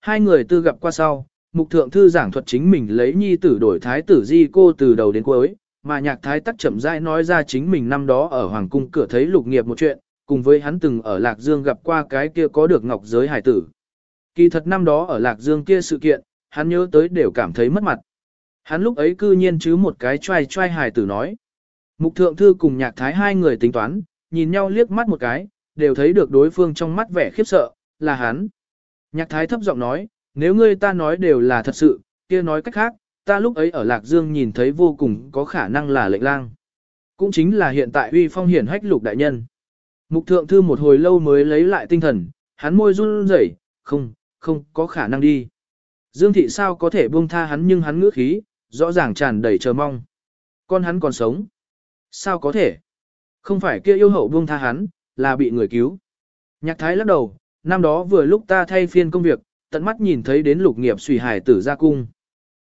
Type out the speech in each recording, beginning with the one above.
Hai người tư gặp qua sau, mục thượng thư giảng thuật chính mình lấy nhi tử đổi thái tử di cô từ đầu đến cuối, mà nhạc thái tắc chậm rãi nói ra chính mình năm đó ở hoàng cung cửa thấy lục nghiệp một chuyện, cùng với hắn từng ở Lạc Dương gặp qua cái kia có được ngọc giới hải tử. Kỳ thật năm đó ở Lạc Dương kia sự kiện, hắn nhớ tới đều cảm thấy mất mặt. Hắn lúc ấy cư nhiên chứ một cái trai trai hải tử nói. Mục thượng thư cùng nhạc thái hai người tính toán, nhìn nhau liếc mắt một cái, đều thấy được đối phương trong mắt vẻ khiếp sợ, là hắn. Nhạc thái thấp giọng nói, nếu ngươi ta nói đều là thật sự, kia nói cách khác, ta lúc ấy ở Lạc Dương nhìn thấy vô cùng có khả năng là lệnh lang. Cũng chính là hiện tại uy phong hiển hách lục đại nhân. Mục thượng thư một hồi lâu mới lấy lại tinh thần, hắn môi run rẩy, không, không có khả năng đi. Dương thị sao có thể buông tha hắn nhưng hắn ngữ khí, rõ ràng tràn đầy chờ mong. Con hắn còn sống. Sao có thể? Không phải kia yêu hậu buông tha hắn, là bị người cứu. Nhạc thái lắc đầu, năm đó vừa lúc ta thay phiên công việc, tận mắt nhìn thấy đến lục nghiệp suy hải tử ra cung.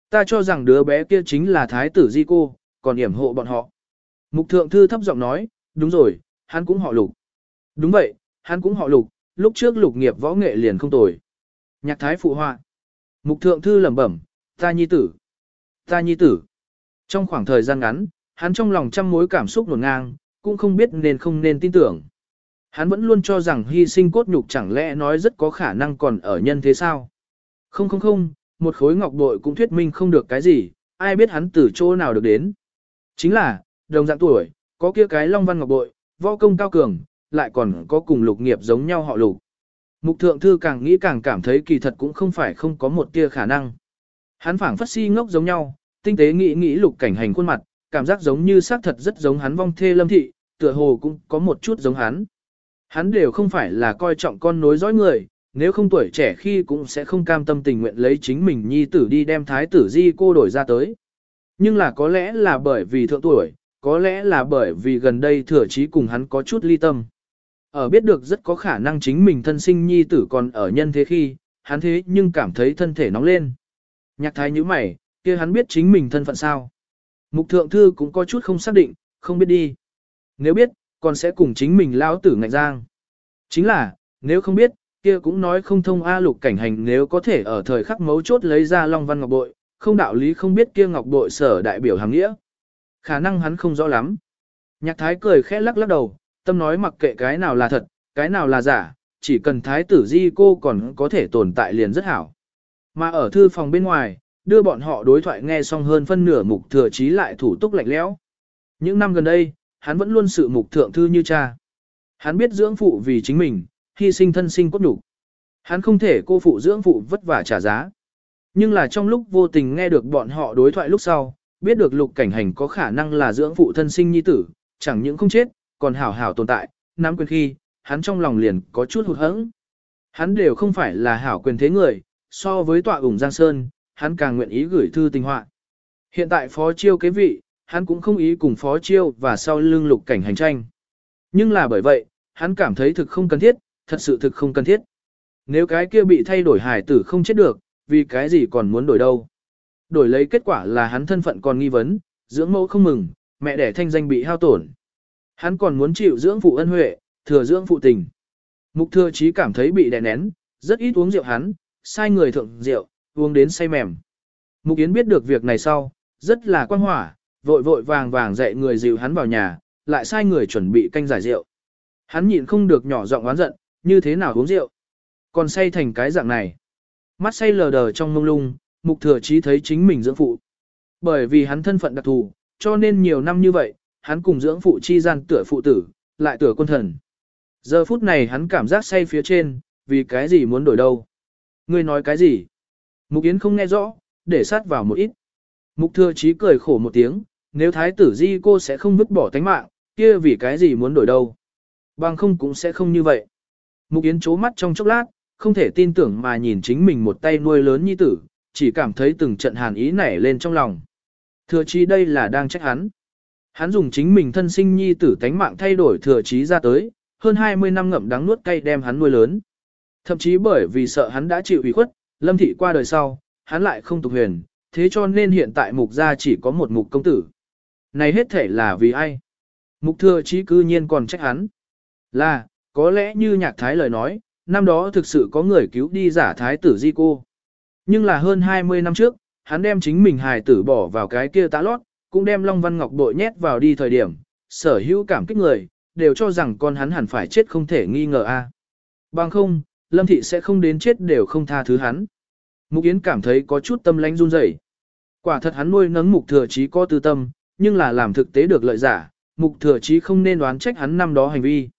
Ta cho rằng đứa bé kia chính là thái tử di cô, còn hiểm hộ bọn họ. Mục thượng thư thấp giọng nói, đúng rồi, hắn cũng họ lục. Đúng vậy, hắn cũng họ lục, lúc trước lục nghiệp võ nghệ liền không tồi. Nhạc thái phụ họa. Mục thượng thư lẩm bẩm, ta nhi tử. Ta nhi tử. Trong khoảng thời gian ngắn, hắn trong lòng trăm mối cảm xúc nổn ngang, cũng không biết nên không nên tin tưởng. Hắn vẫn luôn cho rằng hy sinh cốt nhục chẳng lẽ nói rất có khả năng còn ở nhân thế sao? Không không không, một khối ngọc bội cũng thuyết minh không được cái gì, ai biết hắn từ chỗ nào được đến. Chính là, đồng dạng tuổi, có kia cái long văn ngọc bội, võ công cao cường, lại còn có cùng lục nghiệp giống nhau họ lục. Mục thượng thư càng nghĩ càng cảm thấy kỳ thật cũng không phải không có một tia khả năng. Hắn phảng phất si ngốc giống nhau, tinh tế nghĩ nghĩ lục cảnh hành khuôn mặt, cảm giác giống như xác thật rất giống hắn vong thê lâm thị, tựa hồ cũng có một chút giống hắn. Hắn đều không phải là coi trọng con nối dõi người, nếu không tuổi trẻ khi cũng sẽ không cam tâm tình nguyện lấy chính mình nhi tử đi đem thái tử di cô đổi ra tới. Nhưng là có lẽ là bởi vì thượng tuổi, có lẽ là bởi vì gần đây thừa chí cùng hắn có chút ly tâm. Ở biết được rất có khả năng chính mình thân sinh nhi tử còn ở nhân thế khi, hắn thế nhưng cảm thấy thân thể nóng lên. Nhạc thái như mày, kia hắn biết chính mình thân phận sao. Mục thượng thư cũng có chút không xác định, không biết đi. Nếu biết, còn sẽ cùng chính mình lao tử ngạnh giang. Chính là, nếu không biết, kia cũng nói không thông A lục cảnh hành nếu có thể ở thời khắc mấu chốt lấy ra Long Văn Ngọc Bội, không đạo lý không biết kia Ngọc Bội sở đại biểu hàng nghĩa. Khả năng hắn không rõ lắm. Nhạc thái cười khẽ lắc lắc đầu, tâm nói mặc kệ cái nào là thật, cái nào là giả, chỉ cần thái tử di cô còn có thể tồn tại liền rất hảo. Mà ở thư phòng bên ngoài, đưa bọn họ đối thoại nghe xong hơn phân nửa mục thừa trí lại thủ túc lạnh lẽo. Những năm gần đây, hắn vẫn luôn sự mục thượng thư như cha. Hắn biết dưỡng phụ vì chính mình, hy sinh thân sinh cốt nhục, Hắn không thể cô phụ dưỡng phụ vất vả trả giá. Nhưng là trong lúc vô tình nghe được bọn họ đối thoại lúc sau, biết được lục cảnh hành có khả năng là dưỡng phụ thân sinh nhi tử, chẳng những không chết, còn hảo hảo tồn tại, nắm quyền khi, hắn trong lòng liền có chút hụt hẫng. Hắn đều không phải là hảo quyền thế người, so với tọa ủng Giang Sơn, hắn càng nguyện ý gửi thư tình họa. Hiện tại phó chiêu kế vị, hắn cũng không ý cùng phó chiêu và sau lưng lục cảnh hành tranh. Nhưng là bởi vậy, hắn cảm thấy thực không cần thiết, thật sự thực không cần thiết. Nếu cái kia bị thay đổi hải tử không chết được, vì cái gì còn muốn đổi đâu. Đổi lấy kết quả là hắn thân phận còn nghi vấn, dưỡng mẫu không mừng, mẹ đẻ thanh danh bị hao tổn. Hắn còn muốn chịu dưỡng phụ ân huệ, thừa dưỡng phụ tình. Mục thừa chí cảm thấy bị đè nén, rất ít uống rượu hắn, sai người thượng rượu, uống đến say mềm. Mục Yến biết được việc này sau, rất là quan hỏa, vội vội vàng vàng dạy người dìu hắn vào nhà, lại sai người chuẩn bị canh giải rượu. Hắn nhịn không được nhỏ giọng oán giận, như thế nào uống rượu. Còn say thành cái dạng này. Mắt say lờ đờ trong mông lung, mục thừa chí thấy chính mình dưỡng phụ. Bởi vì hắn thân phận đặc thù, cho nên nhiều năm như vậy, hắn cùng dưỡng phụ chi gian tựa phụ tử, lại tựa quân thần. Giờ phút này hắn cảm giác say phía trên, vì cái gì muốn đổi đâu. Ngươi nói cái gì? Mục Yến không nghe rõ, để sát vào một ít. Mục thừa chí cười khổ một tiếng, nếu thái tử di cô sẽ không vứt bỏ tánh mạng, kia vì cái gì muốn đổi đâu. Bằng không cũng sẽ không như vậy. Mục Yến chố mắt trong chốc lát, không thể tin tưởng mà nhìn chính mình một tay nuôi lớn nhi tử, chỉ cảm thấy từng trận hàn ý nảy lên trong lòng. Thừa chí đây là đang trách hắn. Hắn dùng chính mình thân sinh nhi tử tánh mạng thay đổi thừa chí ra tới, hơn 20 năm ngậm đắng nuốt cay đem hắn nuôi lớn. Thậm chí bởi vì sợ hắn đã chịu ủy khuất, lâm thị qua đời sau, hắn lại không tục huyền, thế cho nên hiện tại mục gia chỉ có một mục công tử. Này hết thể là vì ai? Mục thừa chí cư nhiên còn trách hắn. Là, có lẽ như nhạc thái lời nói, năm đó thực sự có người cứu đi giả thái tử di cô, Nhưng là hơn 20 năm trước, hắn đem chính mình hài tử bỏ vào cái kia tá lót, cũng đem Long Văn Ngọc bội nhét vào đi thời điểm, sở hữu cảm kích người, đều cho rằng con hắn hẳn phải chết không thể nghi ngờ a. Bằng không, Lâm Thị sẽ không đến chết đều không tha thứ hắn. Mục Yến cảm thấy có chút tâm lãnh run rẩy. Quả thật hắn nuôi nấng mục thừa chí có tư tâm, nhưng là làm thực tế được lợi giả, mục thừa chí không nên đoán trách hắn năm đó hành vi.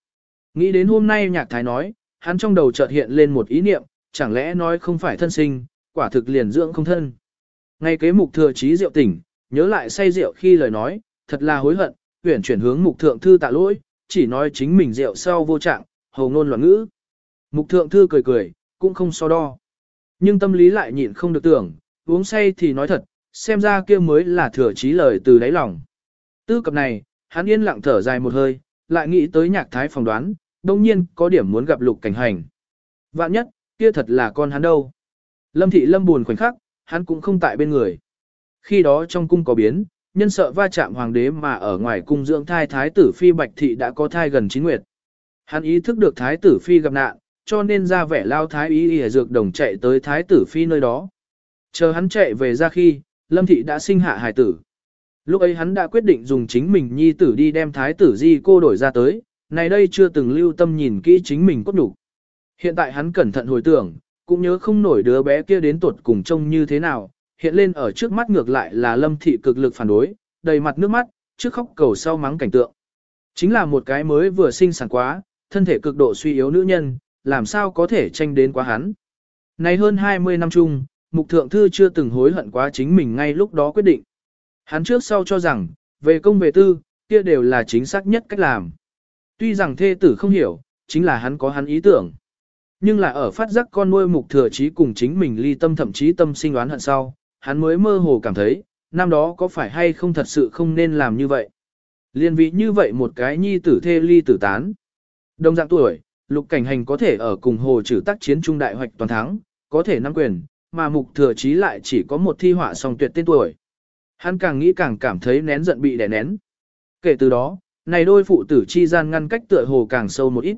Nghĩ đến hôm nay nhạc thái nói, hắn trong đầu chợt hiện lên một ý niệm, chẳng lẽ nói không phải thân sinh, quả thực liền dưỡng không thân. Ngay kế mục thừa chí rượu tỉnh, nhớ lại say rượu khi lời nói, thật là hối hận, tuyển chuyển hướng mục thượng thư tạ lỗi, chỉ nói chính mình rượu sau vô trạng, hầu ngôn loạn ngữ. Mục thượng thư cười cười, cũng không so đo. Nhưng tâm lý lại nhịn không được tưởng, uống say thì nói thật, xem ra kia mới là thừa chí lời từ đáy lòng. Tư cập này, hắn yên lặng thở dài một hơi, lại nghĩ tới nhạc thái phỏng đoán, đồng nhiên có điểm muốn gặp lục cảnh hành. Vạn nhất, kia thật là con hắn đâu. Lâm thị lâm buồn khoảnh khắc, hắn cũng không tại bên người. Khi đó trong cung có biến, nhân sợ va chạm hoàng đế mà ở ngoài cung dưỡng thai thái tử phi bạch thị đã có thai gần chín nguyệt. Hắn ý thức được thái tử phi gặp nạn, cho nên ra vẻ lao thái ý ỉa dược đồng chạy tới thái tử phi nơi đó. Chờ hắn chạy về ra khi, lâm thị đã sinh hạ hài tử. Lúc ấy hắn đã quyết định dùng chính mình nhi tử đi đem thái tử di cô đổi ra tới, này đây chưa từng lưu tâm nhìn kỹ chính mình cốt đủ. Hiện tại hắn cẩn thận hồi tưởng, cũng nhớ không nổi đứa bé kia đến tuột cùng trông như thế nào, hiện lên ở trước mắt ngược lại là lâm thị cực lực phản đối, đầy mặt nước mắt, trước khóc cầu sau mắng cảnh tượng. Chính là một cái mới vừa sinh sản quá, thân thể cực độ suy yếu nữ nhân, làm sao có thể tranh đến quá hắn. Này hơn 20 năm chung, Mục Thượng Thư chưa từng hối hận quá chính mình ngay lúc đó quyết định. Hắn trước sau cho rằng, về công về tư, kia đều là chính xác nhất cách làm. Tuy rằng thê tử không hiểu, chính là hắn có hắn ý tưởng. Nhưng là ở phát giác con nuôi mục thừa chí cùng chính mình ly tâm thậm chí tâm sinh đoán hận sau, hắn mới mơ hồ cảm thấy, năm đó có phải hay không thật sự không nên làm như vậy. Liên vị như vậy một cái nhi tử thê ly tử tán. Đồng dạng tuổi, lục cảnh hành có thể ở cùng hồ trừ tác chiến trung đại hoạch toàn thắng, có thể nắm quyền, mà mục thừa chí lại chỉ có một thi họa song tuyệt tên tuổi. Hắn càng nghĩ càng cảm thấy nén giận bị đè nén. Kể từ đó, này đôi phụ tử chi gian ngăn cách tựa hồ càng sâu một ít.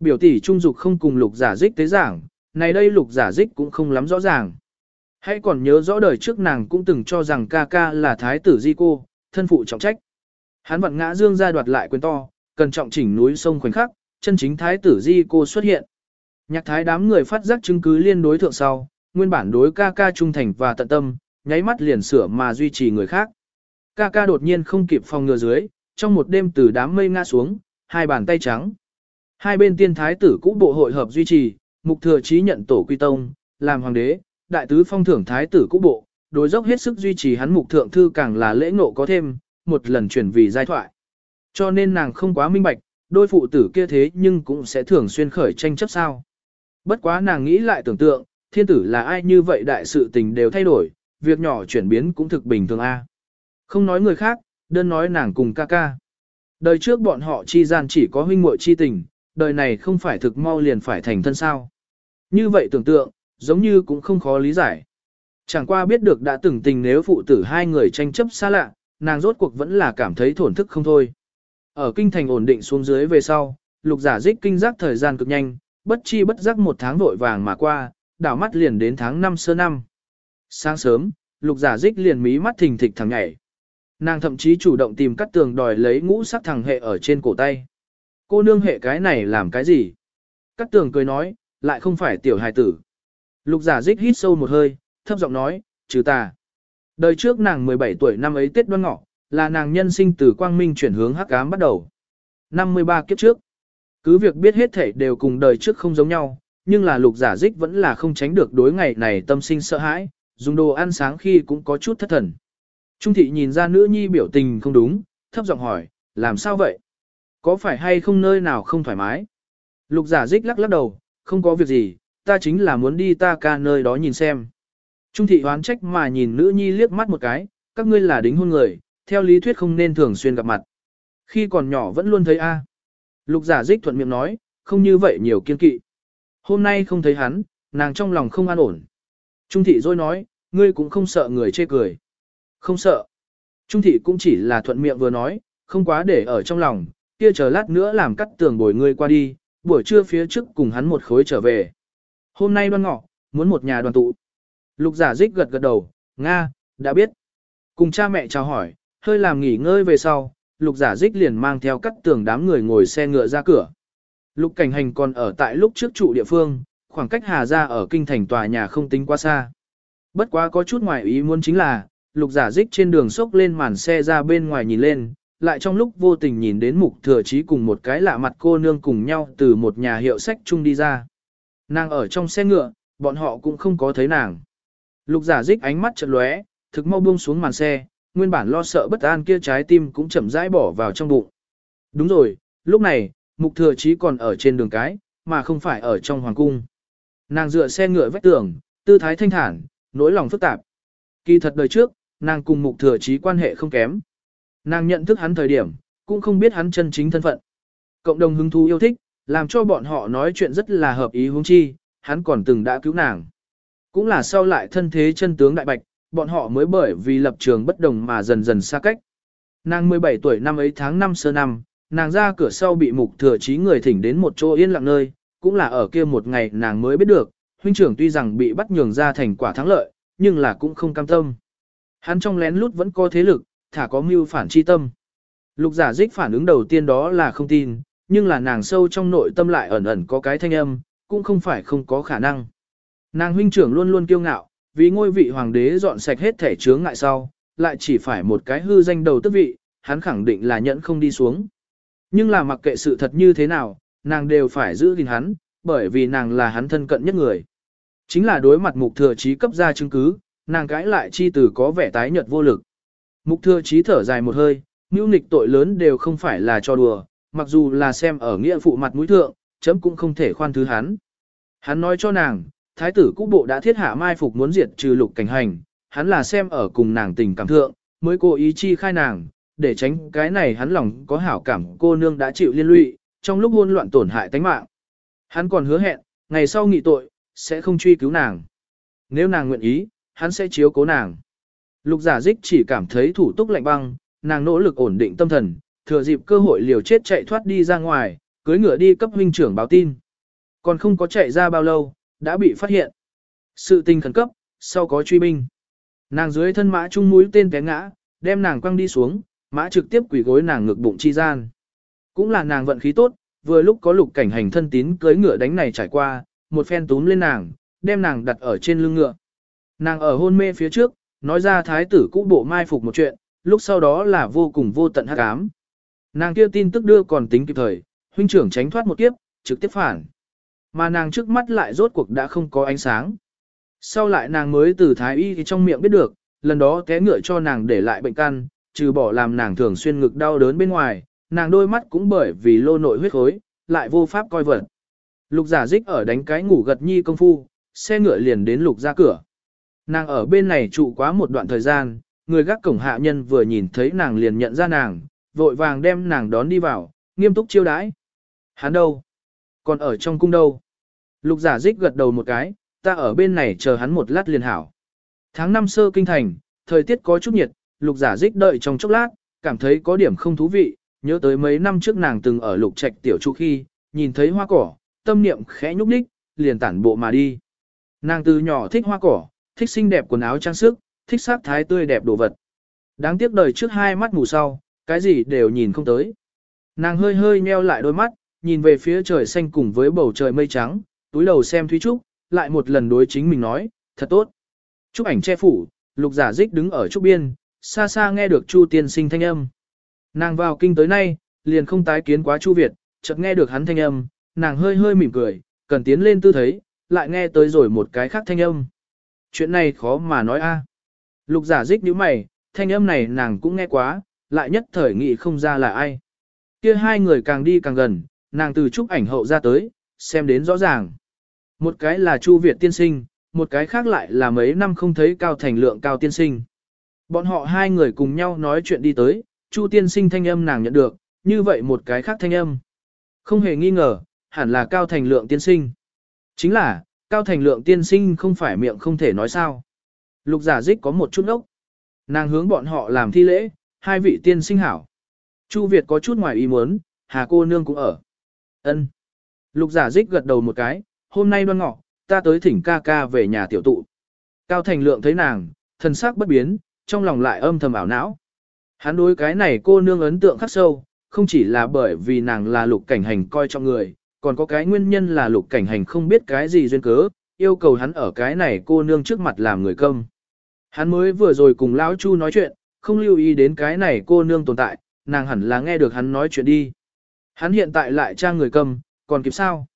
Biểu tỷ trung dục không cùng lục giả dích tế giảng, này đây lục giả dích cũng không lắm rõ ràng. Hãy còn nhớ rõ đời trước nàng cũng từng cho rằng ca ca là thái tử di cô, thân phụ trọng trách. Hắn vặn ngã dương ra đoạt lại quyền to, cần trọng chỉnh núi sông khoảnh khắc, chân chính thái tử di cô xuất hiện. Nhạc thái đám người phát giác chứng cứ liên đối thượng sau, nguyên bản đối ca ca trung thành và tận tâm, nháy mắt liền sửa mà duy trì người khác. Ca ca đột nhiên không kịp phòng ngừa dưới, trong một đêm từ đám mây ngã xuống, hai bàn tay trắng. Hai bên tiên thái tử cũ bộ hội hợp duy trì, mục thừa chí nhận tổ quy tông, làm hoàng đế, đại tứ phong thưởng thái tử cũ bộ, đối dốc hết sức duy trì hắn mục thượng thư càng là lễ ngộ có thêm, một lần chuyển vì giai thoại. Cho nên nàng không quá minh bạch, đôi phụ tử kia thế nhưng cũng sẽ thường xuyên khởi tranh chấp sao. Bất quá nàng nghĩ lại tưởng tượng, thiên tử là ai như vậy đại sự tình đều thay đổi, việc nhỏ chuyển biến cũng thực bình thường a. Không nói người khác, đơn nói nàng cùng ca ca. Đời trước bọn họ chi gian chỉ có huynh muội chi tình, đời này không phải thực mau liền phải thành thân sao. Như vậy tưởng tượng, giống như cũng không khó lý giải. Chẳng qua biết được đã từng tình nếu phụ tử hai người tranh chấp xa lạ, nàng rốt cuộc vẫn là cảm thấy thổn thức không thôi. Ở kinh thành ổn định xuống dưới về sau, lục giả dích kinh giác thời gian cực nhanh, bất chi bất giác một tháng vội vàng mà qua, đảo mắt liền đến tháng 5 sơ năm. Sáng sớm, lục giả dích liền mí mắt thình thịch thằng nhảy. Nàng thậm chí chủ động tìm cắt tường đòi lấy ngũ sắc thằng hệ ở trên cổ tay. Cô nương hệ cái này làm cái gì? Cắt tường cười nói, lại không phải tiểu hài tử. Lục giả dích hít sâu một hơi, thấp giọng nói, trừ ta. Đời trước nàng 17 tuổi năm ấy Tết đoan ngọ, là nàng nhân sinh từ quang minh chuyển hướng hắc ám bắt đầu. 53 kiếp trước. Cứ việc biết hết thể đều cùng đời trước không giống nhau, nhưng là lục giả dích vẫn là không tránh được đối ngày này tâm sinh sợ hãi, dùng đồ ăn sáng khi cũng có chút thất thần. Trung thị nhìn ra nữ nhi biểu tình không đúng, thấp giọng hỏi, làm sao vậy? Có phải hay không nơi nào không thoải mái? Lục giả dích lắc lắc đầu, không có việc gì, ta chính là muốn đi ta ca nơi đó nhìn xem. Trung thị hoán trách mà nhìn nữ nhi liếc mắt một cái, các ngươi là đính hôn người, theo lý thuyết không nên thường xuyên gặp mặt. Khi còn nhỏ vẫn luôn thấy A. Lục giả dích thuận miệng nói, không như vậy nhiều kiên kỵ. Hôm nay không thấy hắn, nàng trong lòng không an ổn. Trung thị rồi nói, ngươi cũng không sợ người chê cười. Không sợ. Trung thị cũng chỉ là thuận miệng vừa nói, không quá để ở trong lòng, kia chờ lát nữa làm cắt tường bồi ngươi qua đi, buổi trưa phía trước cùng hắn một khối trở về. Hôm nay đoan ngọ, muốn một nhà đoàn tụ. Lục giả dích gật gật đầu, Nga, đã biết. Cùng cha mẹ chào hỏi, hơi làm nghỉ ngơi về sau, lục giả dích liền mang theo cắt tường đám người ngồi xe ngựa ra cửa. Lục cảnh hành còn ở tại lúc trước trụ địa phương, khoảng cách Hà ra ở kinh thành tòa nhà không tính quá xa. Bất quá có chút ngoài ý muốn chính là, lục giả dích trên đường sốc lên màn xe ra bên ngoài nhìn lên, lại trong lúc vô tình nhìn đến mục thừa trí cùng một cái lạ mặt cô nương cùng nhau từ một nhà hiệu sách chung đi ra. Nàng ở trong xe ngựa, bọn họ cũng không có thấy nàng. Lục giả dích ánh mắt chợt lóe, thực mau buông xuống màn xe, nguyên bản lo sợ bất an kia trái tim cũng chậm rãi bỏ vào trong bụng. Đúng rồi, lúc này, mục thừa chí còn ở trên đường cái, mà không phải ở trong hoàng cung. Nàng dựa xe ngựa vách tường, tư thái thanh thản, nỗi lòng phức tạp. Kỳ thật đời trước, nàng cùng mục thừa chí quan hệ không kém. Nàng nhận thức hắn thời điểm, cũng không biết hắn chân chính thân phận. Cộng đồng hứng thú yêu thích, làm cho bọn họ nói chuyện rất là hợp ý hướng chi, hắn còn từng đã cứu nàng. Cũng là sau lại thân thế chân tướng đại bạch, bọn họ mới bởi vì lập trường bất đồng mà dần dần xa cách. Nàng 17 tuổi năm ấy tháng 5 sơ năm, nàng ra cửa sau bị mục thừa trí người thỉnh đến một chỗ yên lặng nơi, cũng là ở kia một ngày nàng mới biết được, huynh trưởng tuy rằng bị bắt nhường ra thành quả thắng lợi, nhưng là cũng không cam tâm. Hắn trong lén lút vẫn có thế lực, thả có mưu phản chi tâm. Lục giả dích phản ứng đầu tiên đó là không tin, nhưng là nàng sâu trong nội tâm lại ẩn ẩn có cái thanh âm, cũng không phải không có khả năng. Nàng huynh trưởng luôn luôn kiêu ngạo, vì ngôi vị hoàng đế dọn sạch hết thể chướng ngại sau, lại chỉ phải một cái hư danh đầu tức vị, hắn khẳng định là nhẫn không đi xuống. Nhưng là mặc kệ sự thật như thế nào, nàng đều phải giữ gìn hắn, bởi vì nàng là hắn thân cận nhất người. Chính là đối mặt mục thừa trí cấp ra chứng cứ, nàng cãi lại chi từ có vẻ tái nhợt vô lực. Mục thừa trí thở dài một hơi, nữu nghịch tội lớn đều không phải là cho đùa, mặc dù là xem ở nghĩa phụ mặt mũi thượng, chấm cũng không thể khoan thứ hắn. Hắn nói cho nàng, thái tử cũ bộ đã thiết hạ mai phục muốn diệt trừ lục cảnh hành, hắn là xem ở cùng nàng tình cảm thượng, mới cố ý chi khai nàng, để tránh cái này hắn lòng có hảo cảm cô nương đã chịu liên lụy, trong lúc hôn loạn tổn hại tánh mạng. Hắn còn hứa hẹn, ngày sau nghị tội, sẽ không truy cứu nàng. Nếu nàng nguyện ý, hắn sẽ chiếu cố nàng. Lục giả dích chỉ cảm thấy thủ túc lạnh băng, nàng nỗ lực ổn định tâm thần, thừa dịp cơ hội liều chết chạy thoát đi ra ngoài, cưới ngựa đi cấp huynh trưởng báo tin. Còn không có chạy ra bao lâu, đã bị phát hiện. Sự tình khẩn cấp, sau có truy binh. Nàng dưới thân mã trung mũi tên té ngã, đem nàng quăng đi xuống, mã trực tiếp quỷ gối nàng ngực bụng chi gian. Cũng là nàng vận khí tốt, vừa lúc có lục cảnh hành thân tín cưới ngựa đánh này trải qua, một phen túm lên nàng, đem nàng đặt ở trên lưng ngựa. Nàng ở hôn mê phía trước, nói ra thái tử cũ bộ mai phục một chuyện, lúc sau đó là vô cùng vô tận hắc ám. Nàng kia tin tức đưa còn tính kịp thời, huynh trưởng tránh thoát một kiếp, trực tiếp phản. Mà nàng trước mắt lại rốt cuộc đã không có ánh sáng. Sau lại nàng mới từ thái y thì trong miệng biết được, lần đó té ngựa cho nàng để lại bệnh căn, trừ bỏ làm nàng thường xuyên ngực đau đớn bên ngoài, nàng đôi mắt cũng bởi vì lô nội huyết khối, lại vô pháp coi vật. Lục giả dích ở đánh cái ngủ gật nhi công phu, xe ngựa liền đến lục ra cửa. Nàng ở bên này trụ quá một đoạn thời gian, người gác cổng hạ nhân vừa nhìn thấy nàng liền nhận ra nàng, vội vàng đem nàng đón đi vào, nghiêm túc chiêu đãi. Hắn đâu? Còn ở trong cung đâu? Lục giả dích gật đầu một cái, ta ở bên này chờ hắn một lát liền hảo. Tháng năm sơ kinh thành, thời tiết có chút nhiệt, lục giả dích đợi trong chốc lát, cảm thấy có điểm không thú vị, nhớ tới mấy năm trước nàng từng ở lục trạch tiểu trụ khi, nhìn thấy hoa cỏ, tâm niệm khẽ nhúc nhích, liền tản bộ mà đi. Nàng từ nhỏ thích hoa cỏ, thích xinh đẹp quần áo trang sức, thích sắc thái tươi đẹp đồ vật. Đáng tiếc đời trước hai mắt mù sau, cái gì đều nhìn không tới. Nàng hơi hơi nheo lại đôi mắt, nhìn về phía trời xanh cùng với bầu trời mây trắng, túi đầu xem Thúy Trúc, lại một lần đối chính mình nói, thật tốt. Trúc ảnh che phủ, lục giả dích đứng ở trúc biên, xa xa nghe được Chu tiên sinh thanh âm. Nàng vào kinh tới nay, liền không tái kiến quá Chu Việt, chợt nghe được hắn thanh âm, nàng hơi hơi mỉm cười, cần tiến lên tư thấy, lại nghe tới rồi một cái khác thanh âm. Chuyện này khó mà nói a. Lục giả dích nhíu mày, thanh âm này nàng cũng nghe quá, lại nhất thời nghĩ không ra là ai. Kia hai người càng đi càng gần, nàng từ trúc ảnh hậu ra tới, xem đến rõ ràng. Một cái là Chu Việt tiên sinh, một cái khác lại là mấy năm không thấy cao thành lượng cao tiên sinh. Bọn họ hai người cùng nhau nói chuyện đi tới, Chu tiên sinh thanh âm nàng nhận được, như vậy một cái khác thanh âm. Không hề nghi ngờ, hẳn là cao thành lượng tiên sinh. Chính là, cao thành lượng tiên sinh không phải miệng không thể nói sao. Lục giả dích có một chút ốc. Nàng hướng bọn họ làm thi lễ, hai vị tiên sinh hảo. Chu Việt có chút ngoài ý muốn, Hà cô nương cũng ở. Ân. Lục giả dích gật đầu một cái, hôm nay đoan ngọ, ta tới thỉnh ca ca về nhà tiểu tụ. Cao Thành Lượng thấy nàng, thần sắc bất biến, trong lòng lại âm thầm ảo não. Hắn đối cái này cô nương ấn tượng khắc sâu, không chỉ là bởi vì nàng là lục cảnh hành coi trọng người, còn có cái nguyên nhân là lục cảnh hành không biết cái gì duyên cớ, yêu cầu hắn ở cái này cô nương trước mặt làm người công. Hắn mới vừa rồi cùng Lão Chu nói chuyện, không lưu ý đến cái này cô nương tồn tại, nàng hẳn là nghe được hắn nói chuyện đi. Hắn hiện tại lại trang người cầm, còn kịp sao?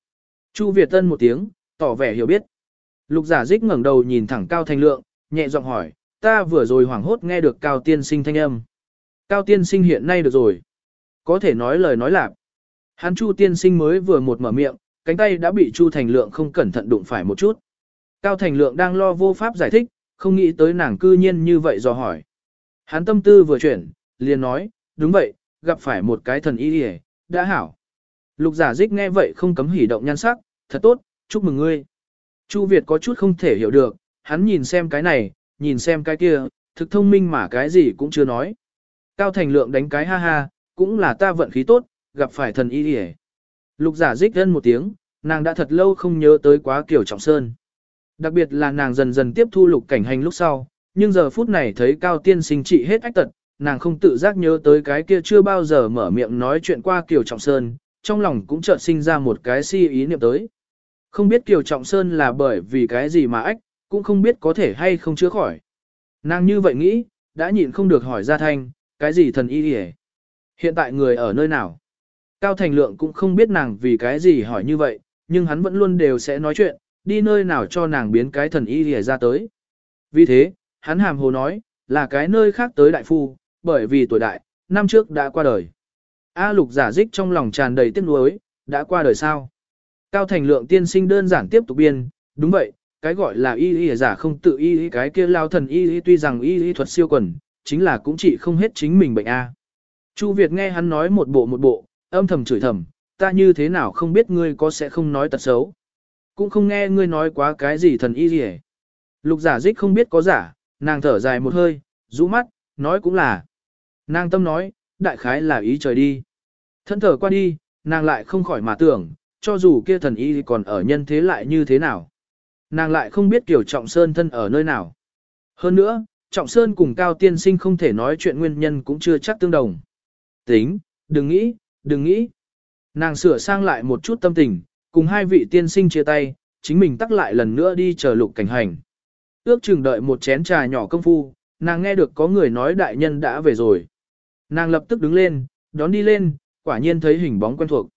Chu Việt Tân một tiếng, tỏ vẻ hiểu biết. Lục giả dích ngẩng đầu nhìn thẳng Cao Thành Lượng, nhẹ giọng hỏi, ta vừa rồi hoảng hốt nghe được Cao Tiên Sinh thanh âm. Cao Tiên Sinh hiện nay được rồi. Có thể nói lời nói lạc. Hắn Chu Tiên Sinh mới vừa một mở miệng, cánh tay đã bị Chu Thành Lượng không cẩn thận đụng phải một chút. Cao Thành Lượng đang lo vô pháp giải thích, không nghĩ tới nàng cư nhiên như vậy do hỏi. Hắn tâm tư vừa chuyển, liền nói, đúng vậy, gặp phải một cái thần y hề, đã hảo. Lục giả dích nghe vậy không cấm hỉ động nhan sắc, thật tốt, chúc mừng ngươi. Chu Việt có chút không thể hiểu được, hắn nhìn xem cái này, nhìn xem cái kia, thực thông minh mà cái gì cũng chưa nói. Cao Thành Lượng đánh cái ha ha, cũng là ta vận khí tốt, gặp phải thần y đi Lục giả dích gân một tiếng, nàng đã thật lâu không nhớ tới quá kiểu trọng sơn. Đặc biệt là nàng dần dần tiếp thu lục cảnh hành lúc sau, nhưng giờ phút này thấy cao tiên sinh trị hết ách tật, nàng không tự giác nhớ tới cái kia chưa bao giờ mở miệng nói chuyện qua kiểu Trọng Sơn, trong lòng cũng chợt sinh ra một cái si ý niệm tới. Không biết Kiều Trọng Sơn là bởi vì cái gì mà ách, cũng không biết có thể hay không chữa khỏi. Nàng như vậy nghĩ, đã nhịn không được hỏi ra thanh, cái gì thần y hề? Hiện tại người ở nơi nào? Cao Thành Lượng cũng không biết nàng vì cái gì hỏi như vậy, nhưng hắn vẫn luôn đều sẽ nói chuyện, đi nơi nào cho nàng biến cái thần y hề ra tới. Vì thế, hắn hàm hồ nói, là cái nơi khác tới đại phu, bởi vì tuổi đại, năm trước đã qua đời. A lục giả dích trong lòng tràn đầy tiếc nuối, đã qua đời sao? Cao thành lượng tiên sinh đơn giản tiếp tục biên, đúng vậy, cái gọi là y y giả không tự y y cái kia lao thần y y tuy rằng y y thuật siêu quần, chính là cũng chỉ không hết chính mình bệnh A. Chu Việt nghe hắn nói một bộ một bộ, âm thầm chửi thầm, ta như thế nào không biết ngươi có sẽ không nói tật xấu. Cũng không nghe ngươi nói quá cái gì thần y gì Lục giả dích không biết có giả, nàng thở dài một hơi, rũ mắt, nói cũng là. Nàng tâm nói, đại khái là ý trời đi. Thân thở qua đi, nàng lại không khỏi mà tưởng, cho dù kia thần y còn ở nhân thế lại như thế nào. Nàng lại không biết kiểu Trọng Sơn thân ở nơi nào. Hơn nữa, Trọng Sơn cùng Cao Tiên Sinh không thể nói chuyện nguyên nhân cũng chưa chắc tương đồng. Tính, đừng nghĩ, đừng nghĩ. Nàng sửa sang lại một chút tâm tình, cùng hai vị tiên sinh chia tay, chính mình tắt lại lần nữa đi chờ lục cảnh hành. Ước chừng đợi một chén trà nhỏ công phu, nàng nghe được có người nói đại nhân đã về rồi. Nàng lập tức đứng lên, đón đi lên, quả nhiên thấy hình bóng quen thuộc.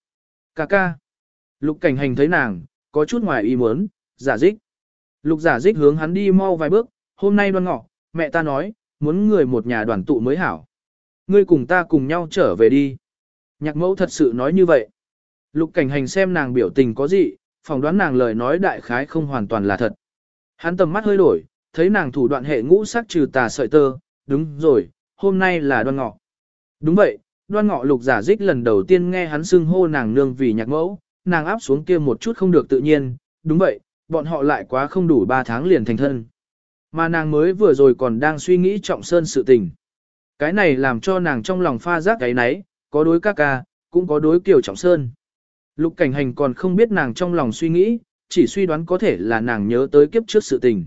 Cà ca. Lục cảnh hành thấy nàng, có chút ngoài ý muốn, giả dích. Lục giả dích hướng hắn đi mau vài bước, hôm nay đoan ngọ, mẹ ta nói, muốn người một nhà đoàn tụ mới hảo. Ngươi cùng ta cùng nhau trở về đi. Nhạc mẫu thật sự nói như vậy. Lục cảnh hành xem nàng biểu tình có gì, phỏng đoán nàng lời nói đại khái không hoàn toàn là thật. Hắn tầm mắt hơi đổi, thấy nàng thủ đoạn hệ ngũ sắc trừ tà sợi tơ, đúng rồi, hôm nay là đoan ngọ. Đúng vậy, đoan ngọ lục giả dích lần đầu tiên nghe hắn xưng hô nàng nương vì nhạc mẫu, nàng áp xuống kia một chút không được tự nhiên, đúng vậy, bọn họ lại quá không đủ 3 tháng liền thành thân. Mà nàng mới vừa rồi còn đang suy nghĩ trọng sơn sự tình. Cái này làm cho nàng trong lòng pha giác cái nấy, có đối ca ca, cũng có đối kiểu trọng sơn. Lục cảnh hành còn không biết nàng trong lòng suy nghĩ, chỉ suy đoán có thể là nàng nhớ tới kiếp trước sự tình.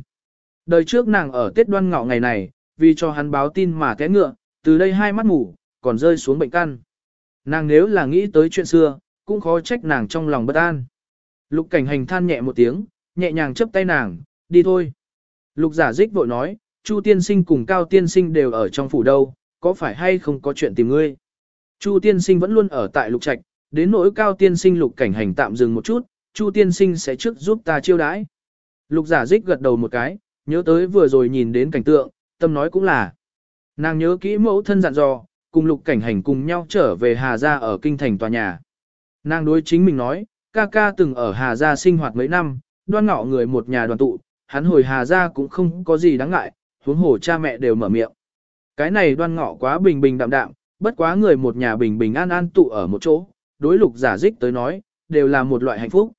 Đời trước nàng ở Tết đoan ngọ ngày này, vì cho hắn báo tin mà té ngựa, từ đây hai mắt ngủ, còn rơi xuống bệnh căn. Nàng nếu là nghĩ tới chuyện xưa, cũng khó trách nàng trong lòng bất an. Lục cảnh hành than nhẹ một tiếng, nhẹ nhàng chấp tay nàng, đi thôi. Lục giả dích vội nói, Chu tiên sinh cùng Cao tiên sinh đều ở trong phủ đâu, có phải hay không có chuyện tìm ngươi? Chu tiên sinh vẫn luôn ở tại lục trạch, đến nỗi Cao tiên sinh lục cảnh hành tạm dừng một chút, Chu tiên sinh sẽ trước giúp ta chiêu đãi. Lục giả dích gật đầu một cái, nhớ tới vừa rồi nhìn đến cảnh tượng, tâm nói cũng là. Nàng nhớ kỹ mẫu thân dặn dò, cùng lục cảnh hành cùng nhau trở về Hà Gia ở kinh thành tòa nhà. Nàng đối chính mình nói, ca ca từng ở Hà Gia sinh hoạt mấy năm, đoan ngọ người một nhà đoàn tụ, hắn hồi Hà ra cũng không có gì đáng ngại, huống hồ cha mẹ đều mở miệng. Cái này đoan ngọ quá bình bình đạm đạm, bất quá người một nhà bình bình an an tụ ở một chỗ, đối lục giả dích tới nói, đều là một loại hạnh phúc.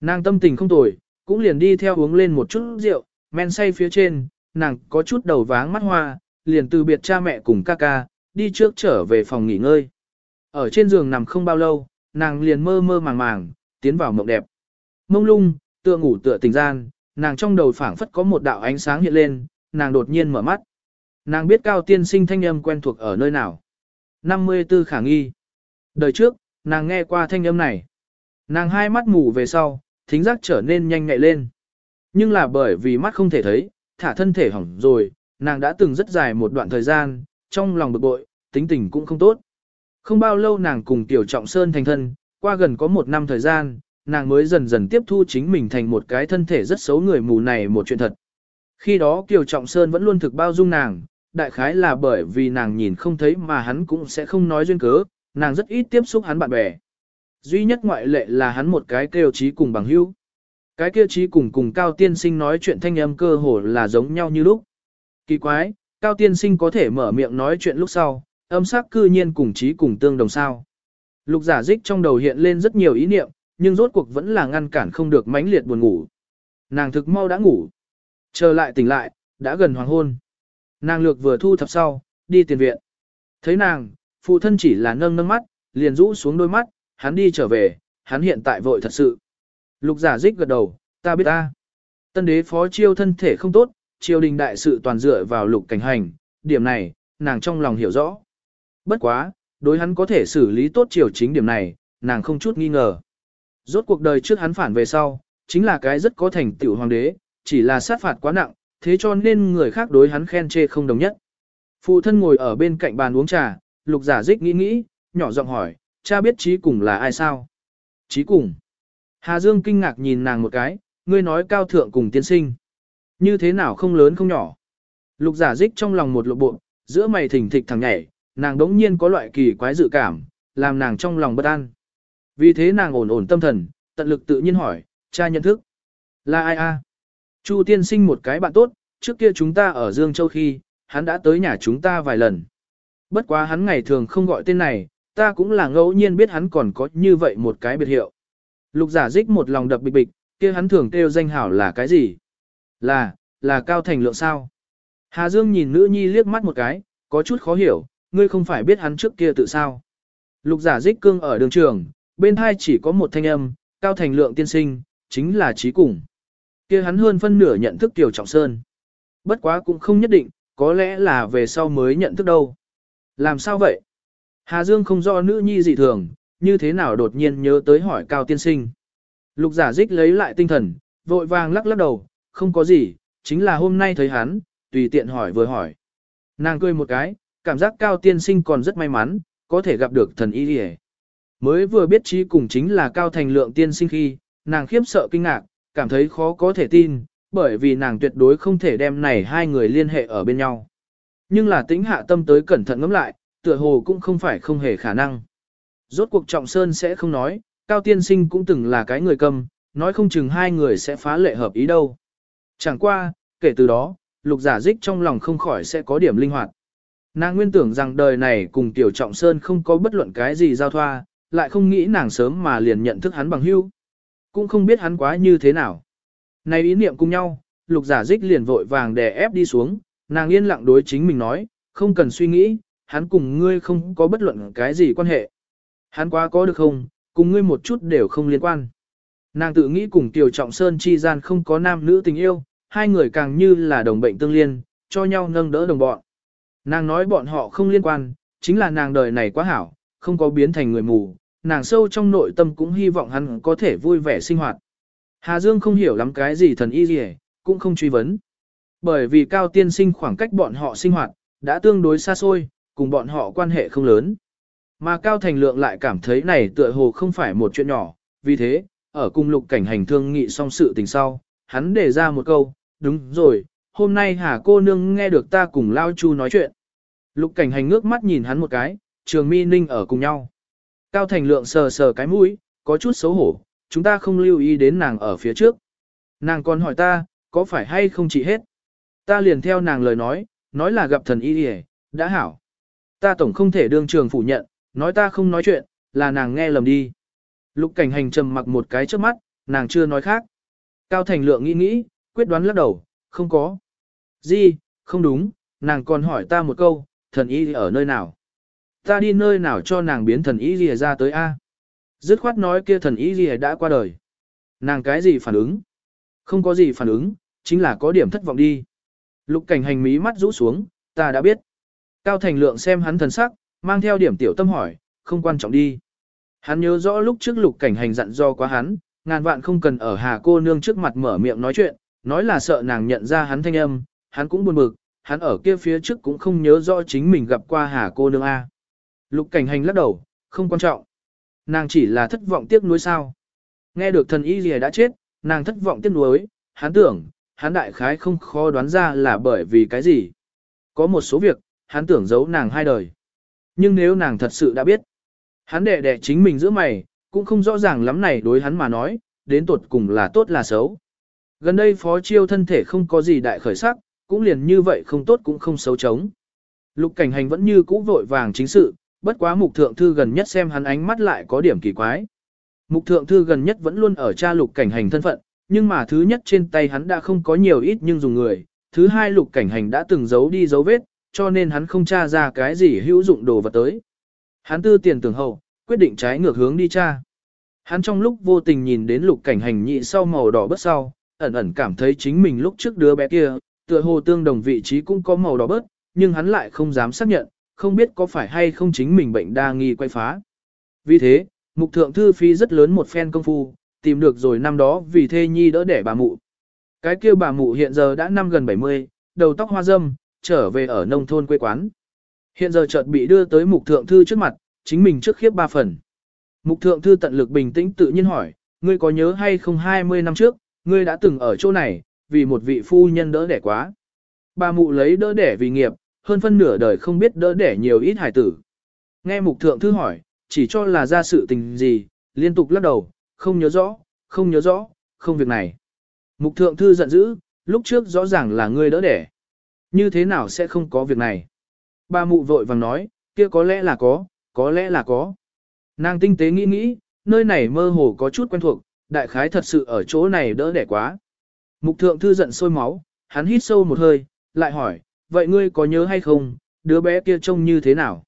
Nàng tâm tình không tồi, cũng liền đi theo uống lên một chút rượu, men say phía trên, nàng có chút đầu váng mắt hoa, liền từ biệt cha mẹ cùng ca ca, đi trước trở về phòng nghỉ ngơi. Ở trên giường nằm không bao lâu, nàng liền mơ mơ màng màng, tiến vào mộng đẹp. Mông lung, tựa ngủ tựa tình gian, nàng trong đầu phảng phất có một đạo ánh sáng hiện lên, nàng đột nhiên mở mắt. Nàng biết cao tiên sinh thanh âm quen thuộc ở nơi nào. 54 khả nghi. Đời trước, nàng nghe qua thanh âm này. Nàng hai mắt mù về sau, thính giác trở nên nhanh nhạy lên. Nhưng là bởi vì mắt không thể thấy, thả thân thể hỏng rồi, nàng đã từng rất dài một đoạn thời gian, trong lòng bực bội, tính tình cũng không tốt. Không bao lâu nàng cùng Tiểu Trọng Sơn thành thân, qua gần có một năm thời gian, nàng mới dần dần tiếp thu chính mình thành một cái thân thể rất xấu người mù này một chuyện thật. Khi đó Kiều Trọng Sơn vẫn luôn thực bao dung nàng, đại khái là bởi vì nàng nhìn không thấy mà hắn cũng sẽ không nói duyên cớ, nàng rất ít tiếp xúc hắn bạn bè. Duy nhất ngoại lệ là hắn một cái kêu trí cùng bằng hữu. Cái kia trí cùng cùng Cao Tiên Sinh nói chuyện thanh âm cơ hồ là giống nhau như lúc. Kỳ quái, Cao Tiên Sinh có thể mở miệng nói chuyện lúc sau, âm sắc cư nhiên cùng trí cùng tương đồng sao. Lục giả dích trong đầu hiện lên rất nhiều ý niệm, nhưng rốt cuộc vẫn là ngăn cản không được mãnh liệt buồn ngủ. Nàng thực mau đã ngủ. Trở lại tỉnh lại, đã gần hoàng hôn. Nàng lược vừa thu thập sau, đi tiền viện. Thấy nàng, phụ thân chỉ là nâng nâng mắt, liền rũ xuống đôi mắt, hắn đi trở về, hắn hiện tại vội thật sự. Lục giả dích gật đầu, ta biết ta. Tân đế phó chiêu thân thể không tốt, triều đình đại sự toàn dựa vào lục cảnh hành, điểm này, nàng trong lòng hiểu rõ. Bất quá, đối hắn có thể xử lý tốt triều chính điểm này, nàng không chút nghi ngờ. Rốt cuộc đời trước hắn phản về sau, chính là cái rất có thành tựu hoàng đế, chỉ là sát phạt quá nặng, thế cho nên người khác đối hắn khen chê không đồng nhất. Phụ thân ngồi ở bên cạnh bàn uống trà, lục giả dích nghĩ nghĩ, nhỏ giọng hỏi, cha biết trí cùng là ai sao? Trí cùng. Hà Dương kinh ngạc nhìn nàng một cái, ngươi nói cao thượng cùng tiên sinh. Như thế nào không lớn không nhỏ. Lục giả dích trong lòng một lộ bộ, giữa mày thỉnh thịch thằng nhảy, nàng đống nhiên có loại kỳ quái dự cảm, làm nàng trong lòng bất an. Vì thế nàng ổn ổn tâm thần, tận lực tự nhiên hỏi, cha nhận thức. Là ai a? Chu tiên sinh một cái bạn tốt, trước kia chúng ta ở Dương Châu khi, hắn đã tới nhà chúng ta vài lần. Bất quá hắn ngày thường không gọi tên này, ta cũng là ngẫu nhiên biết hắn còn có như vậy một cái biệt hiệu. Lục giả dích một lòng đập bịch bịch, kia hắn thường kêu danh hảo là cái gì? Là, là cao thành lượng sao? Hà Dương nhìn nữ nhi liếc mắt một cái, có chút khó hiểu, ngươi không phải biết hắn trước kia tự sao? Lục giả dích cương ở đường trường, bên hai chỉ có một thanh âm, cao thành lượng tiên sinh, chính là trí cùng. kia hắn hơn phân nửa nhận thức Tiểu Trọng Sơn. Bất quá cũng không nhất định, có lẽ là về sau mới nhận thức đâu. Làm sao vậy? Hà Dương không do nữ nhi dị thường, như thế nào đột nhiên nhớ tới hỏi cao tiên sinh. Lục giả dích lấy lại tinh thần, vội vàng lắc lắc đầu, không có gì, chính là hôm nay thấy hắn, tùy tiện hỏi vừa hỏi. Nàng cười một cái, cảm giác cao tiên sinh còn rất may mắn, có thể gặp được thần y đi Mới vừa biết trí cùng chính là cao thành lượng tiên sinh khi, nàng khiếp sợ kinh ngạc, cảm thấy khó có thể tin, bởi vì nàng tuyệt đối không thể đem này hai người liên hệ ở bên nhau. Nhưng là tính hạ tâm tới cẩn thận ngẫm lại, tựa hồ cũng không phải không hề khả năng. Rốt cuộc trọng sơn sẽ không nói, cao tiên sinh cũng từng là cái người cầm, nói không chừng hai người sẽ phá lệ hợp ý đâu. Chẳng qua, kể từ đó, lục giả dích trong lòng không khỏi sẽ có điểm linh hoạt. Nàng nguyên tưởng rằng đời này cùng tiểu trọng sơn không có bất luận cái gì giao thoa, lại không nghĩ nàng sớm mà liền nhận thức hắn bằng hữu. Cũng không biết hắn quá như thế nào. Này ý niệm cùng nhau, lục giả dích liền vội vàng đè ép đi xuống, nàng yên lặng đối chính mình nói, không cần suy nghĩ, hắn cùng ngươi không có bất luận cái gì quan hệ. Hắn quá có được không, cùng ngươi một chút đều không liên quan. Nàng tự nghĩ cùng Tiểu Trọng Sơn chi gian không có nam nữ tình yêu, hai người càng như là đồng bệnh tương liên, cho nhau nâng đỡ đồng bọn. Nàng nói bọn họ không liên quan, chính là nàng đời này quá hảo, không có biến thành người mù, nàng sâu trong nội tâm cũng hy vọng hắn có thể vui vẻ sinh hoạt. Hà Dương không hiểu lắm cái gì thần y gì, cũng không truy vấn. Bởi vì cao tiên sinh khoảng cách bọn họ sinh hoạt, đã tương đối xa xôi, cùng bọn họ quan hệ không lớn. Mà Cao Thành Lượng lại cảm thấy này tựa hồ không phải một chuyện nhỏ, vì thế, ở cùng lục cảnh hành thương nghị xong sự tình sau, hắn đề ra một câu, đúng rồi, hôm nay Hà cô nương nghe được ta cùng Lao Chu nói chuyện. Lục cảnh hành ngước mắt nhìn hắn một cái, trường mi ninh ở cùng nhau. Cao Thành Lượng sờ sờ cái mũi, có chút xấu hổ, chúng ta không lưu ý đến nàng ở phía trước. Nàng còn hỏi ta, có phải hay không chỉ hết. Ta liền theo nàng lời nói, nói là gặp thần y hề, đã hảo. Ta tổng không thể đương trường phủ nhận, nói ta không nói chuyện, là nàng nghe lầm đi. Lục cảnh hành trầm mặc một cái trước mắt, nàng chưa nói khác. Cao Thành Lượng nghĩ nghĩ, quyết đoán lắc đầu, không có. Gì, không đúng, nàng còn hỏi ta một câu, thần y ở nơi nào? Ta đi nơi nào cho nàng biến thần y gì ra tới A? Dứt khoát nói kia thần y gì đã qua đời. Nàng cái gì phản ứng? Không có gì phản ứng, chính là có điểm thất vọng đi. Lục cảnh hành mí mắt rũ xuống, ta đã biết. Cao Thành Lượng xem hắn thần sắc, mang theo điểm tiểu tâm hỏi, không quan trọng đi. Hắn nhớ rõ lúc trước lục cảnh hành dặn do quá hắn, ngàn vạn không cần ở hà cô nương trước mặt mở miệng nói chuyện, nói là sợ nàng nhận ra hắn thanh âm, hắn cũng buồn bực, hắn ở kia phía trước cũng không nhớ rõ chính mình gặp qua hà cô nương A. Lục cảnh hành lắc đầu, không quan trọng. Nàng chỉ là thất vọng tiếc nuối sao. Nghe được thần y lìa đã chết, nàng thất vọng tiếc nuối, hắn tưởng, hắn đại khái không khó đoán ra là bởi vì cái gì. Có một số việc, hắn tưởng giấu nàng hai đời. Nhưng nếu nàng thật sự đã biết, hắn đệ đệ chính mình giữa mày, cũng không rõ ràng lắm này đối hắn mà nói, đến tột cùng là tốt là xấu. Gần đây phó chiêu thân thể không có gì đại khởi sắc, cũng liền như vậy không tốt cũng không xấu trống. Lục cảnh hành vẫn như cũ vội vàng chính sự, bất quá mục thượng thư gần nhất xem hắn ánh mắt lại có điểm kỳ quái. Mục thượng thư gần nhất vẫn luôn ở tra lục cảnh hành thân phận, nhưng mà thứ nhất trên tay hắn đã không có nhiều ít nhưng dùng người, thứ hai lục cảnh hành đã từng giấu đi dấu vết, cho nên hắn không tra ra cái gì hữu dụng đồ vật tới. Hắn tư tiền tưởng hậu, quyết định trái ngược hướng đi tra. Hắn trong lúc vô tình nhìn đến lục cảnh hành nhị sau màu đỏ bớt sau, ẩn ẩn cảm thấy chính mình lúc trước đứa bé kia, tựa hồ tương đồng vị trí cũng có màu đỏ bớt, nhưng hắn lại không dám xác nhận, không biết có phải hay không chính mình bệnh đa nghi quay phá. Vì thế, mục thượng thư phi rất lớn một phen công phu, tìm được rồi năm đó vì thê nhi đỡ đẻ bà mụ. Cái kia bà mụ hiện giờ đã năm gần 70, đầu tóc hoa râm, trở về ở nông thôn quê quán. Hiện giờ chợt bị đưa tới mục thượng thư trước mặt, chính mình trước khiếp ba phần. Mục thượng thư tận lực bình tĩnh tự nhiên hỏi, ngươi có nhớ hay không 20 năm trước, ngươi đã từng ở chỗ này, vì một vị phu nhân đỡ đẻ quá. Bà mụ lấy đỡ đẻ vì nghiệp, hơn phân nửa đời không biết đỡ đẻ nhiều ít hải tử. Nghe mục thượng thư hỏi, chỉ cho là ra sự tình gì, liên tục lắc đầu, không nhớ rõ, không nhớ rõ, không việc này. Mục thượng thư giận dữ, lúc trước rõ ràng là ngươi đỡ đẻ. Như thế nào sẽ không có việc này? ba mụ vội vàng nói, kia có lẽ là có, có lẽ là có. Nàng tinh tế nghĩ nghĩ, nơi này mơ hồ có chút quen thuộc, đại khái thật sự ở chỗ này đỡ đẻ quá. Mục thượng thư giận sôi máu, hắn hít sâu một hơi, lại hỏi, vậy ngươi có nhớ hay không, đứa bé kia trông như thế nào?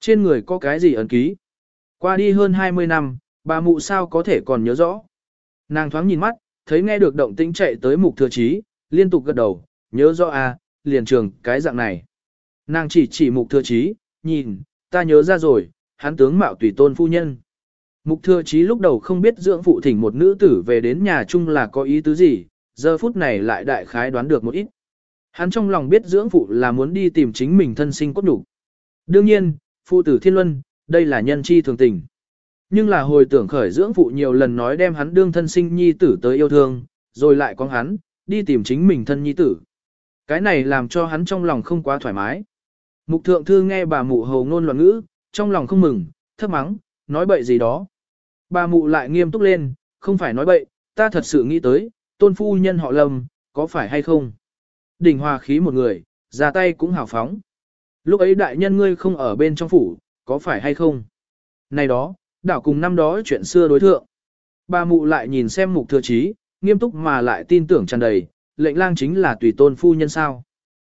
Trên người có cái gì ấn ký? Qua đi hơn 20 năm, bà mụ sao có thể còn nhớ rõ? Nàng thoáng nhìn mắt, thấy nghe được động tĩnh chạy tới mục thừa trí, liên tục gật đầu, nhớ rõ à, liền trường cái dạng này. Nàng chỉ chỉ mục thừa trí, nhìn, ta nhớ ra rồi, hắn tướng mạo tùy tôn phu nhân. Mục thừa trí lúc đầu không biết dưỡng phụ thỉnh một nữ tử về đến nhà chung là có ý tứ gì, giờ phút này lại đại khái đoán được một ít. Hắn trong lòng biết dưỡng phụ là muốn đi tìm chính mình thân sinh cốt đủ. Đương nhiên, phụ tử thiên luân, đây là nhân chi thường tình. Nhưng là hồi tưởng khởi dưỡng phụ nhiều lần nói đem hắn đương thân sinh nhi tử tới yêu thương, rồi lại con hắn, đi tìm chính mình thân nhi tử. Cái này làm cho hắn trong lòng không quá thoải mái. Mục thượng thư nghe bà mụ hầu ngôn loạn ngữ, trong lòng không mừng, thấp mắng, nói bậy gì đó. Bà mụ lại nghiêm túc lên, không phải nói bậy, ta thật sự nghĩ tới, tôn phu nhân họ lầm, có phải hay không? Đỉnh hòa khí một người, ra tay cũng hào phóng. Lúc ấy đại nhân ngươi không ở bên trong phủ, có phải hay không? Này đó, đảo cùng năm đó chuyện xưa đối thượng. Bà mụ lại nhìn xem mục thừa trí, nghiêm túc mà lại tin tưởng tràn đầy, lệnh lang chính là tùy tôn phu nhân sao.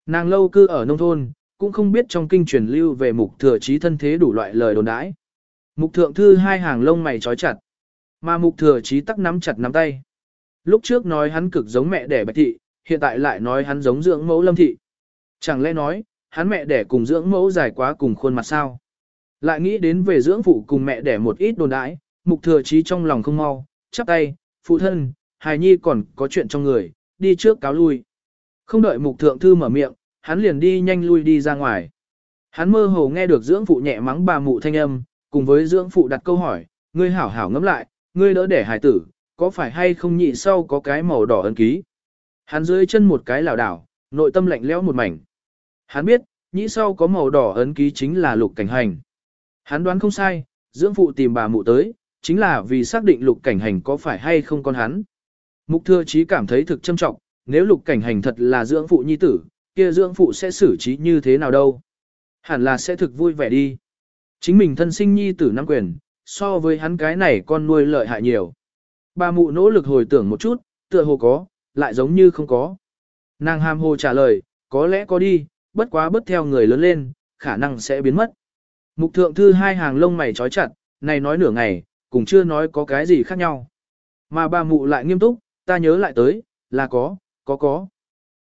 Nàng lâu cư ở nông thôn, cũng không biết trong kinh truyền lưu về mục thừa trí thân thế đủ loại lời đồn đãi. Mục thượng thư hai hàng lông mày trói chặt, mà mục thừa trí tắc nắm chặt nắm tay. Lúc trước nói hắn cực giống mẹ đẻ bạch thị, hiện tại lại nói hắn giống dưỡng mẫu lâm thị. Chẳng lẽ nói, hắn mẹ đẻ cùng dưỡng mẫu dài quá cùng khuôn mặt sao? Lại nghĩ đến về dưỡng phụ cùng mẹ đẻ một ít đồn đãi, mục thừa trí trong lòng không mau, chắp tay, phụ thân, hài nhi còn có chuyện trong người, đi trước cáo lui. Không đợi mục thượng thư mở miệng, hắn liền đi nhanh lui đi ra ngoài. Hắn mơ hồ nghe được dưỡng phụ nhẹ mắng bà mụ thanh âm, cùng với dưỡng phụ đặt câu hỏi, ngươi hảo hảo ngẫm lại, ngươi đỡ để hài tử, có phải hay không nhị sau có cái màu đỏ ấn ký. Hắn dưới chân một cái lảo đảo, nội tâm lạnh lẽo một mảnh. Hắn biết, nhĩ sau có màu đỏ ấn ký chính là lục cảnh hành. Hắn đoán không sai, dưỡng phụ tìm bà mụ tới, chính là vì xác định lục cảnh hành có phải hay không con hắn. Mục thừa chí cảm thấy thực châm trọng, nếu lục cảnh hành thật là dưỡng phụ nhi tử, kia dưỡng phụ sẽ xử trí như thế nào đâu. Hẳn là sẽ thực vui vẻ đi. Chính mình thân sinh nhi tử năm quyền, so với hắn cái này con nuôi lợi hại nhiều. Bà mụ nỗ lực hồi tưởng một chút, tựa hồ có, lại giống như không có. Nàng ham hồ trả lời, có lẽ có đi, bất quá bất theo người lớn lên, khả năng sẽ biến mất. Mục thượng thư hai hàng lông mày trói chặt, này nói nửa ngày, cũng chưa nói có cái gì khác nhau. Mà bà mụ lại nghiêm túc, ta nhớ lại tới, là có, có có.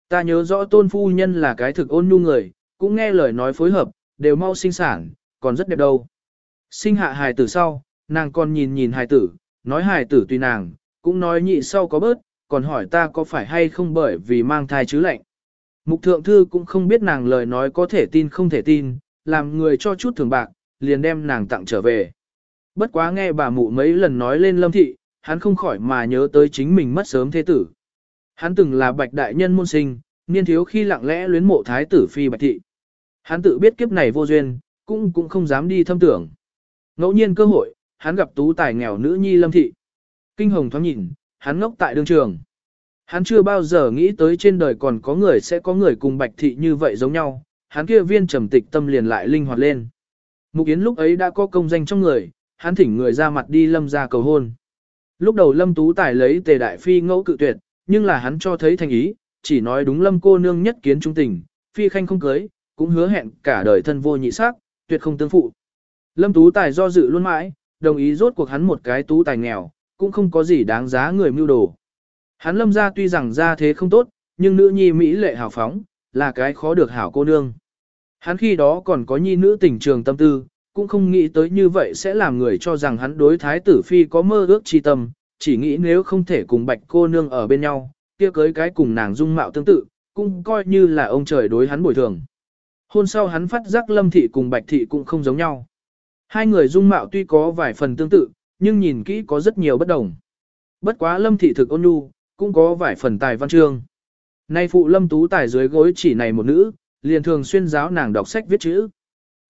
Ta nhớ rõ tôn phu nhân là cái thực ôn nhu người, cũng nghe lời nói phối hợp, đều mau sinh sản, còn rất đẹp đâu. Sinh hạ hài tử sau, nàng còn nhìn nhìn hài tử, nói hài tử tùy nàng, cũng nói nhị sau có bớt, còn hỏi ta có phải hay không bởi vì mang thai chứ lạnh. Mục thượng thư cũng không biết nàng lời nói có thể tin không thể tin, làm người cho chút thường bạc, liền đem nàng tặng trở về. Bất quá nghe bà mụ mấy lần nói lên lâm thị, hắn không khỏi mà nhớ tới chính mình mất sớm thế tử. Hắn từng là bạch đại nhân môn sinh, niên thiếu khi lặng lẽ luyến mộ thái tử phi bạch thị. Hắn tự biết kiếp này vô duyên, cũng cũng không dám đi thâm tưởng. Ngẫu nhiên cơ hội, hắn gặp tú tài nghèo nữ nhi lâm thị. Kinh hồng thoáng nhìn, hắn ngốc tại đương trường. Hắn chưa bao giờ nghĩ tới trên đời còn có người sẽ có người cùng bạch thị như vậy giống nhau, hắn kia viên trầm tịch tâm liền lại linh hoạt lên. Mục Yến lúc ấy đã có công danh trong người, hắn thỉnh người ra mặt đi lâm ra cầu hôn. Lúc đầu lâm tú tài lấy tề đại phi ngẫu cự tuyệt, nhưng là hắn cho thấy thành ý, chỉ nói đúng lâm cô nương nhất kiến trung tình, phi khanh không cưới, cũng hứa hẹn cả đời thân vô nhị sắc, tuyệt không tương phụ. Lâm tú tài do dự luôn mãi, đồng ý rốt cuộc hắn một cái tú tài nghèo, cũng không có gì đáng giá người mưu đồ. Hắn lâm ra tuy rằng ra thế không tốt, nhưng nữ nhi Mỹ lệ hào phóng, là cái khó được hảo cô nương. Hắn khi đó còn có nhi nữ tình trường tâm tư, cũng không nghĩ tới như vậy sẽ làm người cho rằng hắn đối thái tử phi có mơ ước chi tâm, chỉ nghĩ nếu không thể cùng bạch cô nương ở bên nhau, kia cưới cái cùng nàng dung mạo tương tự, cũng coi như là ông trời đối hắn bồi thường. Hôn sau hắn phát giác lâm thị cùng bạch thị cũng không giống nhau. Hai người dung mạo tuy có vài phần tương tự, nhưng nhìn kỹ có rất nhiều bất đồng. Bất quá lâm thị thực ôn nhu, cũng có vài phần tài văn chương. Nay phụ lâm tú tài dưới gối chỉ này một nữ, liền thường xuyên giáo nàng đọc sách viết chữ.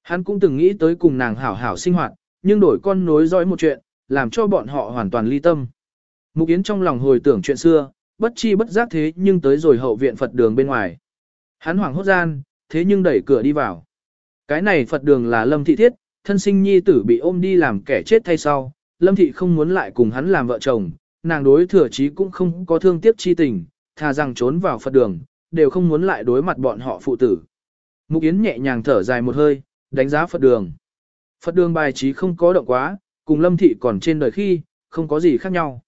Hắn cũng từng nghĩ tới cùng nàng hảo hảo sinh hoạt, nhưng đổi con nối dõi một chuyện, làm cho bọn họ hoàn toàn ly tâm. Mục Yến trong lòng hồi tưởng chuyện xưa, bất chi bất giác thế nhưng tới rồi hậu viện Phật đường bên ngoài. Hắn hoảng hốt gian, thế nhưng đẩy cửa đi vào. Cái này Phật đường là Lâm Thị Thiết, thân sinh nhi tử bị ôm đi làm kẻ chết thay sau. Lâm Thị không muốn lại cùng hắn làm vợ chồng, nàng đối thừa chí cũng không có thương tiếc chi tình, thà rằng trốn vào Phật đường, đều không muốn lại đối mặt bọn họ phụ tử. Mục Yến nhẹ nhàng thở dài một hơi, đánh giá Phật đường. Phật đường bài trí không có động quá, cùng Lâm Thị còn trên đời khi, không có gì khác nhau.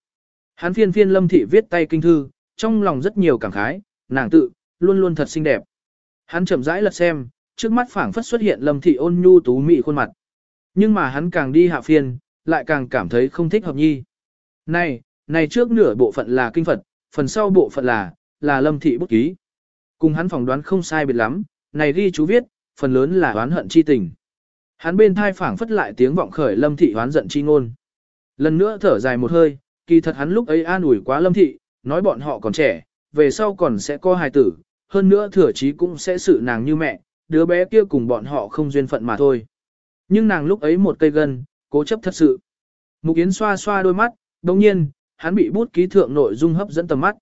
Hắn phiên phiên Lâm Thị viết tay kinh thư, trong lòng rất nhiều cảm khái, nàng tự, luôn luôn thật xinh đẹp. Hắn chậm rãi lật xem, trước mắt phảng phất xuất hiện Lâm Thị ôn nhu tú mị khuôn mặt. Nhưng mà hắn càng đi hạ phiên, lại càng cảm thấy không thích hợp nhi. Này, này trước nửa bộ phận là kinh Phật, phần sau bộ phận là, là Lâm Thị bút ký. Cùng hắn phỏng đoán không sai biệt lắm, này ghi chú viết, phần lớn là oán hận chi tình. Hắn bên thai phảng phất lại tiếng vọng khởi Lâm Thị oán giận chi ngôn. Lần nữa thở dài một hơi, kỳ thật hắn lúc ấy an ủi quá Lâm Thị, nói bọn họ còn trẻ, về sau còn sẽ có hài tử, hơn nữa thừa chí cũng sẽ xử nàng như mẹ, đứa bé kia cùng bọn họ không duyên phận mà thôi. Nhưng nàng lúc ấy một cây gân, cố chấp thật sự. Mục Yến xoa xoa đôi mắt, đồng nhiên, hắn bị bút ký thượng nội dung hấp dẫn tầm mắt.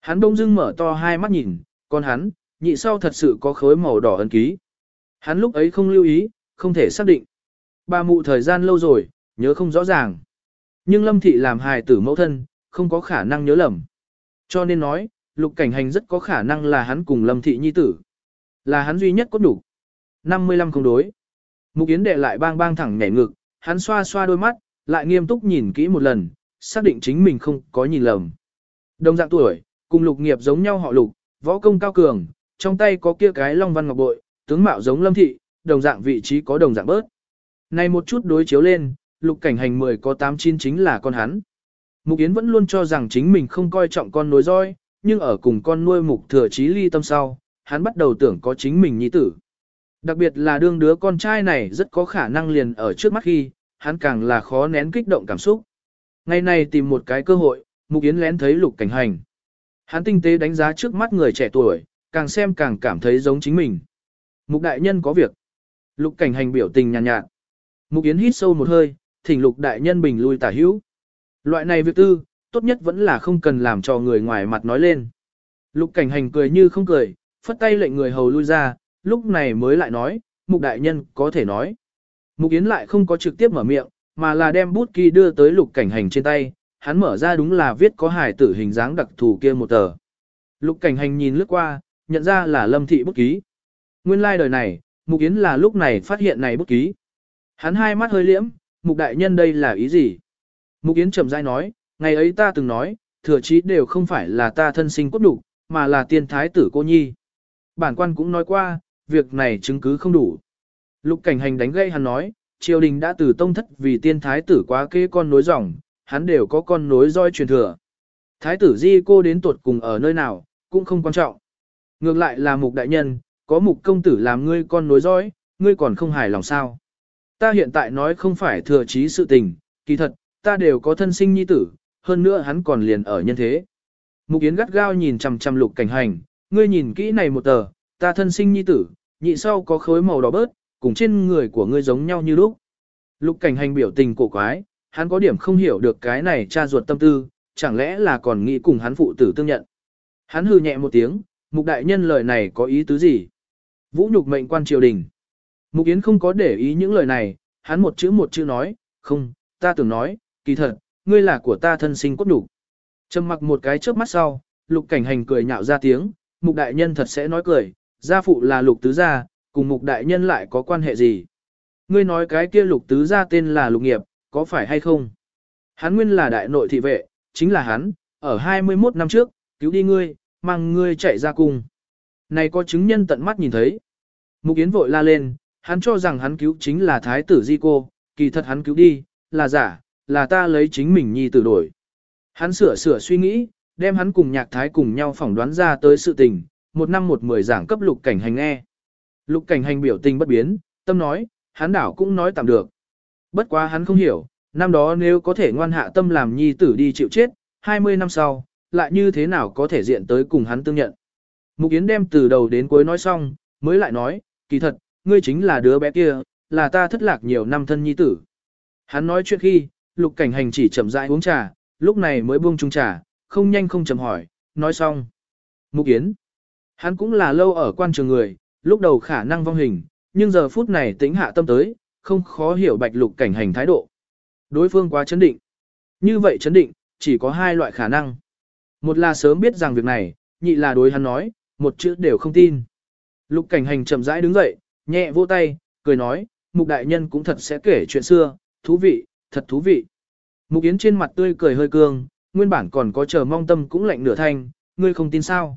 Hắn đông dưng mở to hai mắt nhìn, còn hắn, nhị sau thật sự có khối màu đỏ ấn ký. Hắn lúc ấy không lưu ý, không thể xác định. Bà mụ thời gian lâu rồi, nhớ không rõ ràng. Nhưng Lâm Thị làm hài tử mẫu thân, không có khả năng nhớ lầm. Cho nên nói, lục cảnh hành rất có khả năng là hắn cùng Lâm Thị nhi tử. Là hắn duy nhất có đủ. 55 không đối. Mục Yến đệ lại bang bang thẳng nhảy ngực, hắn xoa xoa đôi mắt, lại nghiêm túc nhìn kỹ một lần, xác định chính mình không có nhìn lầm. Đồng dạng tuổi, cùng lục nghiệp giống nhau họ lục, võ công cao cường, trong tay có kia cái long văn ngọc bội, tướng mạo giống lâm thị, đồng dạng vị trí có đồng dạng bớt. Này một chút đối chiếu lên, lục cảnh hành 10 có 8 chín chính là con hắn. Mục Yến vẫn luôn cho rằng chính mình không coi trọng con nối roi, nhưng ở cùng con nuôi mục thừa chí ly tâm sau, hắn bắt đầu tưởng có chính mình nhi tử. Đặc biệt là đương đứa con trai này rất có khả năng liền ở trước mắt khi, hắn càng là khó nén kích động cảm xúc. Ngày này tìm một cái cơ hội, Mục Yến lén thấy lục cảnh hành. Hắn tinh tế đánh giá trước mắt người trẻ tuổi, càng xem càng cảm thấy giống chính mình. Mục đại nhân có việc. Lục cảnh hành biểu tình nhàn nhạt, nhạt. Mục Yến hít sâu một hơi, thỉnh lục đại nhân bình lui tả hữu. Loại này việc tư, tốt nhất vẫn là không cần làm cho người ngoài mặt nói lên. Lục cảnh hành cười như không cười, phất tay lệnh người hầu lui ra, lúc này mới lại nói, mục đại nhân có thể nói. Mục Yến lại không có trực tiếp mở miệng, mà là đem bút ký đưa tới lục cảnh hành trên tay, hắn mở ra đúng là viết có hài tử hình dáng đặc thù kia một tờ. Lục cảnh hành nhìn lướt qua, nhận ra là lâm thị bút ký. Nguyên lai like đời này, Mục Yến là lúc này phát hiện này bút ký. Hắn hai mắt hơi liễm, Mục đại nhân đây là ý gì? Mục Yến chậm rãi nói, ngày ấy ta từng nói, thừa chí đều không phải là ta thân sinh cốt đủ, mà là tiên thái tử cô nhi. Bản quan cũng nói qua, việc này chứng cứ không đủ. Lục cảnh hành đánh gây hắn nói, triều đình đã từ tông thất vì tiên thái tử quá kế con nối dòng, hắn đều có con nối roi truyền thừa. Thái tử di cô đến tuột cùng ở nơi nào, cũng không quan trọng. Ngược lại là mục đại nhân, có mục công tử làm ngươi con nối dõi, ngươi còn không hài lòng sao. Ta hiện tại nói không phải thừa trí sự tình, kỳ thật, ta đều có thân sinh nhi tử, hơn nữa hắn còn liền ở nhân thế. Mục Yến gắt gao nhìn chằm chằm lục cảnh hành, ngươi nhìn kỹ này một tờ, ta thân sinh nhi tử, nhị sau có khối màu đỏ bớt, cùng trên người của ngươi giống nhau như lúc. Lục cảnh hành biểu tình cổ quái, hắn có điểm không hiểu được cái này cha ruột tâm tư, chẳng lẽ là còn nghĩ cùng hắn phụ tử tương nhận. Hắn hừ nhẹ một tiếng, mục đại nhân lời này có ý tứ gì? Vũ nhục mệnh quan triều đình. Mục Yến không có để ý những lời này, hắn một chữ một chữ nói, không, ta tưởng nói, kỳ thật, ngươi là của ta thân sinh cốt nhục. Trầm mặc một cái trước mắt sau, lục cảnh hành cười nhạo ra tiếng, mục đại nhân thật sẽ nói cười, gia phụ là lục tứ gia, cùng mục đại nhân lại có quan hệ gì? Ngươi nói cái kia lục tứ gia tên là lục nghiệp, có phải hay không? Hắn nguyên là đại nội thị vệ, chính là hắn, ở 21 năm trước, cứu đi ngươi, mang ngươi chạy ra cung. Này có chứng nhân tận mắt nhìn thấy. Mục Yến vội la lên, hắn cho rằng hắn cứu chính là thái tử di cô, kỳ thật hắn cứu đi, là giả, là ta lấy chính mình nhi tử đổi. Hắn sửa sửa suy nghĩ, đem hắn cùng nhạc thái cùng nhau phỏng đoán ra tới sự tình, một năm một mười giảng cấp lục cảnh hành nghe. Lục cảnh hành biểu tình bất biến, tâm nói, hắn đảo cũng nói tạm được. Bất quá hắn không hiểu, năm đó nếu có thể ngoan hạ tâm làm nhi tử đi chịu chết, 20 năm sau, lại như thế nào có thể diện tới cùng hắn tương nhận. Mục Yến đem từ đầu đến cuối nói xong, mới lại nói, kỳ thật, ngươi chính là đứa bé kia, là ta thất lạc nhiều năm thân nhi tử. Hắn nói chuyện khi, lục cảnh hành chỉ chậm rãi uống trà, lúc này mới buông chung trà, không nhanh không chậm hỏi, nói xong. Mục Yến, hắn cũng là lâu ở quan trường người, lúc đầu khả năng vong hình, nhưng giờ phút này tính hạ tâm tới, không khó hiểu bạch lục cảnh hành thái độ. Đối phương quá chấn định. Như vậy chấn định, chỉ có hai loại khả năng. Một là sớm biết rằng việc này, nhị là đối hắn nói, một chữ đều không tin. Lục cảnh hành chậm rãi đứng dậy, nhẹ vỗ tay, cười nói, mục đại nhân cũng thật sẽ kể chuyện xưa, thú vị, thật thú vị. Mục Yến trên mặt tươi cười hơi cương, nguyên bản còn có chờ mong tâm cũng lạnh nửa thanh, ngươi không tin sao.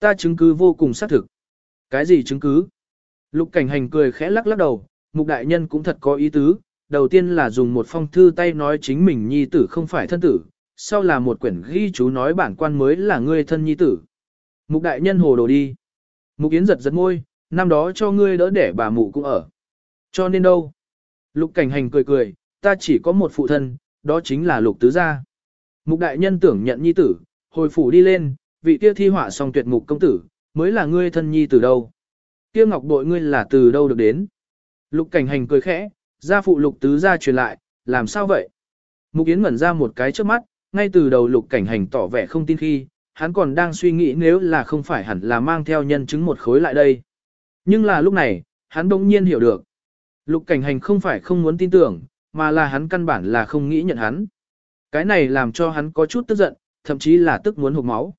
Ta chứng cứ vô cùng xác thực. Cái gì chứng cứ? Lục cảnh hành cười khẽ lắc lắc đầu, mục đại nhân cũng thật có ý tứ, đầu tiên là dùng một phong thư tay nói chính mình nhi tử không phải thân tử, sau là một quyển ghi chú nói bản quan mới là ngươi thân nhi tử. Mục đại nhân hồ đồ đi. Mục Yến giật giật môi, năm đó cho ngươi đỡ để bà mụ cũng ở. Cho nên đâu? Lục cảnh hành cười cười, ta chỉ có một phụ thân, đó chính là lục tứ gia. Mục đại nhân tưởng nhận nhi tử, hồi phủ đi lên, vị kia thi họa xong tuyệt mục công tử, mới là ngươi thân nhi từ đâu. Kia ngọc bội ngươi là từ đâu được đến. Lục cảnh hành cười khẽ, gia phụ lục tứ gia truyền lại, làm sao vậy? Mục Yến ngẩn ra một cái trước mắt, ngay từ đầu lục cảnh hành tỏ vẻ không tin khi, hắn còn đang suy nghĩ nếu là không phải hẳn là mang theo nhân chứng một khối lại đây. Nhưng là lúc này, hắn đông nhiên hiểu được. Lục cảnh hành không phải không muốn tin tưởng, mà là hắn căn bản là không nghĩ nhận hắn. Cái này làm cho hắn có chút tức giận, thậm chí là tức muốn hụt máu.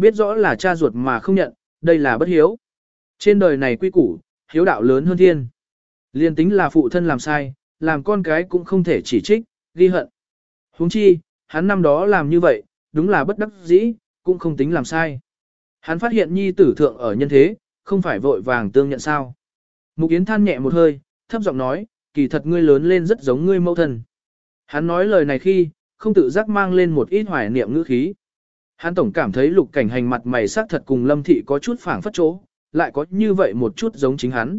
Biết rõ là cha ruột mà không nhận, đây là bất hiếu. Trên đời này quy củ, hiếu đạo lớn hơn thiên. Liên tính là phụ thân làm sai, làm con cái cũng không thể chỉ trích, ghi hận. huống chi, hắn năm đó làm như vậy, đúng là bất đắc dĩ, cũng không tính làm sai. Hắn phát hiện nhi tử thượng ở nhân thế, không phải vội vàng tương nhận sao. Mục Yến than nhẹ một hơi, thấp giọng nói, kỳ thật ngươi lớn lên rất giống ngươi mẫu thân. Hắn nói lời này khi, không tự giác mang lên một ít hoài niệm ngữ khí. Hắn tổng cảm thấy lục cảnh hành mặt mày sắc thật cùng lâm thị có chút phảng phất chỗ, lại có như vậy một chút giống chính hắn.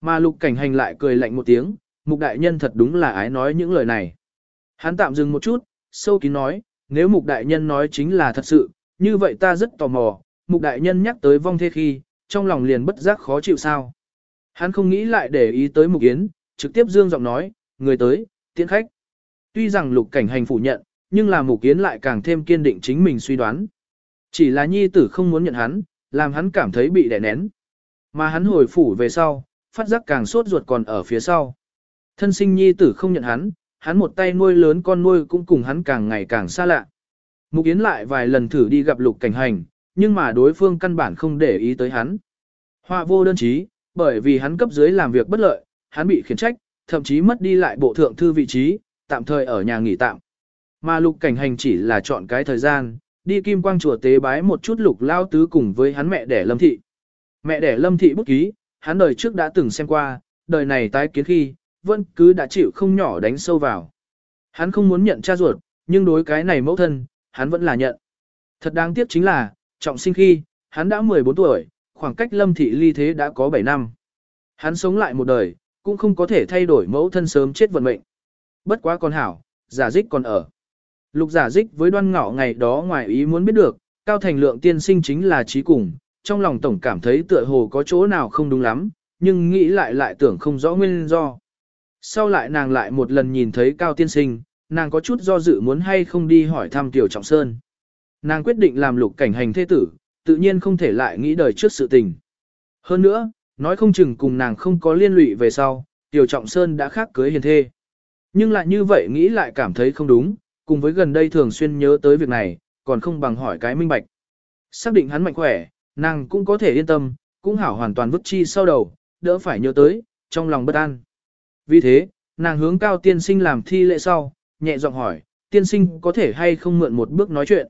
Mà lục cảnh hành lại cười lạnh một tiếng, mục đại nhân thật đúng là ái nói những lời này. Hắn tạm dừng một chút, sâu kín nói, nếu mục đại nhân nói chính là thật sự, như vậy ta rất tò mò, mục đại nhân nhắc tới vong thế khi, trong lòng liền bất giác khó chịu sao. Hắn không nghĩ lại để ý tới mục yến, trực tiếp dương giọng nói, người tới, tiễn khách. Tuy rằng lục cảnh hành phủ nhận, nhưng là mục yến lại càng thêm kiên định chính mình suy đoán. Chỉ là nhi tử không muốn nhận hắn, làm hắn cảm thấy bị đè nén. Mà hắn hồi phủ về sau, phát giác càng sốt ruột còn ở phía sau. Thân sinh nhi tử không nhận hắn, hắn một tay nuôi lớn con nuôi cũng cùng hắn càng ngày càng xa lạ. Mục Yến lại vài lần thử đi gặp lục cảnh hành, nhưng mà đối phương căn bản không để ý tới hắn. Họa vô đơn chí, bởi vì hắn cấp dưới làm việc bất lợi, hắn bị khiển trách, thậm chí mất đi lại bộ thượng thư vị trí, tạm thời ở nhà nghỉ tạm. Mà lục cảnh hành chỉ là chọn cái thời gian, đi kim quang chùa tế bái một chút lục lao tứ cùng với hắn mẹ đẻ lâm thị. Mẹ đẻ lâm thị bút ký, hắn đời trước đã từng xem qua, đời này tái kiến khi, vẫn cứ đã chịu không nhỏ đánh sâu vào. Hắn không muốn nhận cha ruột, nhưng đối cái này mẫu thân, hắn vẫn là nhận. Thật đáng tiếc chính là, trọng sinh khi, hắn đã 14 tuổi, khoảng cách lâm thị ly thế đã có 7 năm. Hắn sống lại một đời, cũng không có thể thay đổi mẫu thân sớm chết vận mệnh. Bất quá còn hảo, giả dích còn ở. Lục giả dích với đoan ngọ ngày đó ngoài ý muốn biết được, cao thành lượng tiên sinh chính là trí cùng, trong lòng tổng cảm thấy tựa hồ có chỗ nào không đúng lắm, nhưng nghĩ lại lại tưởng không rõ nguyên do. Sau lại nàng lại một lần nhìn thấy cao tiên sinh, nàng có chút do dự muốn hay không đi hỏi thăm Tiểu Trọng Sơn. Nàng quyết định làm lục cảnh hành thế tử, tự nhiên không thể lại nghĩ đời trước sự tình. Hơn nữa, nói không chừng cùng nàng không có liên lụy về sau, Tiểu Trọng Sơn đã khác cưới hiền thê. Nhưng lại như vậy nghĩ lại cảm thấy không đúng, cùng với gần đây thường xuyên nhớ tới việc này, còn không bằng hỏi cái minh bạch. Xác định hắn mạnh khỏe, nàng cũng có thể yên tâm, cũng hảo hoàn toàn vứt chi sau đầu, đỡ phải nhớ tới, trong lòng bất an. Vì thế, nàng hướng cao tiên sinh làm thi lễ sau, nhẹ giọng hỏi, tiên sinh có thể hay không mượn một bước nói chuyện.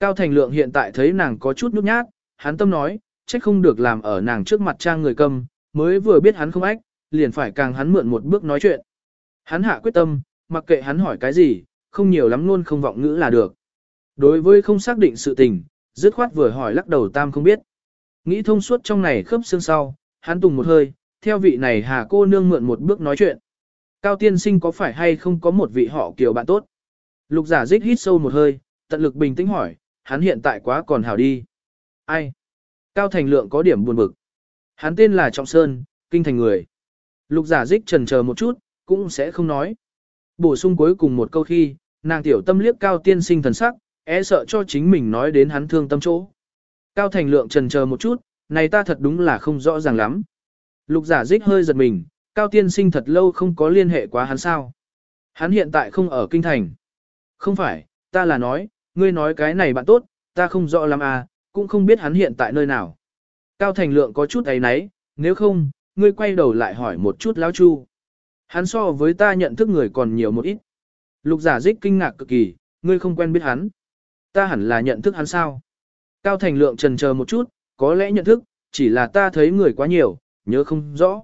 Cao Thành Lượng hiện tại thấy nàng có chút nhút nhát, hắn tâm nói, trách không được làm ở nàng trước mặt trang người cầm, mới vừa biết hắn không ách, liền phải càng hắn mượn một bước nói chuyện. Hắn hạ quyết tâm, mặc kệ hắn hỏi cái gì, không nhiều lắm luôn không vọng ngữ là được. Đối với không xác định sự tình, dứt khoát vừa hỏi lắc đầu tam không biết. Nghĩ thông suốt trong này khớp xương sau, hắn tùng một hơi, theo vị này hà cô nương mượn một bước nói chuyện. Cao tiên sinh có phải hay không có một vị họ kiểu bạn tốt? Lục giả dích hít sâu một hơi, tận lực bình tĩnh hỏi, hắn hiện tại quá còn hảo đi. Ai? Cao thành lượng có điểm buồn bực. Hắn tên là Trọng Sơn, kinh thành người. Lục giả dích trần chờ một chút, cũng sẽ không nói. Bổ sung cuối cùng một câu khi, nàng tiểu tâm liếc cao tiên sinh thần sắc, e sợ cho chính mình nói đến hắn thương tâm chỗ. Cao thành lượng trần chờ một chút, này ta thật đúng là không rõ ràng lắm. Lục giả dích hơi giật mình, cao tiên sinh thật lâu không có liên hệ quá hắn sao. Hắn hiện tại không ở kinh thành. Không phải, ta là nói, ngươi nói cái này bạn tốt, ta không rõ lắm à, cũng không biết hắn hiện tại nơi nào. Cao thành lượng có chút ấy nấy, nếu không, ngươi quay đầu lại hỏi một chút lão chu. Hắn so với ta nhận thức người còn nhiều một ít. Lục giả dích kinh ngạc cực kỳ, ngươi không quen biết hắn. Ta hẳn là nhận thức hắn sao? Cao Thành Lượng trần chờ một chút, có lẽ nhận thức, chỉ là ta thấy người quá nhiều, nhớ không rõ.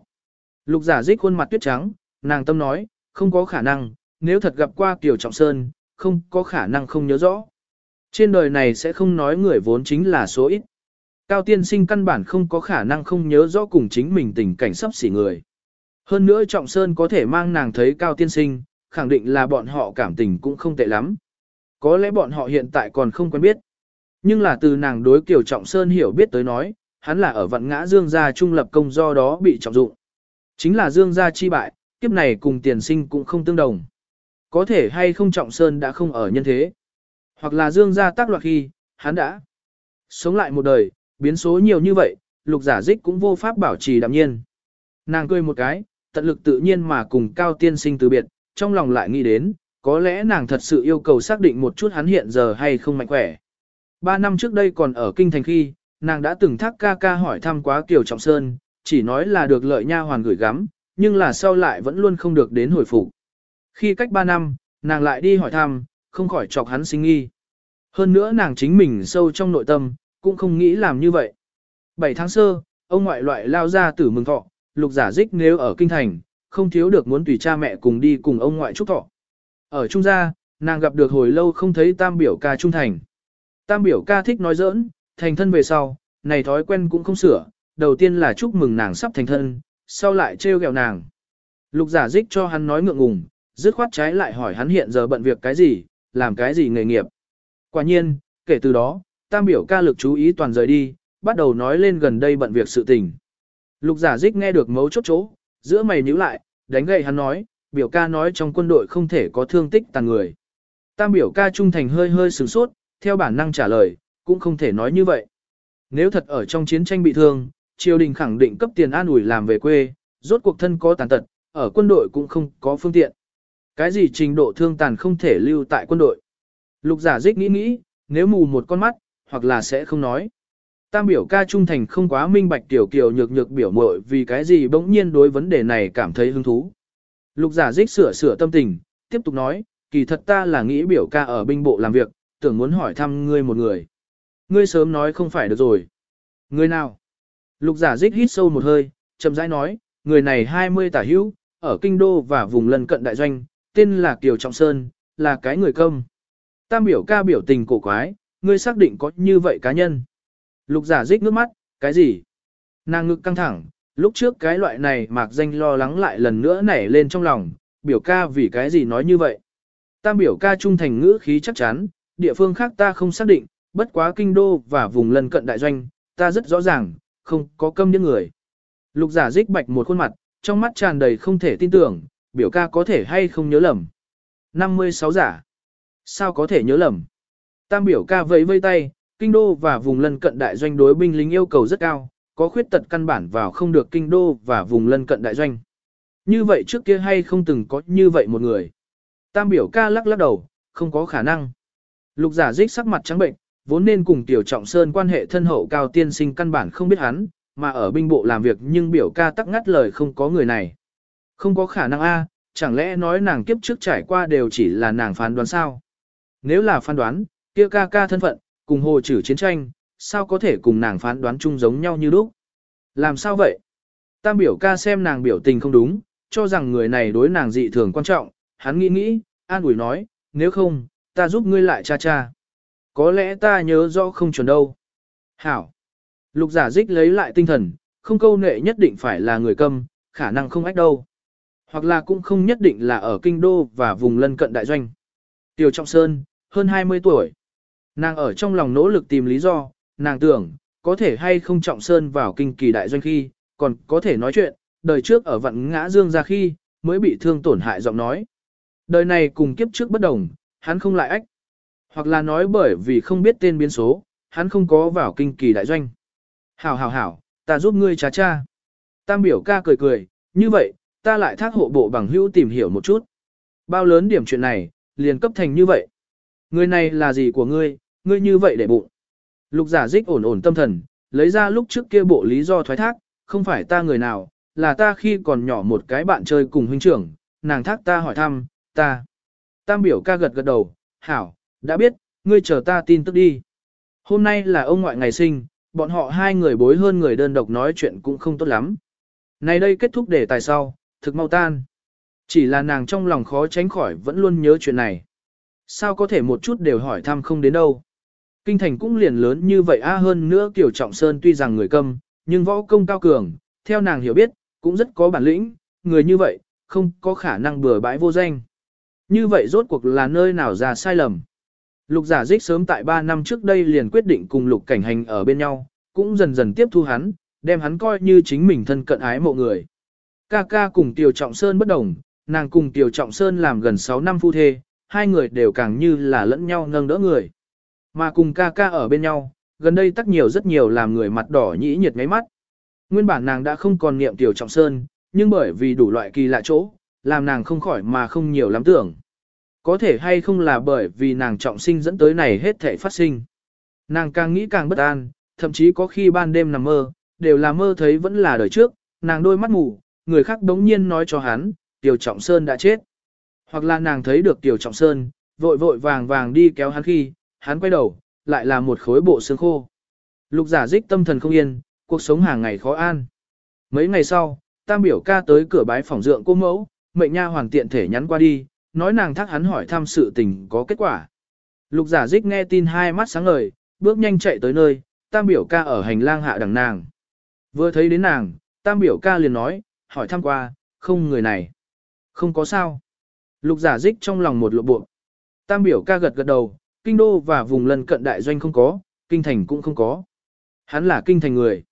Lục giả dích khuôn mặt tuyết trắng, nàng tâm nói, không có khả năng, nếu thật gặp qua Kiều Trọng Sơn, không có khả năng không nhớ rõ. Trên đời này sẽ không nói người vốn chính là số ít. Cao tiên sinh căn bản không có khả năng không nhớ rõ cùng chính mình tình cảnh sắp xỉ người. Hơn nữa Trọng Sơn có thể mang nàng thấy Cao tiên sinh, khẳng định là bọn họ cảm tình cũng không tệ lắm. Có lẽ bọn họ hiện tại còn không quen biết. Nhưng là từ nàng đối Kiều Trọng Sơn hiểu biết tới nói, hắn là ở vận ngã Dương gia trung lập công do đó bị trọng dụng. Chính là Dương gia chi bại, kiếp này cùng tiền sinh cũng không tương đồng. Có thể hay không Trọng Sơn đã không ở nhân thế. Hoặc là Dương gia tác loạt khi, hắn đã sống lại một đời, biến số nhiều như vậy, lục giả dích cũng vô pháp bảo trì đạm nhiên. Nàng cười một cái, tận lực tự nhiên mà cùng cao tiên sinh từ biệt, trong lòng lại nghĩ đến, có lẽ nàng thật sự yêu cầu xác định một chút hắn hiện giờ hay không mạnh khỏe. Ba năm trước đây còn ở kinh thành khi, nàng đã từng thác ca ca hỏi thăm quá Kiều Trọng Sơn, chỉ nói là được lợi nha hoàn gửi gắm, nhưng là sau lại vẫn luôn không được đến hồi phục. Khi cách ba năm, nàng lại đi hỏi thăm, không khỏi chọc hắn sinh nghi. Hơn nữa nàng chính mình sâu trong nội tâm, cũng không nghĩ làm như vậy. 7 tháng sơ, ông ngoại loại lao ra tử mừng thọ, lục giả dích nếu ở kinh thành, không thiếu được muốn tùy cha mẹ cùng đi cùng ông ngoại chúc thọ. Ở trung gia, nàng gặp được hồi lâu không thấy tam biểu ca trung thành. Tam biểu ca thích nói giỡn, thành thân về sau, này thói quen cũng không sửa, đầu tiên là chúc mừng nàng sắp thành thân, sau lại trêu ghẹo nàng. Lục giả dích cho hắn nói ngượng ngùng, dứt khoát trái lại hỏi hắn hiện giờ bận việc cái gì, làm cái gì nghề nghiệp. Quả nhiên, kể từ đó, tam biểu ca lực chú ý toàn rời đi, bắt đầu nói lên gần đây bận việc sự tình. Lục giả dích nghe được mấu chốt chỗ, giữa mày nhíu lại, đánh gậy hắn nói, biểu ca nói trong quân đội không thể có thương tích tàn người. Tam biểu ca trung thành hơi hơi sửng sốt, theo bản năng trả lời, cũng không thể nói như vậy. Nếu thật ở trong chiến tranh bị thương, triều đình khẳng định cấp tiền an ủi làm về quê, rốt cuộc thân có tàn tật, ở quân đội cũng không có phương tiện. Cái gì trình độ thương tàn không thể lưu tại quân đội. Lục giả dích nghĩ nghĩ, nếu mù một con mắt, hoặc là sẽ không nói. Tam biểu ca trung thành không quá minh bạch tiểu kiều nhược nhược biểu mội vì cái gì bỗng nhiên đối vấn đề này cảm thấy hứng thú. Lục giả dích sửa sửa tâm tình, tiếp tục nói, kỳ thật ta là nghĩ biểu ca ở binh bộ làm việc, tưởng muốn hỏi thăm ngươi một người. Ngươi sớm nói không phải được rồi. Người nào? Lục giả dích hít sâu một hơi, chậm rãi nói, người này 20 tả hữu, ở kinh đô và vùng lân cận đại doanh, tên là Kiều Trọng Sơn, là cái người công. Tam biểu ca biểu tình cổ quái, ngươi xác định có như vậy cá nhân. Lục giả dích nước mắt, cái gì? Nàng ngực căng thẳng, lúc trước cái loại này mạc danh lo lắng lại lần nữa nảy lên trong lòng, biểu ca vì cái gì nói như vậy. Tam biểu ca trung thành ngữ khí chắc chắn, địa phương khác ta không xác định, bất quá kinh đô và vùng lân cận đại doanh, ta rất rõ ràng, không có câm những người. Lục giả dích bạch một khuôn mặt, trong mắt tràn đầy không thể tin tưởng, biểu ca có thể hay không nhớ lầm. 56 giả. Sao có thể nhớ lầm? Tam biểu ca vẫy vây tay, kinh đô và vùng lân cận đại doanh đối binh lính yêu cầu rất cao, có khuyết tật căn bản vào không được kinh đô và vùng lân cận đại doanh. Như vậy trước kia hay không từng có như vậy một người. Tam biểu ca lắc lắc đầu, không có khả năng. Lục giả dích sắc mặt trắng bệnh, vốn nên cùng tiểu trọng sơn quan hệ thân hậu cao tiên sinh căn bản không biết hắn, mà ở binh bộ làm việc nhưng biểu ca tắc ngắt lời không có người này. Không có khả năng A, chẳng lẽ nói nàng kiếp trước trải qua đều chỉ là nàng phán đoán sao? Nếu là phán đoán, kia ca ca thân phận, cùng hồ trừ chiến tranh, sao có thể cùng nàng phán đoán chung giống nhau như lúc? Làm sao vậy? Tam biểu ca xem nàng biểu tình không đúng, cho rằng người này đối nàng dị thường quan trọng, hắn nghĩ nghĩ, an ủi nói, nếu không, ta giúp ngươi lại cha cha. Có lẽ ta nhớ rõ không chuẩn đâu. Hảo. Lục giả dích lấy lại tinh thần, không câu nệ nhất định phải là người câm, khả năng không ách đâu. Hoặc là cũng không nhất định là ở kinh đô và vùng lân cận đại doanh. Tiểu Trọng Sơn, hơn 20 tuổi. Nàng ở trong lòng nỗ lực tìm lý do, nàng tưởng, có thể hay không Trọng Sơn vào kinh kỳ đại doanh khi, còn có thể nói chuyện, đời trước ở vận ngã dương ra khi, mới bị thương tổn hại giọng nói. Đời này cùng kiếp trước bất đồng, hắn không lại ách. Hoặc là nói bởi vì không biết tên biến số, hắn không có vào kinh kỳ đại doanh. Hảo hảo hảo, ta giúp ngươi trà cha. Tam biểu ca cười cười, như vậy, ta lại thác hộ bộ bằng hữu tìm hiểu một chút. Bao lớn điểm chuyện này, liền cấp thành như vậy. Người này là gì của ngươi, ngươi như vậy để bụng. Lục giả dích ổn ổn tâm thần, lấy ra lúc trước kia bộ lý do thoái thác, không phải ta người nào, là ta khi còn nhỏ một cái bạn chơi cùng huynh trưởng, nàng thác ta hỏi thăm, ta. Tam biểu ca gật gật đầu, hảo, đã biết, ngươi chờ ta tin tức đi. Hôm nay là ông ngoại ngày sinh, bọn họ hai người bối hơn người đơn độc nói chuyện cũng không tốt lắm. Này đây kết thúc để tài sau, thực mau tan. Chỉ là nàng trong lòng khó tránh khỏi vẫn luôn nhớ chuyện này. Sao có thể một chút đều hỏi thăm không đến đâu. Kinh thành cũng liền lớn như vậy a hơn nữa Kiều Trọng Sơn tuy rằng người câm, nhưng võ công cao cường, theo nàng hiểu biết, cũng rất có bản lĩnh, người như vậy, không có khả năng bừa bãi vô danh. Như vậy rốt cuộc là nơi nào ra sai lầm. Lục giả dích sớm tại 3 năm trước đây liền quyết định cùng lục cảnh hành ở bên nhau, cũng dần dần tiếp thu hắn, đem hắn coi như chính mình thân cận ái mộ người. Ca ca cùng Tiểu Trọng Sơn bất đồng, nàng cùng Tiểu Trọng Sơn làm gần 6 năm phu thê, hai người đều càng như là lẫn nhau nâng đỡ người. Mà cùng ca ca ở bên nhau, gần đây tắc nhiều rất nhiều làm người mặt đỏ nhĩ nhiệt ngáy mắt. Nguyên bản nàng đã không còn niệm Tiểu Trọng Sơn, nhưng bởi vì đủ loại kỳ lạ chỗ, làm nàng không khỏi mà không nhiều lắm tưởng. Có thể hay không là bởi vì nàng trọng sinh dẫn tới này hết thể phát sinh. Nàng càng nghĩ càng bất an, thậm chí có khi ban đêm nằm mơ, đều là mơ thấy vẫn là đời trước, nàng đôi mắt ngủ, người khác đống nhiên nói cho hắn, Tiểu Trọng Sơn đã chết. Hoặc là nàng thấy được Tiểu Trọng Sơn, vội vội vàng vàng đi kéo hắn khi, hắn quay đầu, lại là một khối bộ xương khô. Lục giả dích tâm thần không yên, cuộc sống hàng ngày khó an. Mấy ngày sau, tam biểu ca tới cửa bái phòng dượng cô mẫu, mệnh nha hoàng tiện thể nhắn qua đi, nói nàng thắc hắn hỏi thăm sự tình có kết quả. Lục giả dích nghe tin hai mắt sáng ngời, bước nhanh chạy tới nơi, tam biểu ca ở hành lang hạ đằng nàng. Vừa thấy đến nàng, tam biểu ca liền nói, hỏi thăm qua, không người này. Không có sao. Lục giả dích trong lòng một lộ bộ. Tam biểu ca gật gật đầu, kinh đô và vùng lân cận đại doanh không có, kinh thành cũng không có. Hắn là kinh thành người.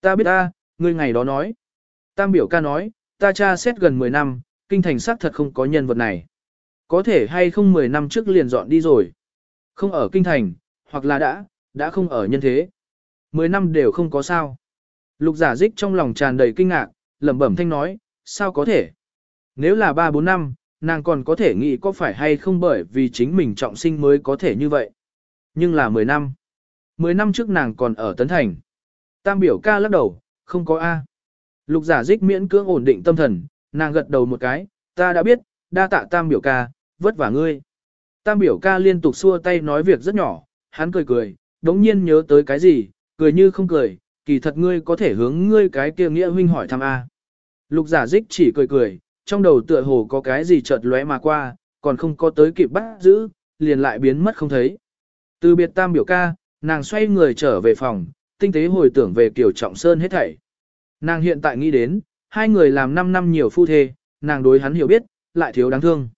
Ta biết ta, ngươi ngày đó nói. Tam biểu ca nói, ta tra xét gần 10 năm, kinh thành xác thật không có nhân vật này. Có thể hay không 10 năm trước liền dọn đi rồi. Không ở kinh thành, hoặc là đã, đã không ở nhân thế. 10 năm đều không có sao. Lục giả dích trong lòng tràn đầy kinh ngạc, lẩm bẩm thanh nói, sao có thể? Nếu là 3-4 năm, nàng còn có thể nghĩ có phải hay không bởi vì chính mình trọng sinh mới có thể như vậy. Nhưng là 10 năm. 10 năm trước nàng còn ở Tấn Thành. Tam biểu ca lắc đầu, không có A. Lục giả dích miễn cưỡng ổn định tâm thần, nàng gật đầu một cái, ta đã biết, đa tạ tam biểu ca, vất vả ngươi. Tam biểu ca liên tục xua tay nói việc rất nhỏ, hắn cười cười, đống nhiên nhớ tới cái gì, cười như không cười, kỳ thật ngươi có thể hướng ngươi cái kia nghĩa huynh hỏi thăm A. Lục giả dích chỉ cười cười, trong đầu tựa hồ có cái gì chợt lóe mà qua, còn không có tới kịp bắt giữ, liền lại biến mất không thấy. Từ biệt tam biểu ca, nàng xoay người trở về phòng, tinh tế hồi tưởng về Kiều Trọng Sơn hết thảy. Nàng hiện tại nghĩ đến, hai người làm 5 năm nhiều phu thê, nàng đối hắn hiểu biết, lại thiếu đáng thương.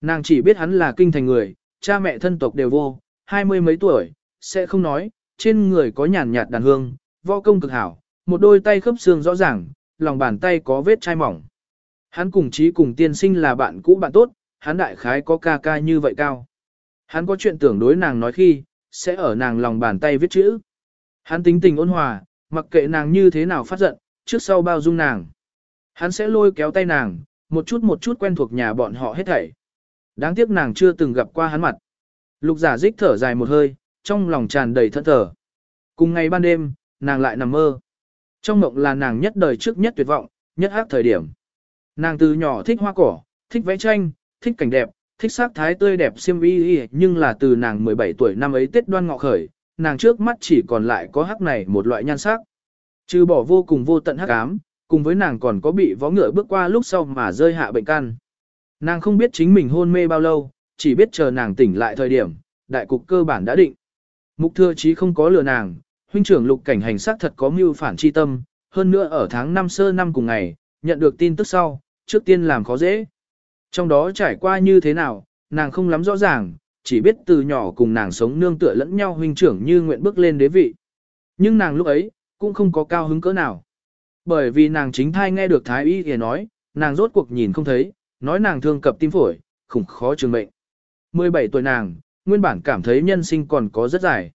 Nàng chỉ biết hắn là kinh thành người, cha mẹ thân tộc đều vô, hai mươi mấy tuổi, sẽ không nói, trên người có nhàn nhạt đàn hương, võ công cực hảo, một đôi tay khớp xương rõ ràng, lòng bàn tay có vết chai mỏng. Hắn cùng chí cùng tiên sinh là bạn cũ bạn tốt, hắn đại khái có ca ca như vậy cao. Hắn có chuyện tưởng đối nàng nói khi, sẽ ở nàng lòng bàn tay viết chữ. Hắn tính tình ôn hòa, mặc kệ nàng như thế nào phát giận, trước sau bao dung nàng. Hắn sẽ lôi kéo tay nàng, một chút một chút quen thuộc nhà bọn họ hết thảy. Đáng tiếc nàng chưa từng gặp qua hắn mặt. Lục giả dích thở dài một hơi, trong lòng tràn đầy thẫn thở. Cùng ngày ban đêm, nàng lại nằm mơ. Trong mộng là nàng nhất đời trước nhất tuyệt vọng, nhất ác thời điểm. Nàng từ nhỏ thích hoa cỏ, thích vẽ tranh, thích cảnh đẹp, thích sắc thái tươi đẹp xiêm y nhưng là từ nàng 17 tuổi năm ấy Tết đoan ngọ khởi, nàng trước mắt chỉ còn lại có hắc này một loại nhan sắc. Trừ bỏ vô cùng vô tận hắc ám, cùng với nàng còn có bị vó ngựa bước qua lúc sau mà rơi hạ bệnh căn. Nàng không biết chính mình hôn mê bao lâu, chỉ biết chờ nàng tỉnh lại thời điểm, đại cục cơ bản đã định. Mục thừa chí không có lừa nàng, huynh trưởng lục cảnh hành sát thật có mưu phản chi tâm, hơn nữa ở tháng năm sơ năm cùng ngày, nhận được tin tức sau, trước tiên làm khó dễ. Trong đó trải qua như thế nào, nàng không lắm rõ ràng, chỉ biết từ nhỏ cùng nàng sống nương tựa lẫn nhau huynh trưởng như nguyện bước lên đế vị. Nhưng nàng lúc ấy, cũng không có cao hứng cỡ nào. Bởi vì nàng chính thai nghe được Thái Y thì nói, nàng rốt cuộc nhìn không thấy, nói nàng thương cập tim phổi, khủng khó trường mệnh. 17 tuổi nàng, nguyên bản cảm thấy nhân sinh còn có rất dài.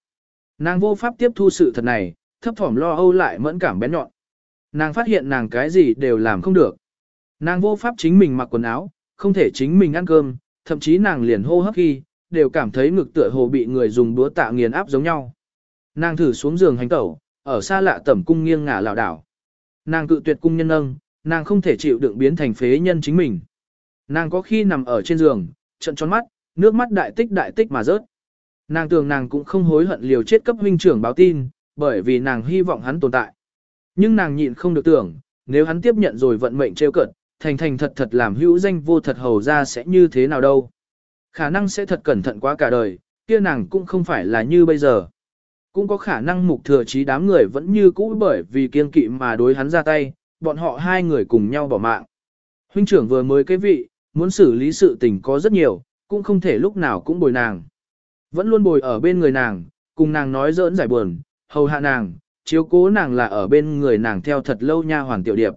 Nàng vô pháp tiếp thu sự thật này, thấp thỏm lo âu lại mẫn cảm bén nhọn. Nàng phát hiện nàng cái gì đều làm không được. Nàng vô pháp chính mình mặc quần áo, không thể chính mình ăn cơm, thậm chí nàng liền hô hấp khi, đều cảm thấy ngực tựa hồ bị người dùng búa tạ nghiền áp giống nhau. Nàng thử xuống giường hành tẩu, ở xa lạ tẩm cung nghiêng ngả lảo đảo. Nàng cự tuyệt cung nhân nâng, nàng không thể chịu đựng biến thành phế nhân chính mình. Nàng có khi nằm ở trên giường, trận tròn mắt, nước mắt đại tích đại tích mà rớt. Nàng tưởng nàng cũng không hối hận liều chết cấp huynh trưởng báo tin, bởi vì nàng hy vọng hắn tồn tại. Nhưng nàng nhịn không được tưởng, nếu hắn tiếp nhận rồi vận mệnh trêu cợt, thành thành thật thật làm hữu danh vô thật hầu ra sẽ như thế nào đâu. Khả năng sẽ thật cẩn thận quá cả đời, kia nàng cũng không phải là như bây giờ. Cũng có khả năng mục thừa trí đám người vẫn như cũ bởi vì kiên kỵ mà đối hắn ra tay, bọn họ hai người cùng nhau bỏ mạng. Huynh trưởng vừa mới cái vị, muốn xử lý sự tình có rất nhiều, cũng không thể lúc nào cũng bồi nàng. Vẫn luôn bồi ở bên người nàng, cùng nàng nói giỡn giải buồn, hầu hạ nàng, chiếu cố nàng là ở bên người nàng theo thật lâu nha hoàn tiểu điệp.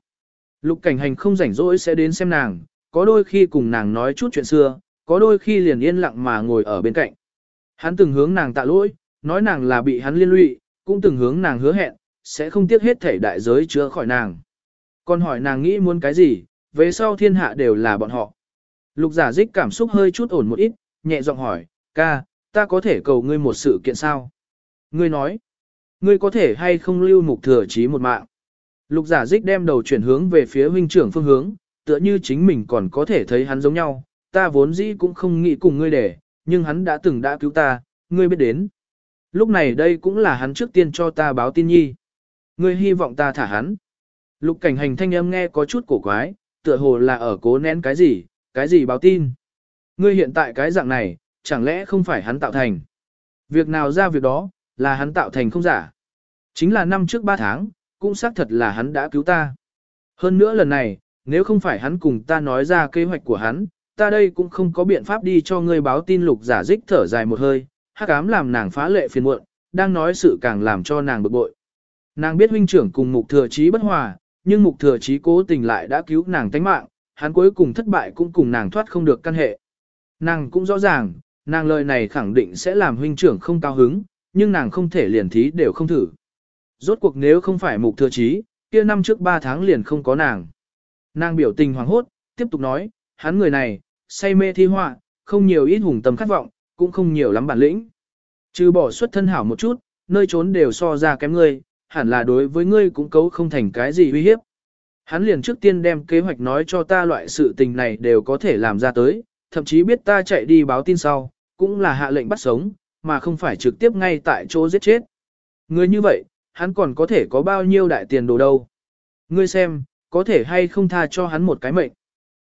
Lục cảnh hành không rảnh rỗi sẽ đến xem nàng, có đôi khi cùng nàng nói chút chuyện xưa, có đôi khi liền yên lặng mà ngồi ở bên cạnh. Hắn từng hướng nàng tạ lỗi, nói nàng là bị hắn liên lụy, cũng từng hướng nàng hứa hẹn, sẽ không tiếc hết thể đại giới chữa khỏi nàng. Còn hỏi nàng nghĩ muốn cái gì, về sau thiên hạ đều là bọn họ. Lục giả dích cảm xúc hơi chút ổn một ít, nhẹ giọng hỏi, ca, ta có thể cầu ngươi một sự kiện sao? Ngươi nói, ngươi có thể hay không lưu mục thừa chí một mạng? Lục giả dích đem đầu chuyển hướng về phía huynh trưởng phương hướng, tựa như chính mình còn có thể thấy hắn giống nhau, ta vốn dĩ cũng không nghĩ cùng ngươi để, nhưng hắn đã từng đã cứu ta, ngươi biết đến. Lúc này đây cũng là hắn trước tiên cho ta báo tin nhi. Ngươi hy vọng ta thả hắn. Lục cảnh hành thanh âm nghe có chút cổ quái, tựa hồ là ở cố nén cái gì, cái gì báo tin. Ngươi hiện tại cái dạng này, chẳng lẽ không phải hắn tạo thành. Việc nào ra việc đó, là hắn tạo thành không giả. Chính là năm trước ba tháng, cũng xác thật là hắn đã cứu ta. Hơn nữa lần này, nếu không phải hắn cùng ta nói ra kế hoạch của hắn, ta đây cũng không có biện pháp đi cho ngươi báo tin lục giả dích thở dài một hơi, hắc ám làm nàng phá lệ phiền muộn, đang nói sự càng làm cho nàng bực bội. Nàng biết huynh trưởng cùng mục thừa chí bất hòa, nhưng mục thừa chí cố tình lại đã cứu nàng tánh mạng, hắn cuối cùng thất bại cũng cùng nàng thoát không được căn hệ. Nàng cũng rõ ràng, nàng lời này khẳng định sẽ làm huynh trưởng không cao hứng, nhưng nàng không thể liền thí đều không thử. Rốt cuộc nếu không phải mục thừa chí, kia năm trước 3 tháng liền không có nàng. Nàng biểu tình hoàng hốt, tiếp tục nói, hắn người này, say mê thi họa, không nhiều ít hùng tâm khát vọng, cũng không nhiều lắm bản lĩnh. Trừ bỏ xuất thân hảo một chút, nơi trốn đều so ra kém ngươi, hẳn là đối với ngươi cũng cấu không thành cái gì uy hiếp. Hắn liền trước tiên đem kế hoạch nói cho ta loại sự tình này đều có thể làm ra tới, thậm chí biết ta chạy đi báo tin sau, cũng là hạ lệnh bắt sống, mà không phải trực tiếp ngay tại chỗ giết chết. Người như vậy, hắn còn có thể có bao nhiêu đại tiền đồ đâu. Ngươi xem, có thể hay không tha cho hắn một cái mệnh.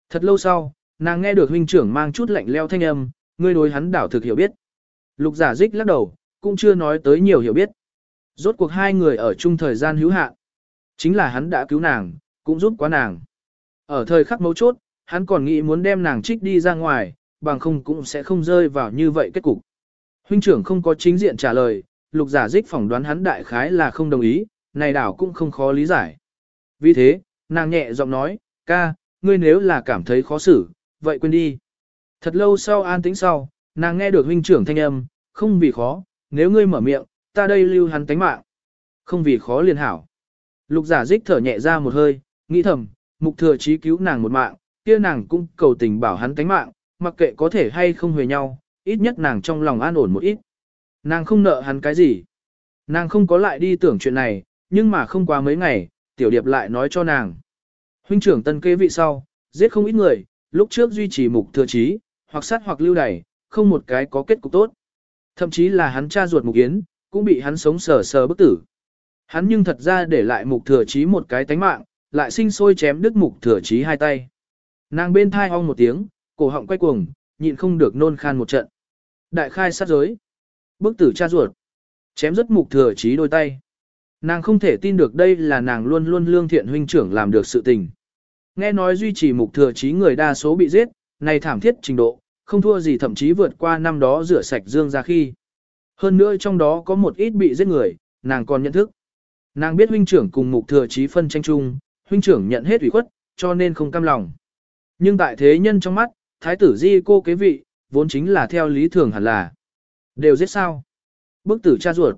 Thật lâu sau, nàng nghe được huynh trưởng mang chút lạnh leo thanh âm, ngươi đối hắn đảo thực hiểu biết. Lục giả dích lắc đầu, cũng chưa nói tới nhiều hiểu biết. Rốt cuộc hai người ở chung thời gian hữu hạn. Chính là hắn đã cứu nàng, cũng giúp quá nàng. Ở thời khắc mấu chốt, hắn còn nghĩ muốn đem nàng trích đi ra ngoài, bằng không cũng sẽ không rơi vào như vậy kết cục. Huynh trưởng không có chính diện trả lời, lục giả dích phỏng đoán hắn đại khái là không đồng ý, này đảo cũng không khó lý giải. Vì thế, nàng nhẹ giọng nói, ca, ngươi nếu là cảm thấy khó xử, vậy quên đi. Thật lâu sau an tĩnh sau, nàng nghe được huynh trưởng thanh âm, không vì khó, nếu ngươi mở miệng, ta đây lưu hắn tánh mạng. Không vì khó liền hảo. Lục giả dích thở nhẹ ra một hơi, nghĩ thầm, mục thừa chí cứu nàng một mạng, kia nàng cũng cầu tình bảo hắn tánh mạng, mặc kệ có thể hay không huề nhau, ít nhất nàng trong lòng an ổn một ít. Nàng không nợ hắn cái gì. Nàng không có lại đi tưởng chuyện này, nhưng mà không qua mấy ngày, tiểu điệp lại nói cho nàng. Huynh trưởng tân kế vị sau, giết không ít người, lúc trước duy trì mục thừa chí, hoặc sát hoặc lưu đày, không một cái có kết cục tốt. Thậm chí là hắn cha ruột mục yến, cũng bị hắn sống sờ sờ bức tử. Hắn nhưng thật ra để lại mục thừa chí một cái tánh mạng, lại sinh sôi chém đứt mục thừa chí hai tay. Nàng bên thai ong một tiếng, cổ họng quay cuồng, nhịn không được nôn khan một trận. Đại khai sát giới. Bức tử cha ruột. Chém rất mục thừa trí đôi tay. Nàng không thể tin được đây là nàng luôn luôn lương thiện huynh trưởng làm được sự tình. Nghe nói duy trì mục thừa trí người đa số bị giết, này thảm thiết trình độ, không thua gì thậm chí vượt qua năm đó rửa sạch dương ra khi. Hơn nữa trong đó có một ít bị giết người, nàng còn nhận thức. Nàng biết huynh trưởng cùng mục thừa trí phân tranh chung, huynh trưởng nhận hết ủy khuất, cho nên không cam lòng. Nhưng tại thế nhân trong mắt, thái tử di cô kế vị, vốn chính là theo lý thường hẳn là. Đều giết sao? Bức tử cha ruột.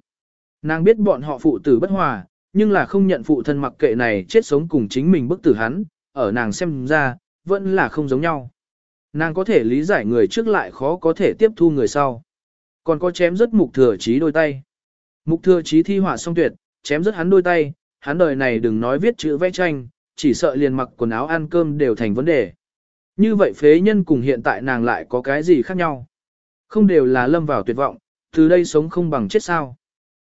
Nàng biết bọn họ phụ tử bất hòa, nhưng là không nhận phụ thân mặc kệ này chết sống cùng chính mình bức tử hắn, ở nàng xem ra, vẫn là không giống nhau. Nàng có thể lý giải người trước lại khó có thể tiếp thu người sau. Còn có chém rất mục thừa chí đôi tay. Mục thừa chí thi họa xong tuyệt, chém rất hắn đôi tay, hắn đời này đừng nói viết chữ vẽ tranh, chỉ sợ liền mặc quần áo ăn cơm đều thành vấn đề. Như vậy phế nhân cùng hiện tại nàng lại có cái gì khác nhau? Không đều là lâm vào tuyệt vọng, từ đây sống không bằng chết sao.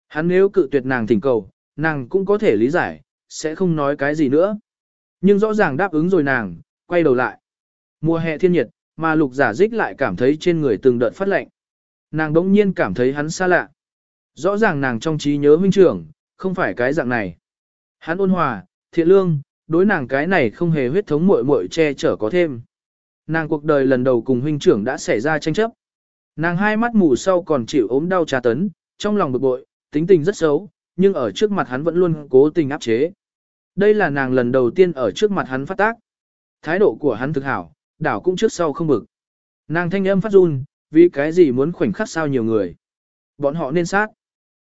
Hắn nếu cự tuyệt nàng thỉnh cầu, nàng cũng có thể lý giải, sẽ không nói cái gì nữa. Nhưng rõ ràng đáp ứng rồi nàng, quay đầu lại. Mùa hè thiên nhiệt, mà lục giả dích lại cảm thấy trên người từng đợt phát lạnh. Nàng đống nhiên cảm thấy hắn xa lạ. Rõ ràng nàng trong trí nhớ huynh trưởng, không phải cái dạng này. Hắn ôn hòa, thiện lương, đối nàng cái này không hề huyết thống muội muội che chở có thêm. Nàng cuộc đời lần đầu cùng huynh trưởng đã xảy ra tranh chấp. Nàng hai mắt mù sau còn chịu ốm đau trà tấn, trong lòng bực bội, tính tình rất xấu, nhưng ở trước mặt hắn vẫn luôn cố tình áp chế. Đây là nàng lần đầu tiên ở trước mặt hắn phát tác. Thái độ của hắn thực hảo, đảo cũng trước sau không bực. Nàng thanh âm phát run, vì cái gì muốn khoảnh khắc sao nhiều người. Bọn họ nên sát.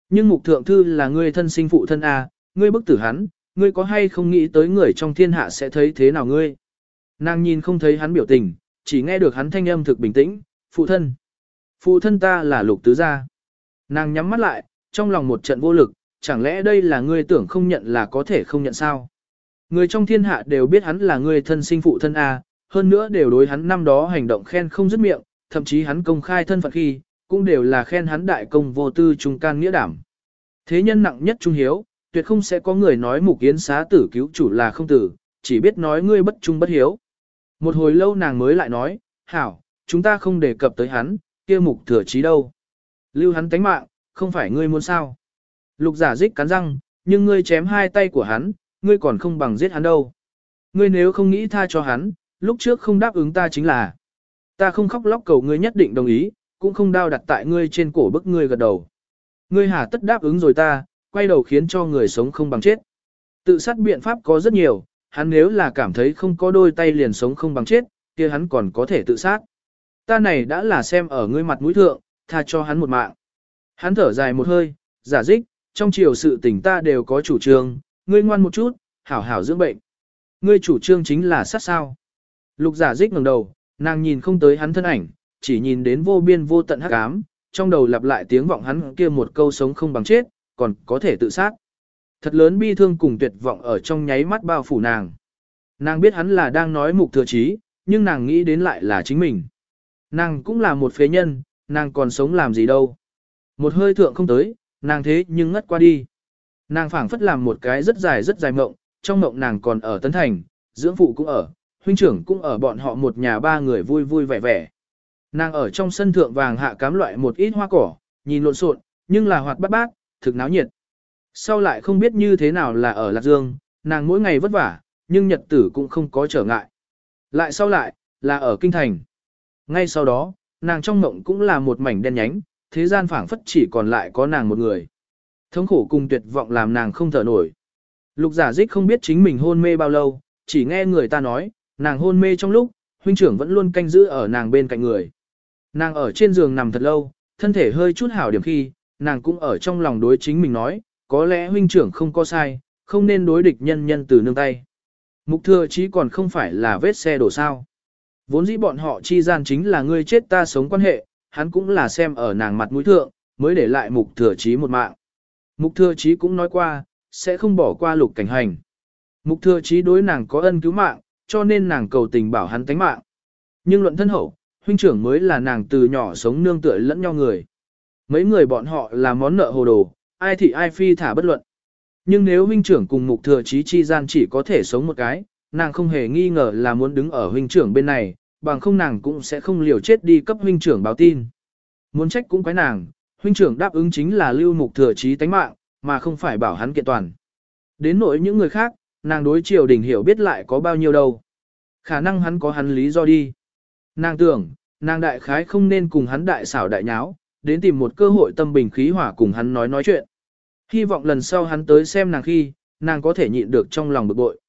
Nhưng mục thượng thư là ngươi thân sinh phụ thân A, ngươi bức tử hắn, ngươi có hay không nghĩ tới người trong thiên hạ sẽ thấy thế nào ngươi. Nàng nhìn không thấy hắn biểu tình, chỉ nghe được hắn thanh âm thực bình tĩnh, phụ thân. Phụ thân ta là lục tứ gia. Nàng nhắm mắt lại, trong lòng một trận vô lực, chẳng lẽ đây là ngươi tưởng không nhận là có thể không nhận sao? Người trong thiên hạ đều biết hắn là người thân sinh phụ thân A, hơn nữa đều đối hắn năm đó hành động khen không dứt miệng, thậm chí hắn công khai thân phận khi, cũng đều là khen hắn đại công vô tư trung can nghĩa đảm. Thế nhân nặng nhất trung hiếu, tuyệt không sẽ có người nói mục yến xá tử cứu chủ là không tử, chỉ biết nói ngươi bất trung bất hiếu. Một hồi lâu nàng mới lại nói, hảo, chúng ta không đề cập tới hắn, kia mục thừa trí đâu. Lưu hắn tánh mạng, không phải ngươi muốn sao. Lục giả dích cắn răng, nhưng ngươi chém hai tay của hắn, ngươi còn không bằng giết hắn đâu. Ngươi nếu không nghĩ tha cho hắn, lúc trước không đáp ứng ta chính là. Ta không khóc lóc cầu ngươi nhất định đồng ý, cũng không đao đặt tại ngươi trên cổ bức ngươi gật đầu. Ngươi hà tất đáp ứng rồi ta, quay đầu khiến cho người sống không bằng chết. Tự sát biện pháp có rất nhiều, hắn nếu là cảm thấy không có đôi tay liền sống không bằng chết, kia hắn còn có thể tự sát. Ta này đã là xem ở ngươi mặt mũi thượng, tha cho hắn một mạng. Hắn thở dài một hơi, giả dích, trong chiều sự tình ta đều có chủ trương, ngươi ngoan một chút, hảo hảo dưỡng bệnh. Ngươi chủ trương chính là sát sao. Lục giả dích ngẩng đầu, nàng nhìn không tới hắn thân ảnh, chỉ nhìn đến vô biên vô tận hắc ám, trong đầu lặp lại tiếng vọng hắn kia một câu sống không bằng chết, còn có thể tự sát. Thật lớn bi thương cùng tuyệt vọng ở trong nháy mắt bao phủ nàng. Nàng biết hắn là đang nói mục thừa trí, nhưng nàng nghĩ đến lại là chính mình. Nàng cũng là một phế nhân, nàng còn sống làm gì đâu. Một hơi thượng không tới, nàng thế nhưng ngất qua đi. Nàng phảng phất làm một cái rất dài rất dài mộng, trong mộng nàng còn ở Tân Thành, dưỡng phụ cũng ở, huynh trưởng cũng ở bọn họ một nhà ba người vui vui vẻ vẻ. Nàng ở trong sân thượng vàng hạ cám loại một ít hoa cỏ, nhìn lộn xộn, nhưng là hoạt bát bát, thực náo nhiệt. Sau lại không biết như thế nào là ở Lạc Dương, nàng mỗi ngày vất vả, nhưng nhật tử cũng không có trở ngại. Lại sau lại, là ở Kinh Thành. Ngay sau đó, nàng trong mộng cũng là một mảnh đen nhánh, thế gian phảng phất chỉ còn lại có nàng một người. Thống khổ cùng tuyệt vọng làm nàng không thở nổi. Lục giả dích không biết chính mình hôn mê bao lâu, chỉ nghe người ta nói, nàng hôn mê trong lúc, huynh trưởng vẫn luôn canh giữ ở nàng bên cạnh người. Nàng ở trên giường nằm thật lâu, thân thể hơi chút hảo điểm khi, nàng cũng ở trong lòng đối chính mình nói, có lẽ huynh trưởng không có sai, không nên đối địch nhân nhân từ nương tay. Mục thừa chí còn không phải là vết xe đổ sao. Vốn dĩ bọn họ chi gian chính là ngươi chết ta sống quan hệ, hắn cũng là xem ở nàng mặt mũi thượng, mới để lại mục thừa chí một mạng. Mục thừa chí cũng nói qua, sẽ không bỏ qua lục cảnh hành. Mục thừa chí đối nàng có ân cứu mạng, cho nên nàng cầu tình bảo hắn tánh mạng. Nhưng luận thân hậu, huynh trưởng mới là nàng từ nhỏ sống nương tựa lẫn nhau người. Mấy người bọn họ là món nợ hồ đồ, ai thì ai phi thả bất luận. Nhưng nếu huynh trưởng cùng mục thừa chí chi gian chỉ có thể sống một cái, nàng không hề nghi ngờ là muốn đứng ở huynh trưởng bên này, bằng không nàng cũng sẽ không liều chết đi cấp huynh trưởng báo tin. Muốn trách cũng quái nàng, huynh trưởng đáp ứng chính là lưu mục thừa trí tánh mạng, mà không phải bảo hắn kiện toàn. Đến nỗi những người khác, nàng đối triều đình hiểu biết lại có bao nhiêu đâu. Khả năng hắn có hắn lý do đi. Nàng tưởng, nàng đại khái không nên cùng hắn đại xảo đại nháo, đến tìm một cơ hội tâm bình khí hỏa cùng hắn nói nói chuyện. Hy vọng lần sau hắn tới xem nàng khi, nàng có thể nhịn được trong lòng bực bội.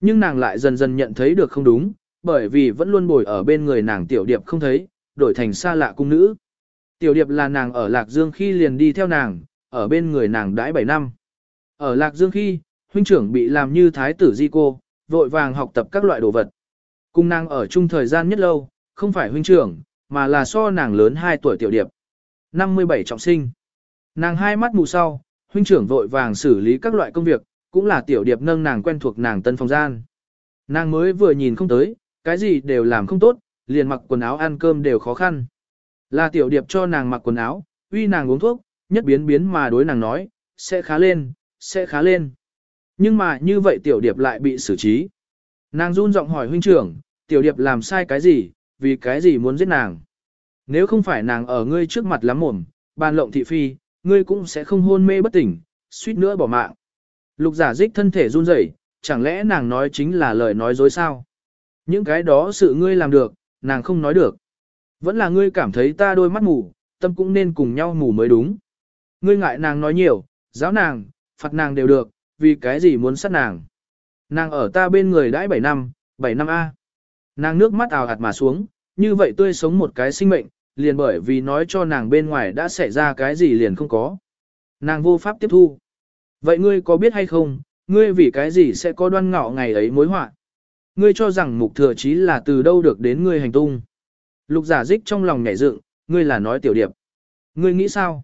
Nhưng nàng lại dần dần nhận thấy được không đúng, bởi vì vẫn luôn bồi ở bên người nàng tiểu điệp không thấy, đổi thành xa lạ cung nữ. Tiểu điệp là nàng ở Lạc Dương khi liền đi theo nàng, ở bên người nàng đãi 7 năm. Ở Lạc Dương khi, huynh trưởng bị làm như thái tử di cô, vội vàng học tập các loại đồ vật. Cung nàng ở chung thời gian nhất lâu, không phải huynh trưởng, mà là so nàng lớn 2 tuổi tiểu điệp. 57 trọng sinh. Nàng hai mắt mù sau, huynh trưởng vội vàng xử lý các loại công việc, cũng là tiểu điệp nâng nàng quen thuộc nàng tân phòng gian. Nàng mới vừa nhìn không tới, cái gì đều làm không tốt, liền mặc quần áo ăn cơm đều khó khăn. Là tiểu điệp cho nàng mặc quần áo, uy nàng uống thuốc, nhất biến biến mà đối nàng nói, sẽ khá lên, sẽ khá lên. Nhưng mà như vậy tiểu điệp lại bị xử trí. Nàng run giọng hỏi huynh trưởng, tiểu điệp làm sai cái gì, vì cái gì muốn giết nàng. Nếu không phải nàng ở ngươi trước mặt lắm mồm, bàn lộng thị phi, ngươi cũng sẽ không hôn mê bất tỉnh, suýt nữa bỏ mạng. Lục giả dích thân thể run rẩy, chẳng lẽ nàng nói chính là lời nói dối sao? Những cái đó sự ngươi làm được, nàng không nói được. Vẫn là ngươi cảm thấy ta đôi mắt mù, tâm cũng nên cùng nhau mù mới đúng. Ngươi ngại nàng nói nhiều, giáo nàng, phạt nàng đều được, vì cái gì muốn sát nàng. Nàng ở ta bên người đãi 7 năm, 7 năm A. Nàng nước mắt ào ạt mà xuống, như vậy tươi sống một cái sinh mệnh, liền bởi vì nói cho nàng bên ngoài đã xảy ra cái gì liền không có. Nàng vô pháp tiếp thu. Vậy ngươi có biết hay không, ngươi vì cái gì sẽ có đoan ngạo ngày ấy mối họa? Ngươi cho rằng mục thừa chí là từ đâu được đến ngươi hành tung. Lục giả dích trong lòng nhảy dựng, ngươi là nói tiểu điệp. Ngươi nghĩ sao?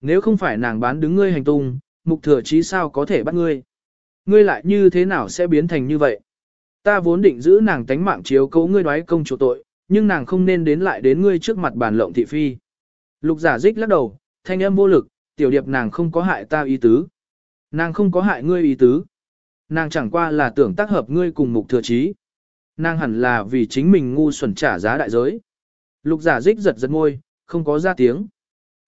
Nếu không phải nàng bán đứng ngươi hành tung, mục thừa chí sao có thể bắt ngươi? Ngươi lại như thế nào sẽ biến thành như vậy? Ta vốn định giữ nàng tánh mạng chiếu cố ngươi đoái công chủ tội, nhưng nàng không nên đến lại đến ngươi trước mặt bàn lộng thị phi. Lục giả dích lắc đầu, thanh âm vô lực, tiểu điệp nàng không có hại ta ý tứ. Nàng không có hại ngươi ý tứ. Nàng chẳng qua là tưởng tác hợp ngươi cùng mục thừa trí. Nàng hẳn là vì chính mình ngu xuẩn trả giá đại giới. Lục giả dích giật giật môi, không có ra tiếng.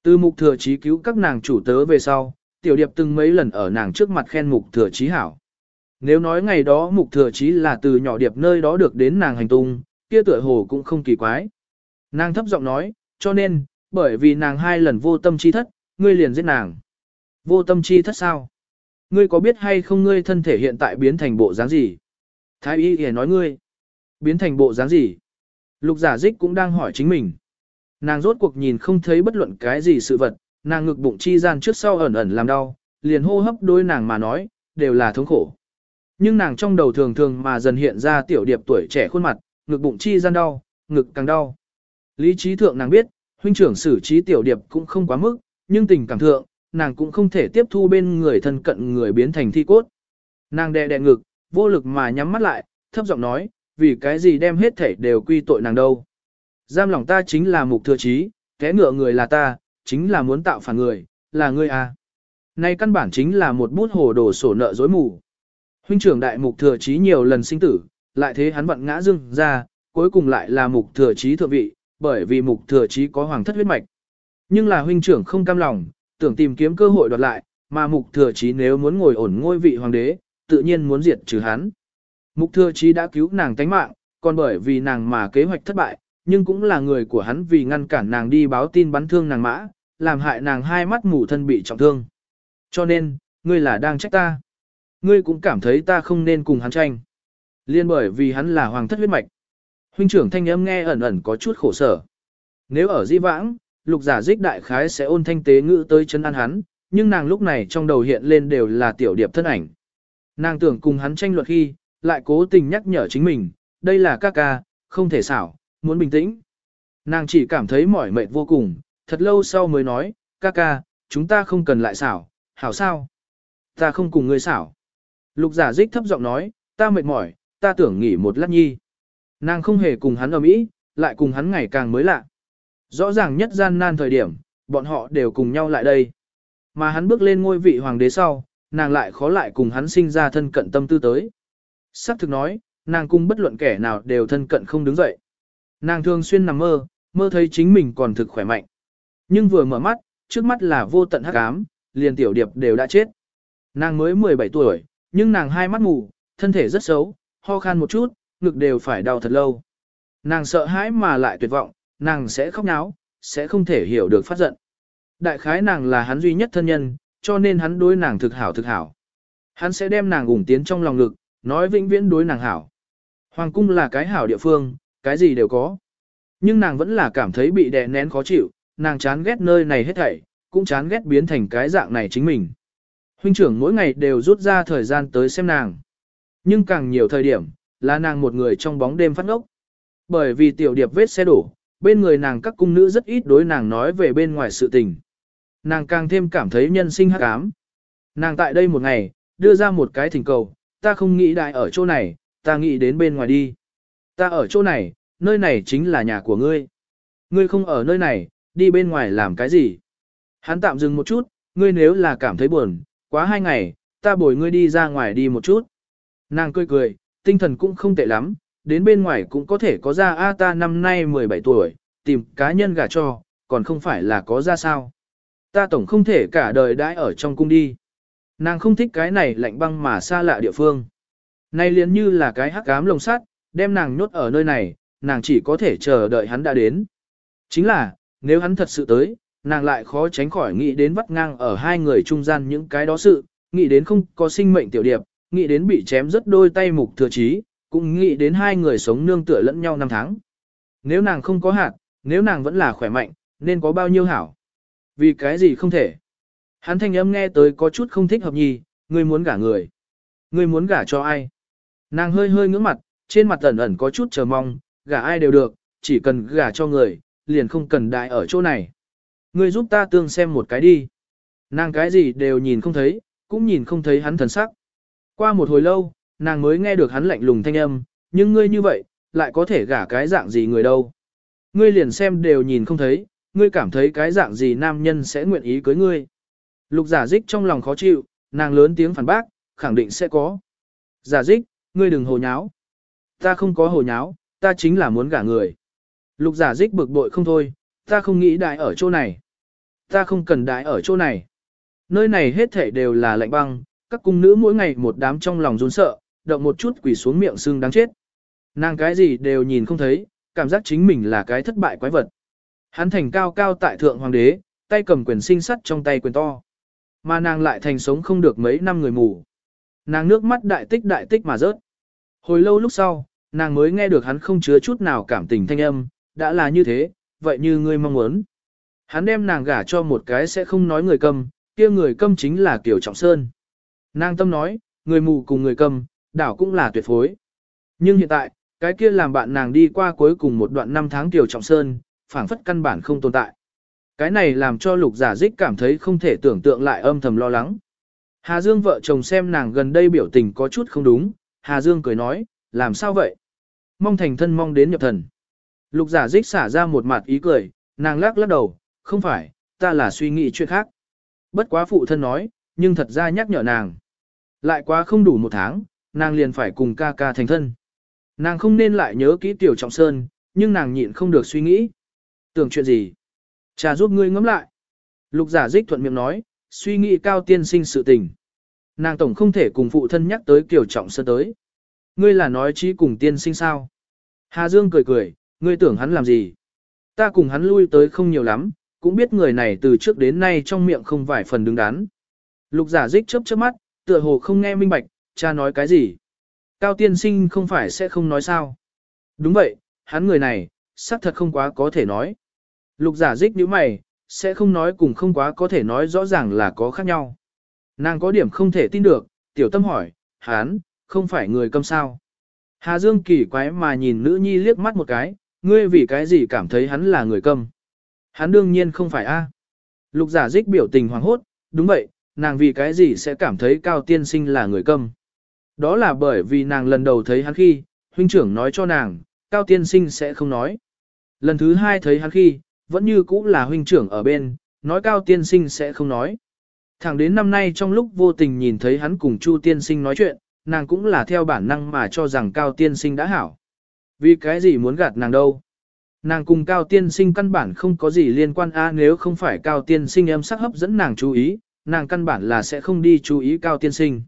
Từ mục thừa trí cứu các nàng chủ tớ về sau, tiểu điệp từng mấy lần ở nàng trước mặt khen mục thừa trí hảo. Nếu nói ngày đó mục thừa trí là từ nhỏ điệp nơi đó được đến nàng hành tung, kia tựa hồ cũng không kỳ quái. Nàng thấp giọng nói, cho nên, bởi vì nàng hai lần vô tâm chi thất, ngươi liền giết nàng. Vô tâm chi thất sao? Ngươi có biết hay không ngươi thân thể hiện tại biến thành bộ dáng gì? Thái y hề nói ngươi. Biến thành bộ dáng gì? Lục giả dích cũng đang hỏi chính mình. Nàng rốt cuộc nhìn không thấy bất luận cái gì sự vật, nàng ngực bụng chi gian trước sau ẩn ẩn làm đau, liền hô hấp đôi nàng mà nói, đều là thống khổ. Nhưng nàng trong đầu thường thường mà dần hiện ra tiểu điệp tuổi trẻ khuôn mặt, ngực bụng chi gian đau, ngực càng đau. Lý trí thượng nàng biết, huynh trưởng xử trí tiểu điệp cũng không quá mức, nhưng tình cảm thượng, nàng cũng không thể tiếp thu bên người thân cận người biến thành thi cốt. Nàng đè đè ngực, vô lực mà nhắm mắt lại, thấp giọng nói, vì cái gì đem hết thể đều quy tội nàng đâu. Giam lòng ta chính là mục thừa trí, té ngựa người là ta, chính là muốn tạo phản người, là ngươi à. Nay căn bản chính là một bút hồ đồ sổ nợ dối mù. Huynh trưởng đại mục thừa trí nhiều lần sinh tử, lại thế hắn vận ngã dưng ra, cuối cùng lại là mục thừa trí thượng vị, bởi vì mục thừa trí có hoàng thất huyết mạch. Nhưng là huynh trưởng không cam lòng, tưởng tìm kiếm cơ hội đoạt lại, mà mục thừa trí nếu muốn ngồi ổn ngôi vị hoàng đế, tự nhiên muốn diệt trừ hắn. Mục thừa trí đã cứu nàng tánh mạng, còn bởi vì nàng mà kế hoạch thất bại, nhưng cũng là người của hắn vì ngăn cản nàng đi báo tin bắn thương nàng mã, làm hại nàng hai mắt mù thân bị trọng thương. Cho nên, ngươi là đang trách ta. Ngươi cũng cảm thấy ta không nên cùng hắn tranh. Liên bởi vì hắn là hoàng thất huyết mạch. Huynh trưởng thanh âm nghe ẩn ẩn có chút khổ sở. Nếu ở di vãng, lục giả dích đại khái sẽ ôn thanh tế ngữ tới chân an hắn, nhưng nàng lúc này trong đầu hiện lên đều là tiểu điệp thân ảnh. Nàng tưởng cùng hắn tranh luận khi, lại cố tình nhắc nhở chính mình, đây là ca ca, không thể xảo, muốn bình tĩnh. Nàng chỉ cảm thấy mỏi mệt vô cùng, thật lâu sau mới nói, ca ca, chúng ta không cần lại xảo, hảo sao? Ta không cùng ngươi xảo. Lục giả dích thấp giọng nói, ta mệt mỏi, ta tưởng nghỉ một lát nhi. Nàng không hề cùng hắn ở mỹ, lại cùng hắn ngày càng mới lạ. Rõ ràng nhất gian nan thời điểm, bọn họ đều cùng nhau lại đây. Mà hắn bước lên ngôi vị hoàng đế sau, nàng lại khó lại cùng hắn sinh ra thân cận tâm tư tới. Sắc thực nói, nàng cùng bất luận kẻ nào đều thân cận không đứng dậy. Nàng thường xuyên nằm mơ, mơ thấy chính mình còn thực khỏe mạnh. Nhưng vừa mở mắt, trước mắt là vô tận hắc ám, liền tiểu điệp đều đã chết. Nàng mới 17 tuổi, nhưng nàng hai mắt mù, thân thể rất xấu, ho khan một chút, ngực đều phải đau thật lâu. Nàng sợ hãi mà lại tuyệt vọng, nàng sẽ khóc náo, sẽ không thể hiểu được phát giận. Đại khái nàng là hắn duy nhất thân nhân, cho nên hắn đối nàng thực hảo thực hảo. Hắn sẽ đem nàng ủng tiến trong lòng ngực, nói vĩnh viễn đối nàng hảo. Hoàng cung là cái hảo địa phương, cái gì đều có. Nhưng nàng vẫn là cảm thấy bị đè nén khó chịu, nàng chán ghét nơi này hết thảy, cũng chán ghét biến thành cái dạng này chính mình. Huynh trưởng mỗi ngày đều rút ra thời gian tới xem nàng. Nhưng càng nhiều thời điểm, là nàng một người trong bóng đêm phát ngốc. Bởi vì tiểu điệp vết xe đổ, bên người nàng các cung nữ rất ít đối nàng nói về bên ngoài sự tình. Nàng càng thêm cảm thấy nhân sinh hắc ám. Nàng tại đây một ngày, đưa ra một cái thỉnh cầu, ta không nghĩ đại ở chỗ này, ta nghĩ đến bên ngoài đi. Ta ở chỗ này, nơi này chính là nhà của ngươi. Ngươi không ở nơi này, đi bên ngoài làm cái gì? Hắn tạm dừng một chút, ngươi nếu là cảm thấy buồn, quá hai ngày, ta bồi ngươi đi ra ngoài đi một chút. Nàng cười cười, tinh thần cũng không tệ lắm, đến bên ngoài cũng có thể có ra A ta năm nay 17 tuổi, tìm cá nhân gả cho, còn không phải là có ra sao. Ta tổng không thể cả đời đãi ở trong cung đi. Nàng không thích cái này lạnh băng mà xa lạ địa phương. Nay liền như là cái hắc ám lồng sắt, đem nàng nhốt ở nơi này, nàng chỉ có thể chờ đợi hắn đã đến. Chính là, nếu hắn thật sự tới, nàng lại khó tránh khỏi nghĩ đến vắt ngang ở hai người trung gian những cái đó sự, nghĩ đến không có sinh mệnh tiểu điệp, nghĩ đến bị chém rất đôi tay mục thừa trí, cũng nghĩ đến hai người sống nương tựa lẫn nhau năm tháng. Nếu nàng không có hạt, nếu nàng vẫn là khỏe mạnh, nên có bao nhiêu hảo. Vì cái gì không thể. Hắn thanh âm nghe tới có chút không thích hợp nhì, ngươi muốn gả người. Ngươi muốn gả cho ai? Nàng hơi hơi ngưỡng mặt, trên mặt ẩn ẩn có chút chờ mong, gả ai đều được, chỉ cần gả cho người, liền không cần đại ở chỗ này. Ngươi giúp ta tương xem một cái đi. Nàng cái gì đều nhìn không thấy, cũng nhìn không thấy hắn thần sắc. Qua một hồi lâu, nàng mới nghe được hắn lạnh lùng thanh âm, nhưng ngươi như vậy, lại có thể gả cái dạng gì người đâu. Ngươi liền xem đều nhìn không thấy, ngươi cảm thấy cái dạng gì nam nhân sẽ nguyện ý cưới ngươi. Lục giả dích trong lòng khó chịu, nàng lớn tiếng phản bác, khẳng định sẽ có. Giả dích, ngươi đừng hồ nháo. Ta không có hồ nháo, ta chính là muốn gả người. Lục giả dích bực bội không thôi, ta không nghĩ đại ở chỗ này. Ta không cần đại ở chỗ này. Nơi này hết thảy đều là lạnh băng, các cung nữ mỗi ngày một đám trong lòng run sợ, động một chút quỳ xuống miệng sưng đáng chết. Nàng cái gì đều nhìn không thấy, cảm giác chính mình là cái thất bại quái vật. Hắn thành cao cao tại thượng hoàng đế, tay cầm quyền sinh sắt trong tay quyền to. Mà nàng lại thành sống không được mấy năm người mù. Nàng nước mắt đại tích đại tích mà rớt. Hồi lâu lúc sau, nàng mới nghe được hắn không chứa chút nào cảm tình thanh âm, đã là như thế, vậy như ngươi mong muốn. Hắn đem nàng gả cho một cái sẽ không nói người câm, kia người câm chính là Kiều Trọng Sơn. Nàng tâm nói, người mù cùng người câm, đảo cũng là tuyệt phối. Nhưng hiện tại, cái kia làm bạn nàng đi qua cuối cùng một đoạn năm tháng tiểu Trọng Sơn, phảng phất căn bản không tồn tại. Cái này làm cho lục giả dích cảm thấy không thể tưởng tượng lại âm thầm lo lắng. Hà Dương vợ chồng xem nàng gần đây biểu tình có chút không đúng, Hà Dương cười nói, làm sao vậy? Mong thành thân mong đến nhập thần. Lục giả dích xả ra một mặt ý cười, nàng lắc lắc đầu, không phải, ta là suy nghĩ chuyện khác. Bất quá phụ thân nói, nhưng thật ra nhắc nhở nàng. Lại quá không đủ một tháng, nàng liền phải cùng ca ca thành thân. Nàng không nên lại nhớ kỹ tiểu trọng sơn, nhưng nàng nhịn không được suy nghĩ. Tưởng chuyện gì? Cha giúp ngươi ngẫm lại. Lục giả dích thuận miệng nói, suy nghĩ cao tiên sinh sự tình. Nàng tổng không thể cùng phụ thân nhắc tới kiểu trọng sơn tới. Ngươi là nói chí cùng tiên sinh sao? Hà Dương cười cười, ngươi tưởng hắn làm gì? Ta cùng hắn lui tới không nhiều lắm, cũng biết người này từ trước đến nay trong miệng không vài phần đứng đắn. Lục giả dích chớp chớp mắt, tựa hồ không nghe minh bạch, cha nói cái gì? Cao tiên sinh không phải sẽ không nói sao? Đúng vậy, hắn người này, xác thật không quá có thể nói. Lục giả dích như mày, sẽ không nói cùng không quá có thể nói rõ ràng là có khác nhau. Nàng có điểm không thể tin được, tiểu tâm hỏi, hắn, không phải người câm sao. Hà Dương kỳ quái mà nhìn nữ nhi liếc mắt một cái, ngươi vì cái gì cảm thấy hắn là người câm. Hắn đương nhiên không phải a. Lục giả dích biểu tình hoàng hốt, đúng vậy, nàng vì cái gì sẽ cảm thấy cao tiên sinh là người câm. Đó là bởi vì nàng lần đầu thấy hắn khi, huynh trưởng nói cho nàng, cao tiên sinh sẽ không nói. Lần thứ hai thấy hắn khi, vẫn như cũ là huynh trưởng ở bên, nói cao tiên sinh sẽ không nói. Thẳng đến năm nay trong lúc vô tình nhìn thấy hắn cùng Chu tiên sinh nói chuyện, nàng cũng là theo bản năng mà cho rằng cao tiên sinh đã hảo. Vì cái gì muốn gạt nàng đâu? Nàng cùng cao tiên sinh căn bản không có gì liên quan a nếu không phải cao tiên sinh em sắc hấp dẫn nàng chú ý, nàng căn bản là sẽ không đi chú ý cao tiên sinh.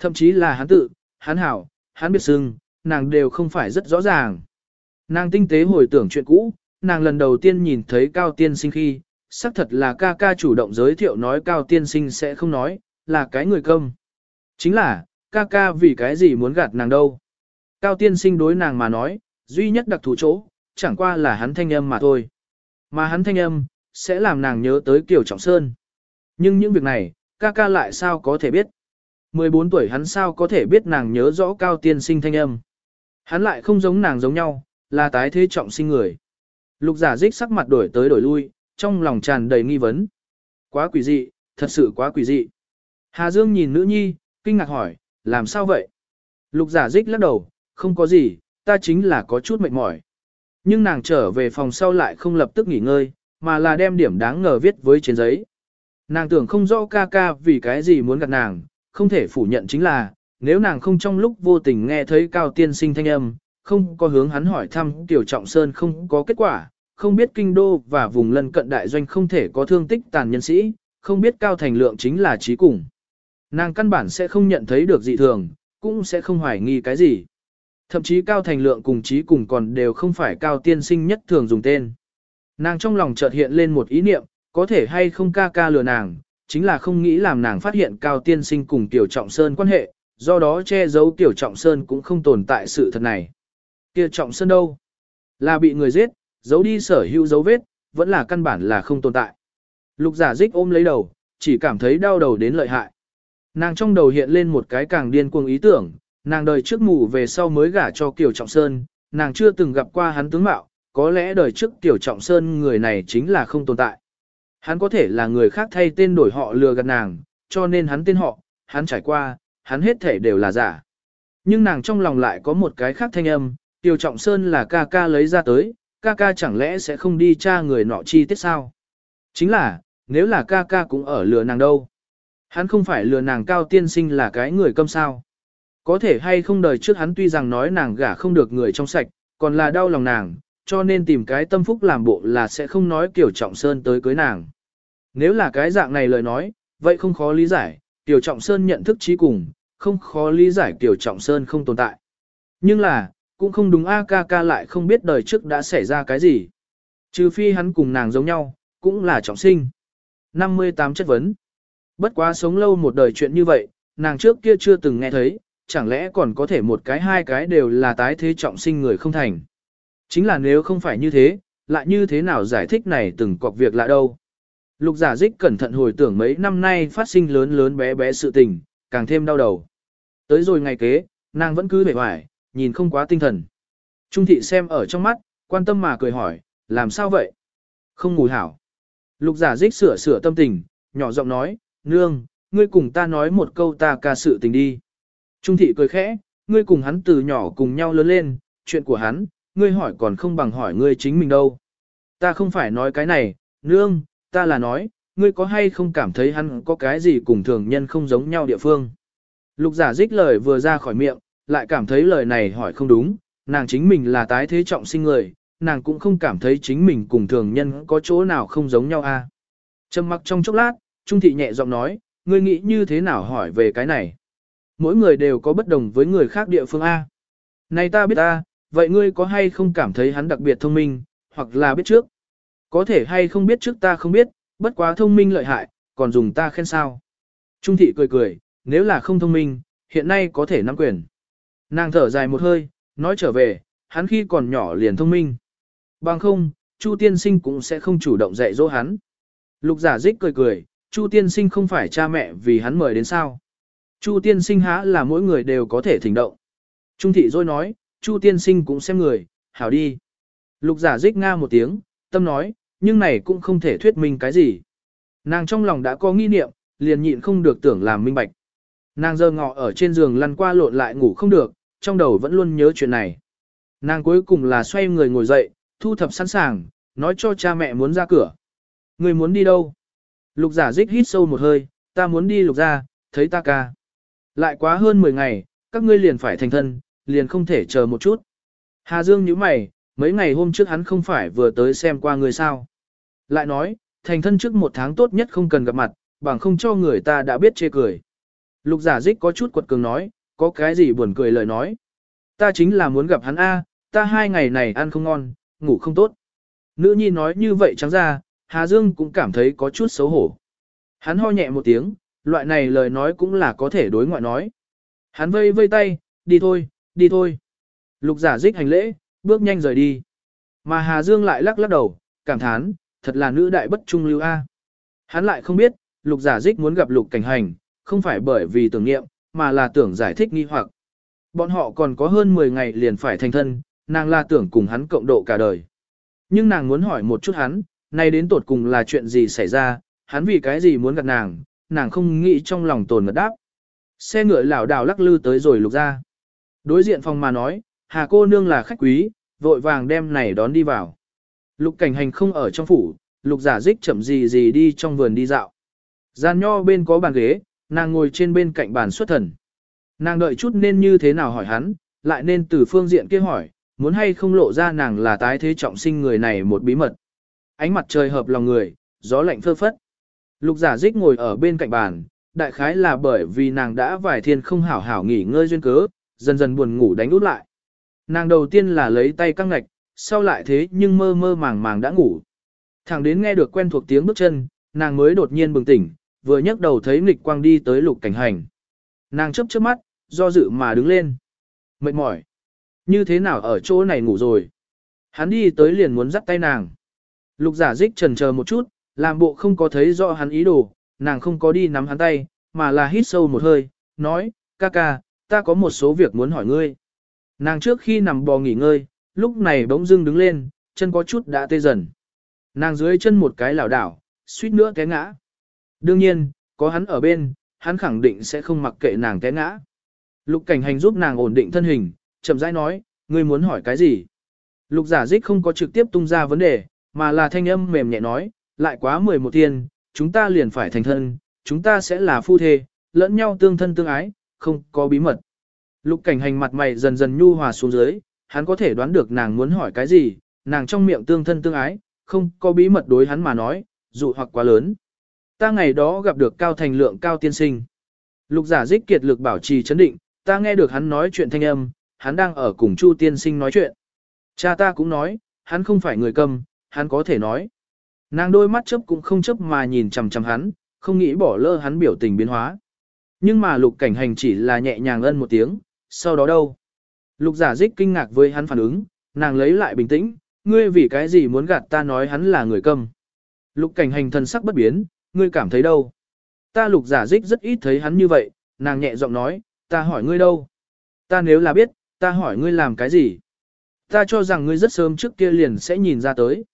Thậm chí là hắn tự, hắn hảo, hắn biết sưng, nàng đều không phải rất rõ ràng. Nàng tinh tế hồi tưởng chuyện cũ, nàng lần đầu tiên nhìn thấy cao tiên sinh khi, xác thật là ca ca chủ động giới thiệu nói cao tiên sinh sẽ không nói, là cái người công. Chính là, ca ca vì cái gì muốn gạt nàng đâu. Cao tiên sinh đối nàng mà nói, duy nhất đặc thù chỗ, chẳng qua là hắn thanh âm mà thôi. Mà hắn thanh âm, sẽ làm nàng nhớ tới Kiều Trọng Sơn. Nhưng những việc này, ca ca lại sao có thể biết. 14 tuổi hắn sao có thể biết nàng nhớ rõ cao tiên sinh thanh âm. Hắn lại không giống nàng giống nhau, là tái thế trọng sinh người. Lục giả dích sắc mặt đổi tới đổi lui, trong lòng tràn đầy nghi vấn. Quá quỷ dị, thật sự quá quỷ dị. Hà Dương nhìn nữ nhi, kinh ngạc hỏi, làm sao vậy? Lục giả dích lắc đầu, không có gì, ta chính là có chút mệt mỏi. Nhưng nàng trở về phòng sau lại không lập tức nghỉ ngơi, mà là đem điểm đáng ngờ viết với trên giấy. Nàng tưởng không rõ ca ca vì cái gì muốn gặp nàng, không thể phủ nhận chính là, nếu nàng không trong lúc vô tình nghe thấy cao tiên sinh thanh âm, không có hướng hắn hỏi thăm tiểu trọng sơn không có kết quả, không biết kinh đô và vùng lân cận đại doanh không thể có thương tích tàn nhân sĩ, không biết cao thành lượng chính là trí cùng. Nàng căn bản sẽ không nhận thấy được dị thường, cũng sẽ không hoài nghi cái gì. Thậm chí cao thành lượng cùng trí cùng còn đều không phải cao tiên sinh nhất thường dùng tên. Nàng trong lòng chợt hiện lên một ý niệm, có thể hay không ca ca lừa nàng, chính là không nghĩ làm nàng phát hiện cao tiên sinh cùng tiểu trọng sơn quan hệ, do đó che giấu tiểu trọng sơn cũng không tồn tại sự thật này. Kia trọng sơn đâu? Là bị người giết, giấu đi sở hữu dấu vết, vẫn là căn bản là không tồn tại. Lục giả dích ôm lấy đầu, chỉ cảm thấy đau đầu đến lợi hại. Nàng trong đầu hiện lên một cái càng điên cuồng ý tưởng, nàng đời trước mù về sau mới gả cho Kiều Trọng Sơn, nàng chưa từng gặp qua hắn tướng mạo, có lẽ đời trước Kiều Trọng Sơn người này chính là không tồn tại. Hắn có thể là người khác thay tên đổi họ lừa gạt nàng, cho nên hắn tên họ, hắn trải qua, hắn hết thể đều là giả. Nhưng nàng trong lòng lại có một cái khác thanh âm, Tiêu Trọng Sơn là ca ca lấy ra tới, ca ca chẳng lẽ sẽ không đi tra người nọ chi tiết sao? Chính là, nếu là ca ca cũng ở lừa nàng đâu. Hắn không phải lừa nàng cao tiên sinh là cái người câm sao. Có thể hay không đời trước hắn tuy rằng nói nàng gả không được người trong sạch, còn là đau lòng nàng, cho nên tìm cái tâm phúc làm bộ là sẽ không nói kiểu trọng sơn tới cưới nàng. Nếu là cái dạng này lời nói, vậy không khó lý giải, Kiều trọng sơn nhận thức trí cùng, không khó lý giải Kiều trọng sơn không tồn tại. Nhưng là, cũng không đúng A ca ca lại không biết đời trước đã xảy ra cái gì. Trừ phi hắn cùng nàng giống nhau, cũng là trọng sinh. 58 chất vấn. Bất quá sống lâu một đời chuyện như vậy, nàng trước kia chưa từng nghe thấy, chẳng lẽ còn có thể một cái hai cái đều là tái thế trọng sinh người không thành. Chính là nếu không phải như thế, lại như thế nào giải thích này từng cọc việc lạ đâu. Lục giả dích cẩn thận hồi tưởng mấy năm nay phát sinh lớn lớn bé bé sự tình, càng thêm đau đầu. Tới rồi ngày kế, nàng vẫn cứ vẻ hoài, nhìn không quá tinh thần. Trung thị xem ở trong mắt, quan tâm mà cười hỏi, làm sao vậy? Không ngủ hảo. Lục giả dích sửa sửa tâm tình, nhỏ giọng nói, nương, ngươi cùng ta nói một câu ta ca sự tình đi. Trung thị cười khẽ, ngươi cùng hắn từ nhỏ cùng nhau lớn lên, chuyện của hắn, ngươi hỏi còn không bằng hỏi ngươi chính mình đâu. Ta không phải nói cái này, nương, ta là nói, ngươi có hay không cảm thấy hắn có cái gì cùng thường nhân không giống nhau địa phương. Lục giả dích lời vừa ra khỏi miệng, lại cảm thấy lời này hỏi không đúng, nàng chính mình là tái thế trọng sinh người, nàng cũng không cảm thấy chính mình cùng thường nhân có chỗ nào không giống nhau a. À. Trầm mặc trong chốc lát, Trung thị nhẹ giọng nói, ngươi nghĩ như thế nào hỏi về cái này. Mỗi người đều có bất đồng với người khác địa phương A. Này ta biết ta, vậy ngươi có hay không cảm thấy hắn đặc biệt thông minh, hoặc là biết trước? Có thể hay không biết trước ta không biết, bất quá thông minh lợi hại, còn dùng ta khen sao? Trung thị cười cười, nếu là không thông minh, hiện nay có thể nắm quyền. Nàng thở dài một hơi, nói trở về, hắn khi còn nhỏ liền thông minh. Bằng không, Chu tiên sinh cũng sẽ không chủ động dạy dỗ hắn. Lục giả dích cười cười, Chu tiên sinh không phải cha mẹ vì hắn mời đến sao. Chu tiên sinh há là mỗi người đều có thể thỉnh động. Trung thị rồi nói, Chu tiên sinh cũng xem người, hảo đi. Lục giả dích nga một tiếng, tâm nói, nhưng này cũng không thể thuyết minh cái gì. Nàng trong lòng đã có nghi niệm, liền nhịn không được tưởng làm minh bạch. Nàng giờ ngọ ở trên giường lăn qua lộn lại ngủ không được, trong đầu vẫn luôn nhớ chuyện này. Nàng cuối cùng là xoay người ngồi dậy, thu thập sẵn sàng, nói cho cha mẹ muốn ra cửa. Người muốn đi đâu? Lục giả dích hít sâu một hơi, ta muốn đi lục ra, thấy ta ca. Lại quá hơn 10 ngày, các ngươi liền phải thành thân, liền không thể chờ một chút. Hà Dương nhíu mày, mấy ngày hôm trước hắn không phải vừa tới xem qua người sao. Lại nói, thành thân trước một tháng tốt nhất không cần gặp mặt, bằng không cho người ta đã biết chê cười. Lục giả dích có chút quật cường nói, có cái gì buồn cười lời nói. Ta chính là muốn gặp hắn A, ta hai ngày này ăn không ngon, ngủ không tốt. Nữ nhi nói như vậy trắng ra, Hà Dương cũng cảm thấy có chút xấu hổ. Hắn ho nhẹ một tiếng, loại này lời nói cũng là có thể đối ngoại nói. Hắn vây vây tay, đi thôi, đi thôi. Lục giả dích hành lễ, bước nhanh rời đi. Mà Hà Dương lại lắc lắc đầu, cảm thán, thật là nữ đại bất trung lưu A. Hắn lại không biết, lục giả dích muốn gặp lục cảnh hành, không phải bởi vì tưởng nghiệm, mà là tưởng giải thích nghi hoặc. Bọn họ còn có hơn 10 ngày liền phải thành thân, nàng là tưởng cùng hắn cộng độ cả đời. Nhưng nàng muốn hỏi một chút hắn, nay đến tột cùng là chuyện gì xảy ra, hắn vì cái gì muốn gặp nàng, nàng không nghĩ trong lòng tồn ngật đáp. Xe ngựa lảo đảo lắc lư tới rồi lục ra. Đối diện phòng mà nói, hà cô nương là khách quý, vội vàng đem này đón đi vào. Lục cảnh hành không ở trong phủ, lục giả dích chậm gì gì đi trong vườn đi dạo. Gian nho bên có bàn ghế, nàng ngồi trên bên cạnh bàn xuất thần. Nàng đợi chút nên như thế nào hỏi hắn, lại nên từ phương diện kia hỏi, muốn hay không lộ ra nàng là tái thế trọng sinh người này một bí mật. Ánh mặt trời hợp lòng người, gió lạnh phơ phất. Lục giả dích ngồi ở bên cạnh bàn, đại khái là bởi vì nàng đã vài thiên không hảo hảo nghỉ ngơi duyên cớ, dần dần buồn ngủ đánh út lại. Nàng đầu tiên là lấy tay căng ngạch, sau lại thế nhưng mơ mơ màng màng đã ngủ. Thẳng đến nghe được quen thuộc tiếng bước chân, nàng mới đột nhiên bừng tỉnh, vừa nhấc đầu thấy nghịch quang đi tới lục cảnh hành. Nàng chấp chớp mắt, do dự mà đứng lên. Mệt mỏi. Như thế nào ở chỗ này ngủ rồi? Hắn đi tới liền muốn dắt tay nàng. Lục giả dích trần chờ một chút, làm bộ không có thấy rõ hắn ý đồ, nàng không có đi nắm hắn tay, mà là hít sâu một hơi, nói, ca ca, ta có một số việc muốn hỏi ngươi. Nàng trước khi nằm bò nghỉ ngơi, lúc này bỗng dưng đứng lên, chân có chút đã tê dần. Nàng dưới chân một cái lảo đảo, suýt nữa té ngã. Đương nhiên, có hắn ở bên, hắn khẳng định sẽ không mặc kệ nàng té ngã. Lục cảnh hành giúp nàng ổn định thân hình, chậm rãi nói, ngươi muốn hỏi cái gì? Lục giả dích không có trực tiếp tung ra vấn đề, mà là thanh âm mềm nhẹ nói, lại quá 11 thiên, chúng ta liền phải thành thân, chúng ta sẽ là phu thê, lẫn nhau tương thân tương ái, không có bí mật. Lục cảnh hành mặt mày dần dần nhu hòa xuống dưới, hắn có thể đoán được nàng muốn hỏi cái gì, nàng trong miệng tương thân tương ái, không có bí mật đối hắn mà nói, dụ hoặc quá lớn. Ta ngày đó gặp được cao thành lượng cao tiên sinh. Lục giả dích kiệt lực bảo trì chấn định, ta nghe được hắn nói chuyện thanh âm, hắn đang ở cùng Chu tiên sinh nói chuyện. Cha ta cũng nói, hắn không phải người cầm, hắn có thể nói. Nàng đôi mắt chớp cũng không chớp mà nhìn chằm chằm hắn, không nghĩ bỏ lỡ hắn biểu tình biến hóa. Nhưng mà lục cảnh hành chỉ là nhẹ nhàng ân một tiếng, sau đó đâu? Lục giả dích kinh ngạc với hắn phản ứng, nàng lấy lại bình tĩnh, ngươi vì cái gì muốn gạt ta nói hắn là người câm. Lục cảnh hành thần sắc bất biến, ngươi cảm thấy đâu? Ta lục giả dích rất ít thấy hắn như vậy, nàng nhẹ giọng nói, ta hỏi ngươi đâu? Ta nếu là biết, ta hỏi ngươi làm cái gì? Ta cho rằng ngươi rất sớm trước kia liền sẽ nhìn ra tới.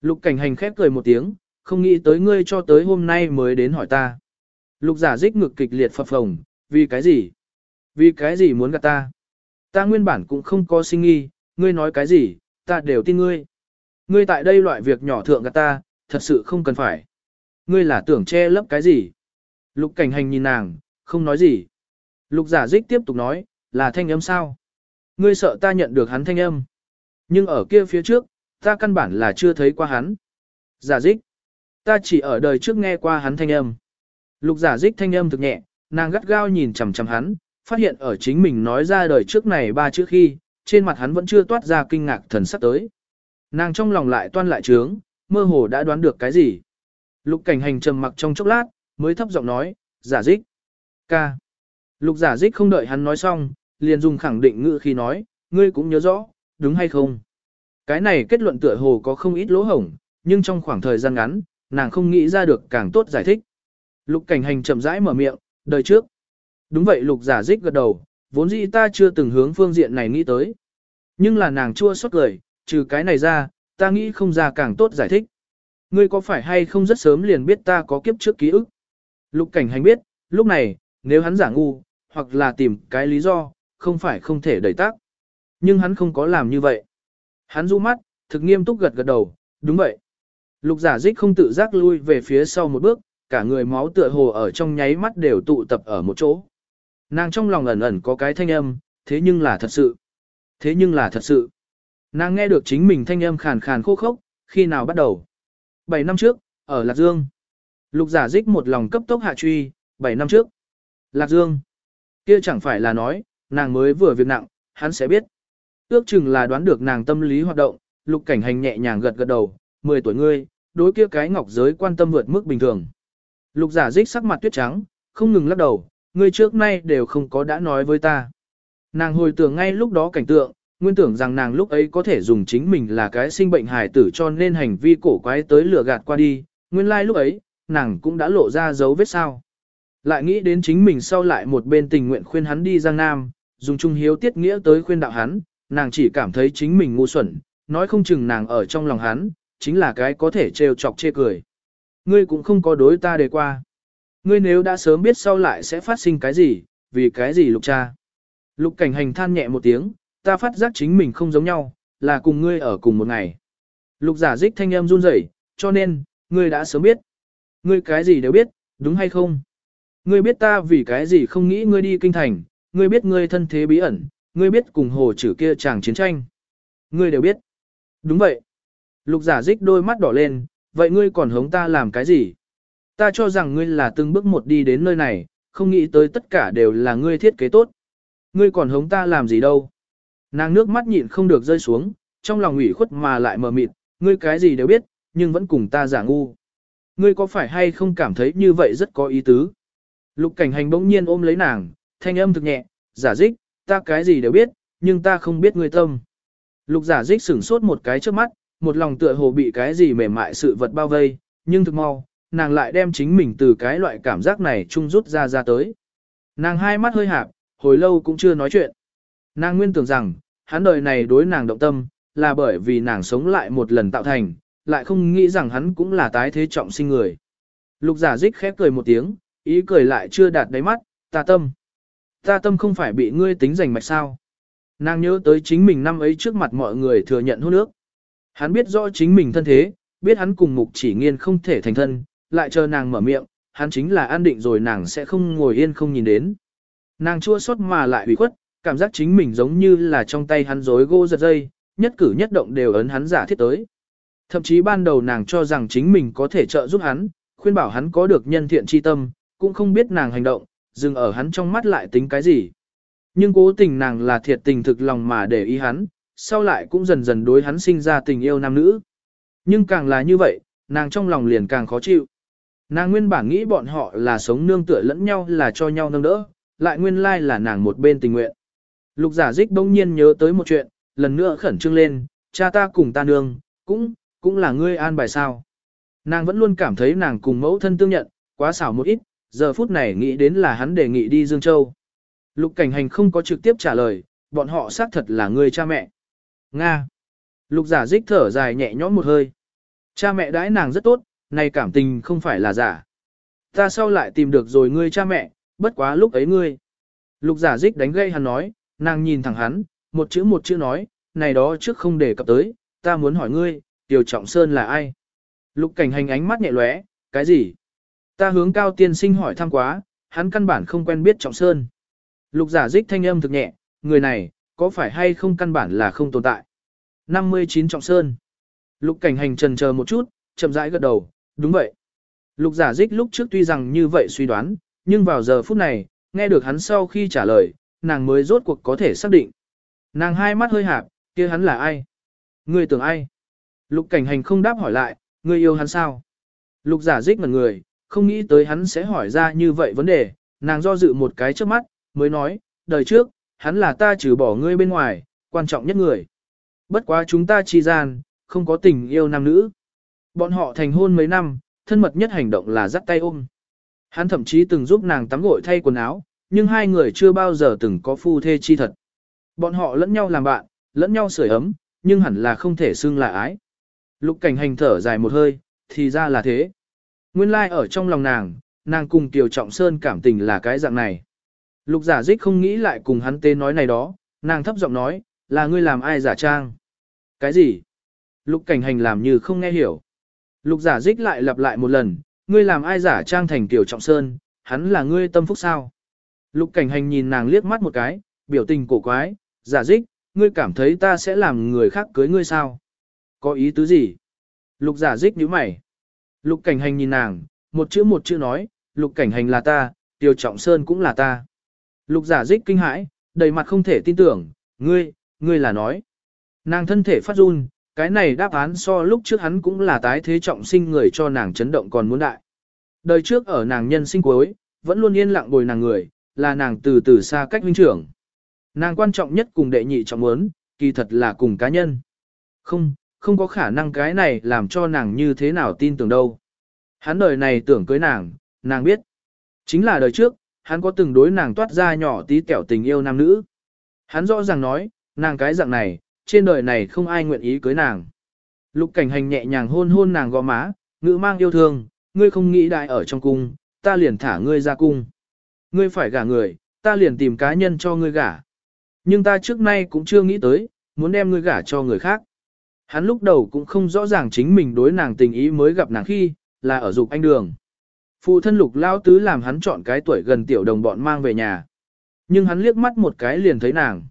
Lục cảnh hành khép cười một tiếng, không nghĩ tới ngươi cho tới hôm nay mới đến hỏi ta. Lục giả dích ngực kịch liệt phập phồng, vì cái gì? Vì cái gì muốn gặp ta? Ta nguyên bản cũng không có sinh nghi, ngươi nói cái gì, ta đều tin ngươi. Ngươi tại đây loại việc nhỏ thượng gạt ta, thật sự không cần phải. Ngươi là tưởng che lấp cái gì? Lục cảnh hành nhìn nàng, không nói gì. Lục giả dích tiếp tục nói, là thanh âm sao? Ngươi sợ ta nhận được hắn thanh âm. Nhưng ở kia phía trước, ta căn bản là chưa thấy qua hắn. Giả dích. Ta chỉ ở đời trước nghe qua hắn thanh âm. Lục giả dích thanh âm thực nhẹ, nàng gắt gao nhìn chằm chằm hắn, phát hiện ở chính mình nói ra đời trước này ba chữ khi, trên mặt hắn vẫn chưa toát ra kinh ngạc thần sắc tới. Nàng trong lòng lại toan lại trướng, mơ hồ đã đoán được cái gì. Lục cảnh hành trầm mặc trong chốc lát, mới thấp giọng nói, giả dích. Ca. Lục giả dích không đợi hắn nói xong, liền dùng khẳng định ngữ khi nói, ngươi cũng nhớ rõ, đúng hay không? Cái này kết luận tựa hồ có không ít lỗ hổng, nhưng trong khoảng thời gian ngắn, nàng không nghĩ ra được càng tốt giải thích. Lục cảnh hành chậm rãi mở miệng, đời trước. Đúng vậy lục giả dích gật đầu, vốn dĩ ta chưa từng hướng phương diện này nghĩ tới. Nhưng là nàng chua xót cười, trừ cái này ra, ta nghĩ không ra càng tốt giải thích. Ngươi có phải hay không rất sớm liền biết ta có kiếp trước ký ức? Lục cảnh hành biết, lúc này, nếu hắn giả ngu, hoặc là tìm cái lý do, không phải không thể đẩy tác. Nhưng hắn không có làm như vậy. Hắn du mắt, thực nghiêm túc gật gật đầu, đúng vậy. Lục giả dích không tự giác lui về phía sau một bước, cả người máu tựa hồ ở trong nháy mắt đều tụ tập ở một chỗ. Nàng trong lòng ẩn ẩn có cái thanh âm, thế nhưng là thật sự. Thế nhưng là thật sự. Nàng nghe được chính mình thanh âm khàn khàn khô khốc, khi nào bắt đầu. 7 năm trước, ở Lạc Dương. Lục giả dích một lòng cấp tốc hạ truy, 7 năm trước. Lạc Dương. Kia chẳng phải là nói, nàng mới vừa việc nặng, hắn sẽ biết. Ước chừng là đoán được nàng tâm lý hoạt động, lục cảnh hành nhẹ nhàng gật gật đầu, 10 tuổi ngươi, đối kia cái ngọc giới quan tâm vượt mức bình thường. Lục giả dích sắc mặt tuyết trắng, không ngừng lắc đầu, ngươi trước nay đều không có đã nói với ta. Nàng hồi tưởng ngay lúc đó cảnh tượng, nguyên tưởng rằng nàng lúc ấy có thể dùng chính mình là cái sinh bệnh hài tử cho nên hành vi cổ quái tới lừa gạt qua đi, nguyên lai like lúc ấy, nàng cũng đã lộ ra dấu vết sao. Lại nghĩ đến chính mình sau lại một bên tình nguyện khuyên hắn đi Giang Nam, dùng trung hiếu tiết nghĩa tới khuyên đạo hắn, nàng chỉ cảm thấy chính mình ngu xuẩn, nói không chừng nàng ở trong lòng hắn, chính là cái có thể trêu chọc chê cười. Ngươi cũng không có đối ta đề qua. Ngươi nếu đã sớm biết sau lại sẽ phát sinh cái gì, vì cái gì lục cha. Lục cảnh hành than nhẹ một tiếng, ta phát giác chính mình không giống nhau, là cùng ngươi ở cùng một ngày. Lục giả dích thanh âm run rẩy, cho nên, ngươi đã sớm biết. Ngươi cái gì đều biết, đúng hay không? Ngươi biết ta vì cái gì không nghĩ ngươi đi kinh thành, ngươi biết ngươi thân thế bí ẩn, ngươi biết cùng hồ chử kia chàng chiến tranh. Ngươi đều biết. Đúng vậy. Lục giả dích đôi mắt đỏ lên, vậy ngươi còn hống ta làm cái gì? Ta cho rằng ngươi là từng bước một đi đến nơi này, không nghĩ tới tất cả đều là ngươi thiết kế tốt. Ngươi còn hống ta làm gì đâu? Nàng nước mắt nhịn không được rơi xuống, trong lòng ủy khuất mà lại mờ mịt, ngươi cái gì đều biết, nhưng vẫn cùng ta giả ngu. Ngươi có phải hay không cảm thấy như vậy rất có ý tứ? Lục cảnh hành bỗng nhiên ôm lấy nàng, thanh âm thực nhẹ, giả dích, ta cái gì đều biết, nhưng ta không biết ngươi tâm. Lục giả dích sửng sốt một cái trước mắt, một lòng tựa hồ bị cái gì mềm mại sự vật bao vây, nhưng thực mau, nàng lại đem chính mình từ cái loại cảm giác này chung rút ra ra tới. Nàng hai mắt hơi hạp, hồi lâu cũng chưa nói chuyện. Nàng nguyên tưởng rằng, hắn đời này đối nàng động tâm, là bởi vì nàng sống lại một lần tạo thành, lại không nghĩ rằng hắn cũng là tái thế trọng sinh người. Lục giả dích khép cười một tiếng, ý cười lại chưa đạt đáy mắt, ta tâm. Ta tâm không phải bị ngươi tính giành mạch sao. Nàng nhớ tới chính mình năm ấy trước mặt mọi người thừa nhận hôn ước. Hắn biết rõ chính mình thân thế, biết hắn cùng mục chỉ nghiên không thể thành thân, lại chờ nàng mở miệng, hắn chính là an định rồi nàng sẽ không ngồi yên không nhìn đến. Nàng chua xót mà lại ủy khuất, cảm giác chính mình giống như là trong tay hắn rối gỗ giật dây, nhất cử nhất động đều ấn hắn giả thiết tới. Thậm chí ban đầu nàng cho rằng chính mình có thể trợ giúp hắn, khuyên bảo hắn có được nhân thiện chi tâm, cũng không biết nàng hành động, dừng ở hắn trong mắt lại tính cái gì. Nhưng cố tình nàng là thiệt tình thực lòng mà để ý hắn, sau lại cũng dần dần đối hắn sinh ra tình yêu nam nữ. Nhưng càng là như vậy, nàng trong lòng liền càng khó chịu. Nàng nguyên bản nghĩ bọn họ là sống nương tựa lẫn nhau là cho nhau nâng đỡ, lại nguyên lai là nàng một bên tình nguyện. Lục giả dích bỗng nhiên nhớ tới một chuyện, lần nữa khẩn trương lên, cha ta cùng ta nương, cũng, cũng là ngươi an bài sao. Nàng vẫn luôn cảm thấy nàng cùng mẫu thân tương nhận, quá xảo một ít, giờ phút này nghĩ đến là hắn đề nghị đi Dương Châu. Lục cảnh hành không có trực tiếp trả lời, bọn họ xác thật là ngươi cha mẹ. Nga. Lục giả dích thở dài nhẹ nhõm một hơi. Cha mẹ đãi nàng rất tốt, này cảm tình không phải là giả. Ta sau lại tìm được rồi ngươi cha mẹ, bất quá lúc ấy ngươi. Lục giả dích đánh gây hắn nói, nàng nhìn thẳng hắn, một chữ một chữ nói, này đó trước không để cập tới, ta muốn hỏi ngươi, Tiểu Trọng Sơn là ai? Lục cảnh hành ánh mắt nhẹ lóe, cái gì? Ta hướng cao tiên sinh hỏi thăm quá, hắn căn bản không quen biết Trọng Sơn. Lục giả dích thanh âm thực nhẹ, người này, có phải hay không căn bản là không tồn tại? 59 Trọng Sơn. Lục cảnh hành trần chờ một chút, chậm rãi gật đầu, đúng vậy. Lục giả dích lúc trước tuy rằng như vậy suy đoán, nhưng vào giờ phút này, nghe được hắn sau khi trả lời, nàng mới rốt cuộc có thể xác định. Nàng hai mắt hơi hạp, kia hắn là ai? Ngươi tưởng ai? Lục cảnh hành không đáp hỏi lại, ngươi yêu hắn sao? Lục giả dích ngần người, không nghĩ tới hắn sẽ hỏi ra như vậy vấn đề, nàng do dự một cái trước mắt, mới nói, đời trước, hắn là ta trừ bỏ ngươi bên ngoài, quan trọng nhất người. Bất quá chúng ta chi gian, không có tình yêu nam nữ. Bọn họ thành hôn mấy năm, thân mật nhất hành động là dắt tay ôm. Hắn thậm chí từng giúp nàng tắm gội thay quần áo, nhưng hai người chưa bao giờ từng có phu thê chi thật. Bọn họ lẫn nhau làm bạn, lẫn nhau sưởi ấm, nhưng hẳn là không thể xưng là ái. Lục cảnh hành thở dài một hơi, thì ra là thế. Nguyên lai like ở trong lòng nàng, nàng cùng Kiều Trọng Sơn cảm tình là cái dạng này. Lục giả dích không nghĩ lại cùng hắn tên nói này đó, nàng thấp giọng nói, là ngươi làm ai giả trang. Cái gì? Lục cảnh hành làm như không nghe hiểu. Lục giả dích lại lặp lại một lần, ngươi làm ai giả trang thành tiểu Trọng Sơn, hắn là ngươi tâm phúc sao? Lục cảnh hành nhìn nàng liếc mắt một cái, biểu tình cổ quái, giả dích, ngươi cảm thấy ta sẽ làm người khác cưới ngươi sao? Có ý tứ gì? Lục giả dích nhíu mày. Lục cảnh hành nhìn nàng, một chữ một chữ nói, lục cảnh hành là ta, tiêu trọng sơn cũng là ta. Lục giả dích kinh hãi, đầy mặt không thể tin tưởng, ngươi, ngươi là nói. Nàng thân thể phát run, cái này đáp án so lúc trước hắn cũng là tái thế trọng sinh người cho nàng chấn động còn muốn đại. Đời trước ở nàng nhân sinh cuối, vẫn luôn yên lặng bồi nàng người, là nàng từ từ xa cách huynh trưởng. Nàng quan trọng nhất cùng đệ nhị trọng muốn, kỳ thật là cùng cá nhân. Không, không có khả năng cái này làm cho nàng như thế nào tin tưởng đâu. Hắn đời này tưởng cưới nàng, nàng biết. Chính là đời trước, hắn có từng đối nàng toát ra nhỏ tí kẹo tình yêu nam nữ. Hắn rõ ràng nói, nàng cái dạng này, trên đời này không ai nguyện ý cưới nàng. Lục cảnh hành nhẹ nhàng hôn hôn nàng gò má, ngữ mang yêu thương, ngươi không nghĩ đại ở trong cung, ta liền thả ngươi ra cung. Ngươi phải gả người, ta liền tìm cá nhân cho ngươi gả. Nhưng ta trước nay cũng chưa nghĩ tới, muốn đem ngươi gả cho người khác. Hắn lúc đầu cũng không rõ ràng chính mình đối nàng tình ý mới gặp nàng khi, là ở dục anh đường. Phụ thân lục lao tứ làm hắn chọn cái tuổi gần tiểu đồng bọn mang về nhà. Nhưng hắn liếc mắt một cái liền thấy nàng.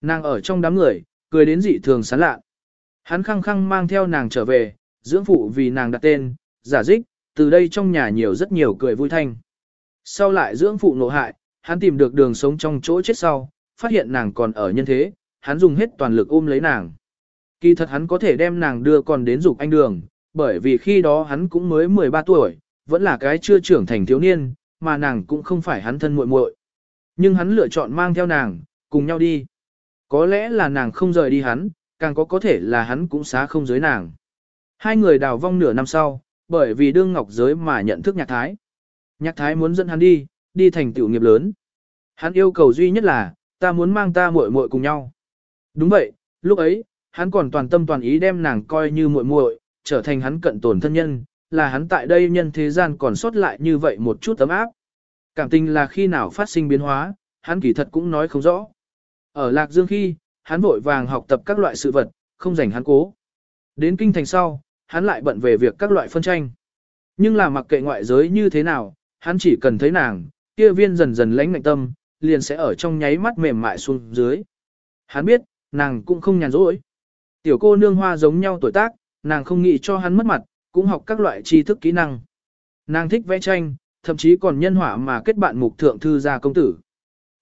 Nàng ở trong đám người, cười đến dị thường sán lạ. Hắn khăng khăng mang theo nàng trở về, dưỡng phụ vì nàng đặt tên, giả dích, từ đây trong nhà nhiều rất nhiều cười vui thanh. Sau lại dưỡng phụ nộ hại, hắn tìm được đường sống trong chỗ chết sau, phát hiện nàng còn ở nhân thế, hắn dùng hết toàn lực ôm lấy nàng. Kỳ thật hắn có thể đem nàng đưa còn đến dục anh đường, bởi vì khi đó hắn cũng mới 13 tuổi, vẫn là cái chưa trưởng thành thiếu niên, mà nàng cũng không phải hắn thân muội muội. Nhưng hắn lựa chọn mang theo nàng, cùng nhau đi. Có lẽ là nàng không rời đi hắn, càng có có thể là hắn cũng xá không giới nàng. Hai người đào vong nửa năm sau, bởi vì đương ngọc giới mà nhận thức nhạc thái. Nhạc thái muốn dẫn hắn đi, đi thành tiểu nghiệp lớn. Hắn yêu cầu duy nhất là, ta muốn mang ta muội muội cùng nhau. Đúng vậy, lúc ấy, hắn còn toàn tâm toàn ý đem nàng coi như muội muội, trở thành hắn cận tổn thân nhân, là hắn tại đây nhân thế gian còn sót lại như vậy một chút tấm áp. Cảm tình là khi nào phát sinh biến hóa, hắn kỳ thật cũng nói không rõ. Ở Lạc Dương khi, hắn vội vàng học tập các loại sự vật, không dành hắn cố. Đến kinh thành sau, hắn lại bận về việc các loại phân tranh. Nhưng là mặc kệ ngoại giới như thế nào, hắn chỉ cần thấy nàng, kia viên dần dần lãnh ngạnh tâm, liền sẽ ở trong nháy mắt mềm mại xuống dưới. Hắn biết, nàng cũng không nhàn rỗi. Tiểu cô nương hoa giống nhau tuổi tác, nàng không nghĩ cho hắn mất mặt, cũng học các loại tri thức kỹ năng. Nàng thích vẽ tranh, thậm chí còn nhân họa mà kết bạn mục thượng thư gia công tử.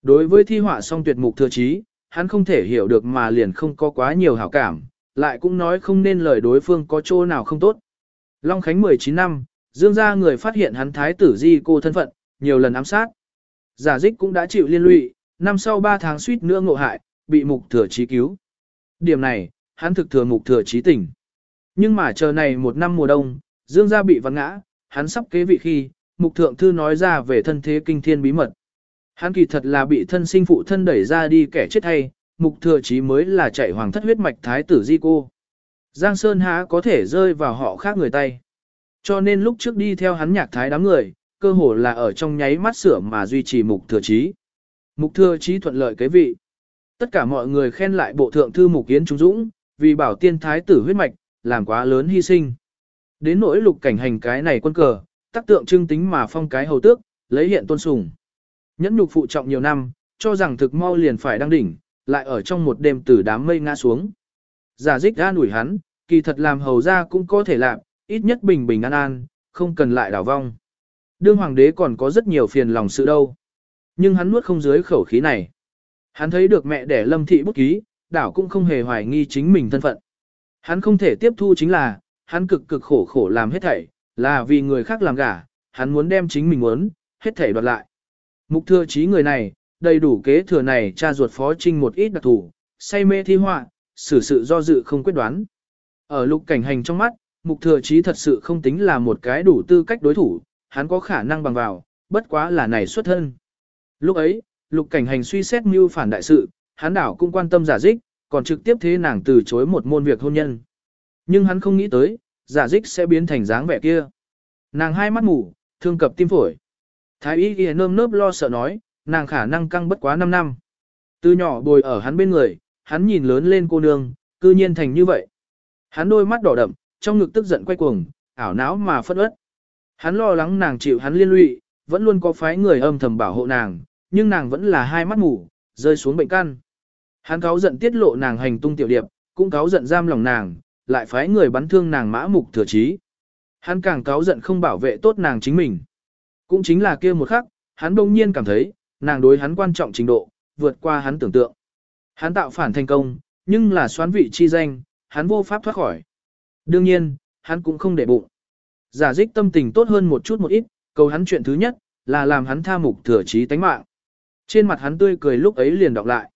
Đối với thi họa song tuyệt mục thừa trí, hắn không thể hiểu được mà liền không có quá nhiều hảo cảm, lại cũng nói không nên lời đối phương có chỗ nào không tốt. Long Khánh 19 năm, dương gia người phát hiện hắn thái tử di cô thân phận, nhiều lần ám sát. Giả dích cũng đã chịu liên lụy, năm sau 3 tháng suýt nữa ngộ hại, bị mục thừa trí cứu. Điểm này, hắn thực thừa mục thừa trí tỉnh. Nhưng mà chờ này một năm mùa đông, dương gia bị vặn ngã, hắn sắp kế vị khi, mục thượng thư nói ra về thân thế kinh thiên bí mật. Hắn kỳ thật là bị thân sinh phụ thân đẩy ra đi kẻ chết hay, mục thừa chí mới là chạy hoàng thất huyết mạch thái tử di cô. Giang Sơn há có thể rơi vào họ khác người tay. Cho nên lúc trước đi theo hắn nhạc thái đám người, cơ hồ là ở trong nháy mắt sửa mà duy trì mục thừa chí. Mục thừa chí thuận lợi kế vị. Tất cả mọi người khen lại bộ thượng thư mục kiến trung dũng, vì bảo tiên thái tử huyết mạch, làm quá lớn hy sinh. Đến nỗi lục cảnh hành cái này quân cờ, tác tượng trưng tính mà phong cái hầu tước, lấy hiện tôn sùng. Nhẫn nhục phụ trọng nhiều năm, cho rằng thực mau liền phải đăng đỉnh, lại ở trong một đêm từ đám mây ngã xuống. Giả dích ra đuổi hắn, kỳ thật làm hầu ra cũng có thể làm, ít nhất bình bình an an, không cần lại đảo vong. Đương hoàng đế còn có rất nhiều phiền lòng sự đâu. Nhưng hắn nuốt không dưới khẩu khí này. Hắn thấy được mẹ đẻ lâm thị bút ký, đảo cũng không hề hoài nghi chính mình thân phận. Hắn không thể tiếp thu chính là, hắn cực cực khổ khổ làm hết thảy, là vì người khác làm gả, hắn muốn đem chính mình muốn, hết thảy đoạt lại. Mục thừa trí người này, đầy đủ kế thừa này cha ruột phó trinh một ít đặc thủ, say mê thi họa, xử sự do dự không quyết đoán. Ở lục cảnh hành trong mắt, mục thừa trí thật sự không tính là một cái đủ tư cách đối thủ, hắn có khả năng bằng vào, bất quá là này xuất thân. Lúc ấy, lục cảnh hành suy xét mưu phản đại sự, hắn đảo cũng quan tâm giả dích, còn trực tiếp thế nàng từ chối một môn việc hôn nhân. Nhưng hắn không nghĩ tới, giả dích sẽ biến thành dáng vẻ kia. Nàng hai mắt mù, thương cập tim phổi. Thái y ghi nơm nớp lo sợ nói, nàng khả năng căng bất quá 5 năm. Từ nhỏ bồi ở hắn bên người, hắn nhìn lớn lên cô nương, cư nhiên thành như vậy. Hắn đôi mắt đỏ đậm, trong ngực tức giận quay cuồng, ảo não mà phất ớt. Hắn lo lắng nàng chịu hắn liên lụy, vẫn luôn có phái người âm thầm bảo hộ nàng, nhưng nàng vẫn là hai mắt mù, rơi xuống bệnh căn. Hắn cáo giận tiết lộ nàng hành tung tiểu điệp, cũng cáo giận giam lòng nàng, lại phái người bắn thương nàng mã mục thừa trí. Hắn càng cáo giận không bảo vệ tốt nàng chính mình. Cũng chính là kia một khắc, hắn đông nhiên cảm thấy, nàng đối hắn quan trọng trình độ, vượt qua hắn tưởng tượng. Hắn tạo phản thành công, nhưng là xoán vị chi danh, hắn vô pháp thoát khỏi. Đương nhiên, hắn cũng không để bụng. Giả dích tâm tình tốt hơn một chút một ít, cầu hắn chuyện thứ nhất, là làm hắn tha mục thừa trí tánh mạng. Trên mặt hắn tươi cười lúc ấy liền đọc lại.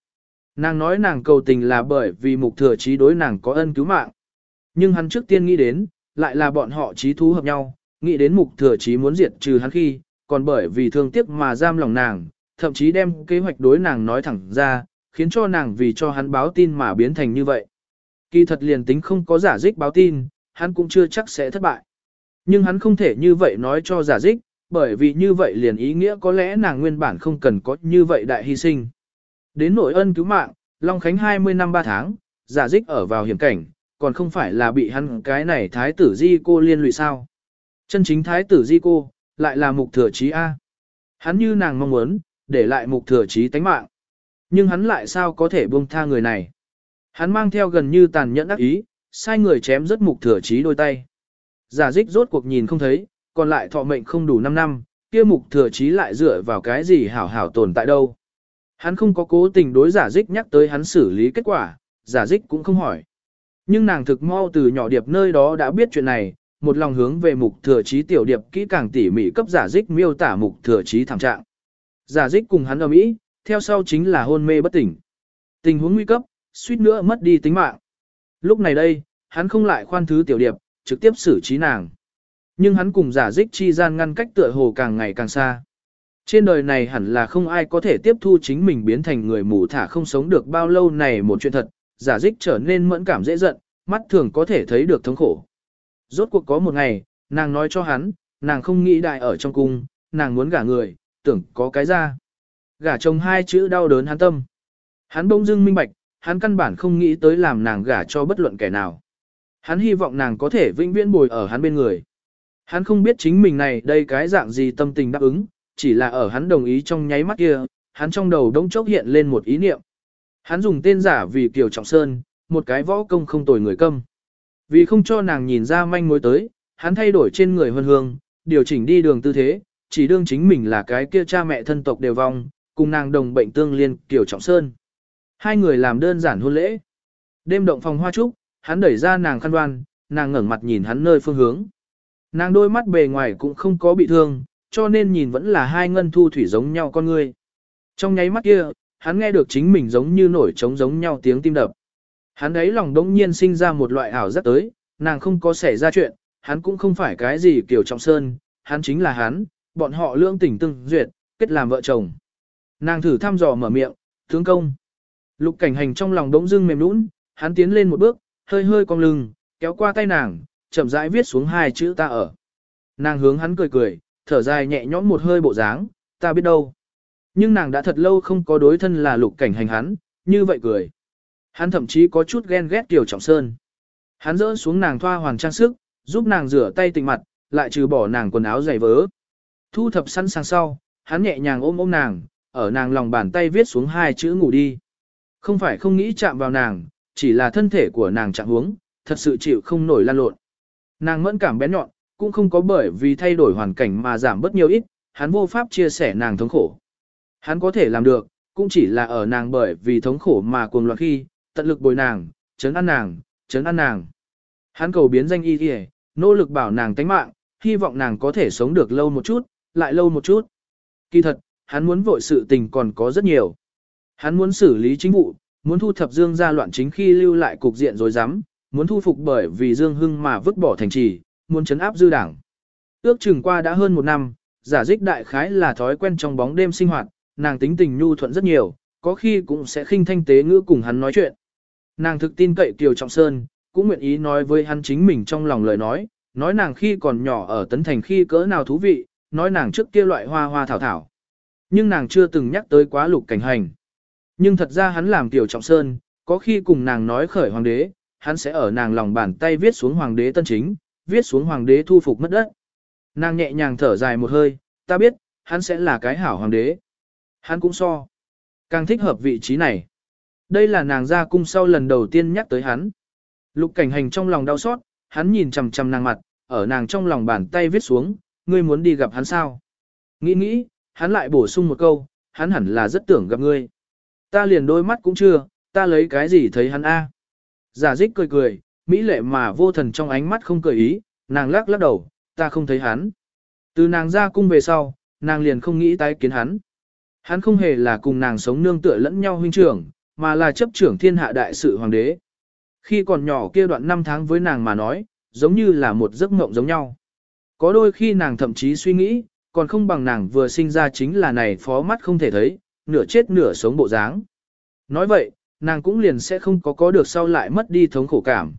Nàng nói nàng cầu tình là bởi vì mục thừa trí đối nàng có ân cứu mạng. Nhưng hắn trước tiên nghĩ đến, lại là bọn họ trí thú hợp nhau, nghĩ đến mục thừa trí muốn diệt trừ hắn khi, còn bởi vì thương tiếc mà giam lòng nàng, thậm chí đem kế hoạch đối nàng nói thẳng ra, khiến cho nàng vì cho hắn báo tin mà biến thành như vậy. Kỳ thật liền tính không có giả dích báo tin, hắn cũng chưa chắc sẽ thất bại. Nhưng hắn không thể như vậy nói cho giả dích, bởi vì như vậy liền ý nghĩa có lẽ nàng nguyên bản không cần có như vậy đại hy sinh. Đến nội ân cứu mạng, Long Khánh 20 năm 3 tháng, giả dích ở vào hiểm cảnh, còn không phải là bị hắn cái này thái tử di cô liên lụy sao. Chân chính thái tử di cô, lại là mục thừa trí A. Hắn như nàng mong muốn, để lại mục thừa trí tánh mạng. Nhưng hắn lại sao có thể buông tha người này. Hắn mang theo gần như tàn nhẫn ác ý, sai người chém rất mục thừa trí đôi tay. Giả dích rốt cuộc nhìn không thấy, còn lại thọ mệnh không đủ 5 năm, kia mục thừa trí lại dựa vào cái gì hảo hảo tồn tại đâu. Hắn không có cố tình đối giả dích nhắc tới hắn xử lý kết quả, giả dích cũng không hỏi. Nhưng nàng thực mau từ nhỏ điệp nơi đó đã biết chuyện này, một lòng hướng về mục thừa trí tiểu điệp kỹ càng tỉ mỉ cấp giả dích miêu tả mục thừa trí thảm trạng. Giả dích cùng hắn ở mỹ, theo sau chính là hôn mê bất tỉnh. Tình huống nguy cấp, suýt nữa mất đi tính mạng. Lúc này đây, hắn không lại khoan thứ tiểu điệp, trực tiếp xử trí nàng. Nhưng hắn cùng giả dích chi gian ngăn cách tựa hồ càng ngày càng xa. Trên đời này hẳn là không ai có thể tiếp thu chính mình biến thành người mù thả không sống được bao lâu này một chuyện thật, giả dích trở nên mẫn cảm dễ giận, mắt thường có thể thấy được thống khổ. Rốt cuộc có một ngày, nàng nói cho hắn, nàng không nghĩ đại ở trong cung, nàng muốn gả người, tưởng có cái ra. Gả chồng hai chữ đau đớn hắn tâm. Hắn bỗng dưng minh bạch, hắn căn bản không nghĩ tới làm nàng gả cho bất luận kẻ nào. Hắn hy vọng nàng có thể vĩnh viễn bồi ở hắn bên người. Hắn không biết chính mình này đây cái dạng gì tâm tình đáp ứng, chỉ là ở hắn đồng ý trong nháy mắt kia, hắn trong đầu đống chốc hiện lên một ý niệm. Hắn dùng tên giả vì Kiều Trọng Sơn, một cái võ công không tồi người câm. Vì không cho nàng nhìn ra manh mối tới, hắn thay đổi trên người huân hương, điều chỉnh đi đường tư thế, chỉ đương chính mình là cái kia cha mẹ thân tộc đều vong, cùng nàng đồng bệnh tương liên Kiều Trọng Sơn. Hai người làm đơn giản hôn lễ. Đêm động phòng hoa trúc, hắn đẩy ra nàng khăn đoan, nàng ngẩng mặt nhìn hắn nơi phương hướng. Nàng đôi mắt bề ngoài cũng không có bị thương, cho nên nhìn vẫn là hai ngân thu thủy giống nhau con người. Trong nháy mắt kia, hắn nghe được chính mình giống như nổi trống giống nhau tiếng tim đập. Hắn ấy lòng đống nhiên sinh ra một loại ảo giác tới, nàng không có xảy ra chuyện, hắn cũng không phải cái gì kiểu trọng sơn, hắn chính là hắn, bọn họ lương tình tương duyệt, kết làm vợ chồng. Nàng thử thăm dò mở miệng, tướng công. Lục cảnh hành trong lòng đống dưng mềm nũng, hắn tiến lên một bước, hơi hơi cong lưng, kéo qua tay nàng, chậm rãi viết xuống hai chữ ta ở. Nàng hướng hắn cười cười, thở dài nhẹ nhõm một hơi bộ dáng, ta biết đâu. Nhưng nàng đã thật lâu không có đối thân là lục cảnh hành hắn, như vậy cười. Hắn thậm chí có chút ghen ghét tiểu Trọng Sơn. Hắn dỡ xuống nàng thoa hoàng trang sức, giúp nàng rửa tay tịnh mặt, lại trừ bỏ nàng quần áo giày vớ. Thu thập sẵn sàng sau, hắn nhẹ nhàng ôm ôm nàng, ở nàng lòng bàn tay viết xuống hai chữ ngủ đi. Không phải không nghĩ chạm vào nàng, chỉ là thân thể của nàng chạm huống, thật sự chịu không nổi lan lộn. Nàng mẫn cảm bén nhọn, cũng không có bởi vì thay đổi hoàn cảnh mà giảm bớt nhiều ít, hắn vô pháp chia sẻ nàng thống khổ. Hắn có thể làm được, cũng chỉ là ở nàng bởi vì thống khổ mà cuồng loạn khi, tận lực bồi nàng, chấn an nàng, chấn an nàng. Hắn cầu biến danh y y, nỗ lực bảo nàng tánh mạng, hy vọng nàng có thể sống được lâu một chút, lại lâu một chút. Kỳ thật, hắn muốn vội sự tình còn có rất nhiều. Hắn muốn xử lý chính vụ, muốn thu thập Dương gia loạn chính khi lưu lại cục diện rồi dám, muốn thu phục bởi vì Dương Hưng mà vứt bỏ thành trì, muốn chấn áp dư đảng. Ước chừng qua đã hơn một năm, giả dích đại khái là thói quen trong bóng đêm sinh hoạt, nàng tính tình nhu thuận rất nhiều, có khi cũng sẽ khinh thanh tế ngữ cùng hắn nói chuyện. Nàng thực tin cậy Kiều Trọng Sơn, cũng nguyện ý nói với hắn chính mình trong lòng lời nói, nói nàng khi còn nhỏ ở Tấn Thành khi cỡ nào thú vị, nói nàng trước kia loại hoa hoa thảo thảo. Nhưng nàng chưa từng nhắc tới quá lục cảnh hành. Nhưng thật ra hắn làm Kiều Trọng Sơn, có khi cùng nàng nói khởi hoàng đế, hắn sẽ ở nàng lòng bàn tay viết xuống hoàng đế tân chính, viết xuống hoàng đế thu phục mất đất. Nàng nhẹ nhàng thở dài một hơi, ta biết, hắn sẽ là cái hảo hoàng đế. Hắn cũng so. Càng thích hợp vị trí này. Đây là nàng ra cung sau lần đầu tiên nhắc tới hắn. Lục cảnh hành trong lòng đau xót, hắn nhìn chằm chằm nàng mặt, ở nàng trong lòng bàn tay viết xuống, ngươi muốn đi gặp hắn sao? Nghĩ nghĩ, hắn lại bổ sung một câu, hắn hẳn là rất tưởng gặp ngươi. Ta liền đôi mắt cũng chưa, ta lấy cái gì thấy hắn a? Giả dích cười cười, mỹ lệ mà vô thần trong ánh mắt không cười ý, nàng lắc lắc đầu, ta không thấy hắn. Từ nàng ra cung về sau, nàng liền không nghĩ tái kiến hắn. Hắn không hề là cùng nàng sống nương tựa lẫn nhau huynh trưởng, mà là chấp trưởng thiên hạ đại sự hoàng đế. Khi còn nhỏ kia đoạn năm tháng với nàng mà nói, giống như là một giấc mộng giống nhau. Có đôi khi nàng thậm chí suy nghĩ, còn không bằng nàng vừa sinh ra chính là này phó mắt không thể thấy, nửa chết nửa sống bộ dáng. Nói vậy, nàng cũng liền sẽ không có có được sau lại mất đi thống khổ cảm.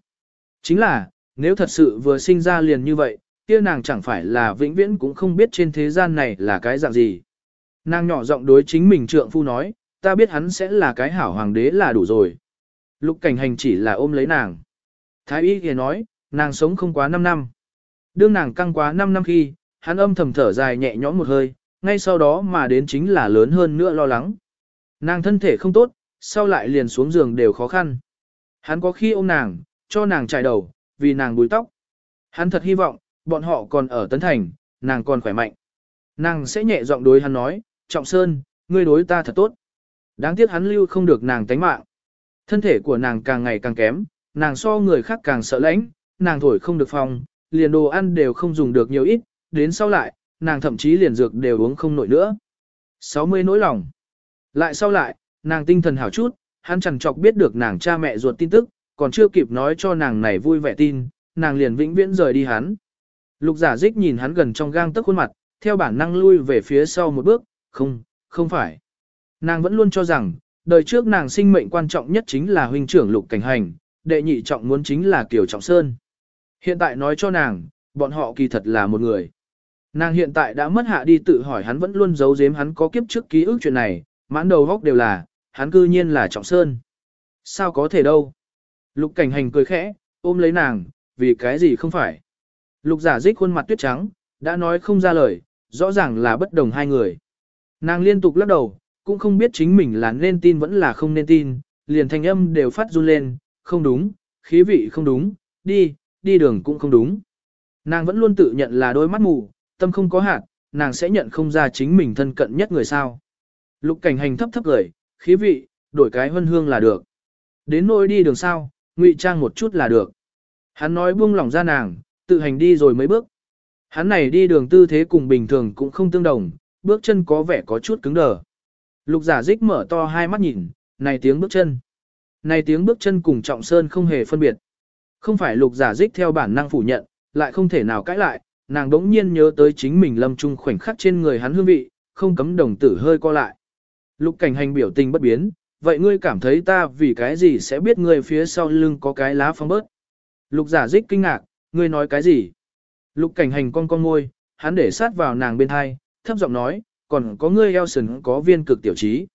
Chính là, nếu thật sự vừa sinh ra liền như vậy, kia nàng chẳng phải là vĩnh viễn cũng không biết trên thế gian này là cái dạng gì. Nàng nhỏ giọng đối chính mình trượng phu nói, ta biết hắn sẽ là cái hảo hoàng đế là đủ rồi. Lục cảnh hành chỉ là ôm lấy nàng. Thái y kia nói, nàng sống không quá 5 năm. Đương nàng căng quá 5 năm khi, hắn âm thầm thở dài nhẹ nhõm một hơi, ngay sau đó mà đến chính là lớn hơn nữa lo lắng. Nàng thân thể không tốt, sau lại liền xuống giường đều khó khăn. Hắn có khi ôm nàng, cho nàng trải đầu, vì nàng búi tóc. Hắn thật hy vọng, bọn họ còn ở Tấn Thành, nàng còn khỏe mạnh. Nàng sẽ nhẹ giọng đối hắn nói, Trọng Sơn, ngươi đối ta thật tốt. Đáng tiếc hắn lưu không được nàng tánh mạng. Thân thể của nàng càng ngày càng kém, nàng so người khác càng sợ lãnh, nàng thổi không được phòng, liền đồ ăn đều không dùng được nhiều ít, đến sau lại, nàng thậm chí liền dược đều uống không nổi nữa. 60 nỗi lòng. Lại sau lại, nàng tinh thần hảo chút, hắn chẳng chọc biết được nàng cha mẹ ruột tin tức, còn chưa kịp nói cho nàng này vui vẻ tin, nàng liền vĩnh viễn rời đi hắn. Lục giả dích nhìn hắn gần trong gang tức khuôn mặt, theo bản năng lui về phía sau một bước, không, không phải. Nàng vẫn luôn cho rằng, đời trước nàng sinh mệnh quan trọng nhất chính là huynh trưởng lục cảnh hành, đệ nhị trọng muốn chính là Kiều Trọng Sơn. Hiện tại nói cho nàng, bọn họ kỳ thật là một người. Nàng hiện tại đã mất hạ đi tự hỏi hắn vẫn luôn giấu giếm hắn có kiếp trước ký ức chuyện này, mãn đầu góc đều là, hắn cư nhiên là Trọng Sơn. Sao có thể đâu? Lục cảnh hành cười khẽ, ôm lấy nàng, vì cái gì không phải. Lục giả dích khuôn mặt tuyết trắng, đã nói không ra lời, rõ ràng là bất đồng hai người. Nàng liên tục lắc đầu, cũng không biết chính mình là nên tin vẫn là không nên tin, liền thanh âm đều phát run lên, không đúng, khí vị không đúng, đi, đi đường cũng không đúng. Nàng vẫn luôn tự nhận là đôi mắt mù, tâm không có hạt, nàng sẽ nhận không ra chính mình thân cận nhất người sao. Lục cảnh hành thấp thấp gửi, khí vị, đổi cái hân hương là được. Đến nỗi đi đường sao, ngụy trang một chút là được. Hắn nói buông lỏng ra nàng, tự hành đi rồi mấy bước. Hắn này đi đường tư thế cùng bình thường cũng không tương đồng, bước chân có vẻ có chút cứng đờ. Lục giả dích mở to hai mắt nhìn, này tiếng bước chân. Này tiếng bước chân cùng trọng sơn không hề phân biệt. Không phải lục giả dích theo bản năng phủ nhận, lại không thể nào cãi lại, nàng đống nhiên nhớ tới chính mình lâm trung khoảnh khắc trên người hắn hương vị, không cấm đồng tử hơi co lại. Lục cảnh hành biểu tình bất biến, vậy ngươi cảm thấy ta vì cái gì sẽ biết ngươi phía sau lưng có cái lá phong bớt. Lục giả dích kinh ngạc, ngươi nói cái gì? Lục cảnh hành con con môi, hắn để sát vào nàng bên hai, thấp giọng nói, còn có ngươi eo sừng có viên cực tiểu trí.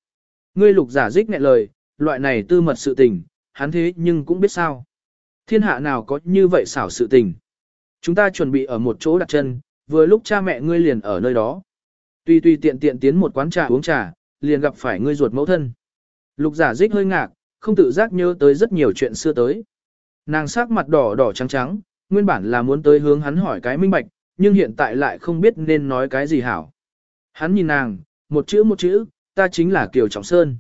Ngươi lục giả dích nghẹn lời, loại này tư mật sự tình, hắn thế nhưng cũng biết sao. Thiên hạ nào có như vậy xảo sự tình. Chúng ta chuẩn bị ở một chỗ đặt chân, vừa lúc cha mẹ ngươi liền ở nơi đó. Tuy tuy tiện tiện tiến một quán trà uống trà, liền gặp phải ngươi ruột mẫu thân. Lục giả dích hơi ngạc, không tự giác nhớ tới rất nhiều chuyện xưa tới. Nàng sắc mặt đỏ đỏ trắng trắng, nguyên bản là muốn tới hướng hắn hỏi cái minh bạch, nhưng hiện tại lại không biết nên nói cái gì hảo. Hắn nhìn nàng, một chữ một chữ, ta chính là Kiều Trọng Sơn.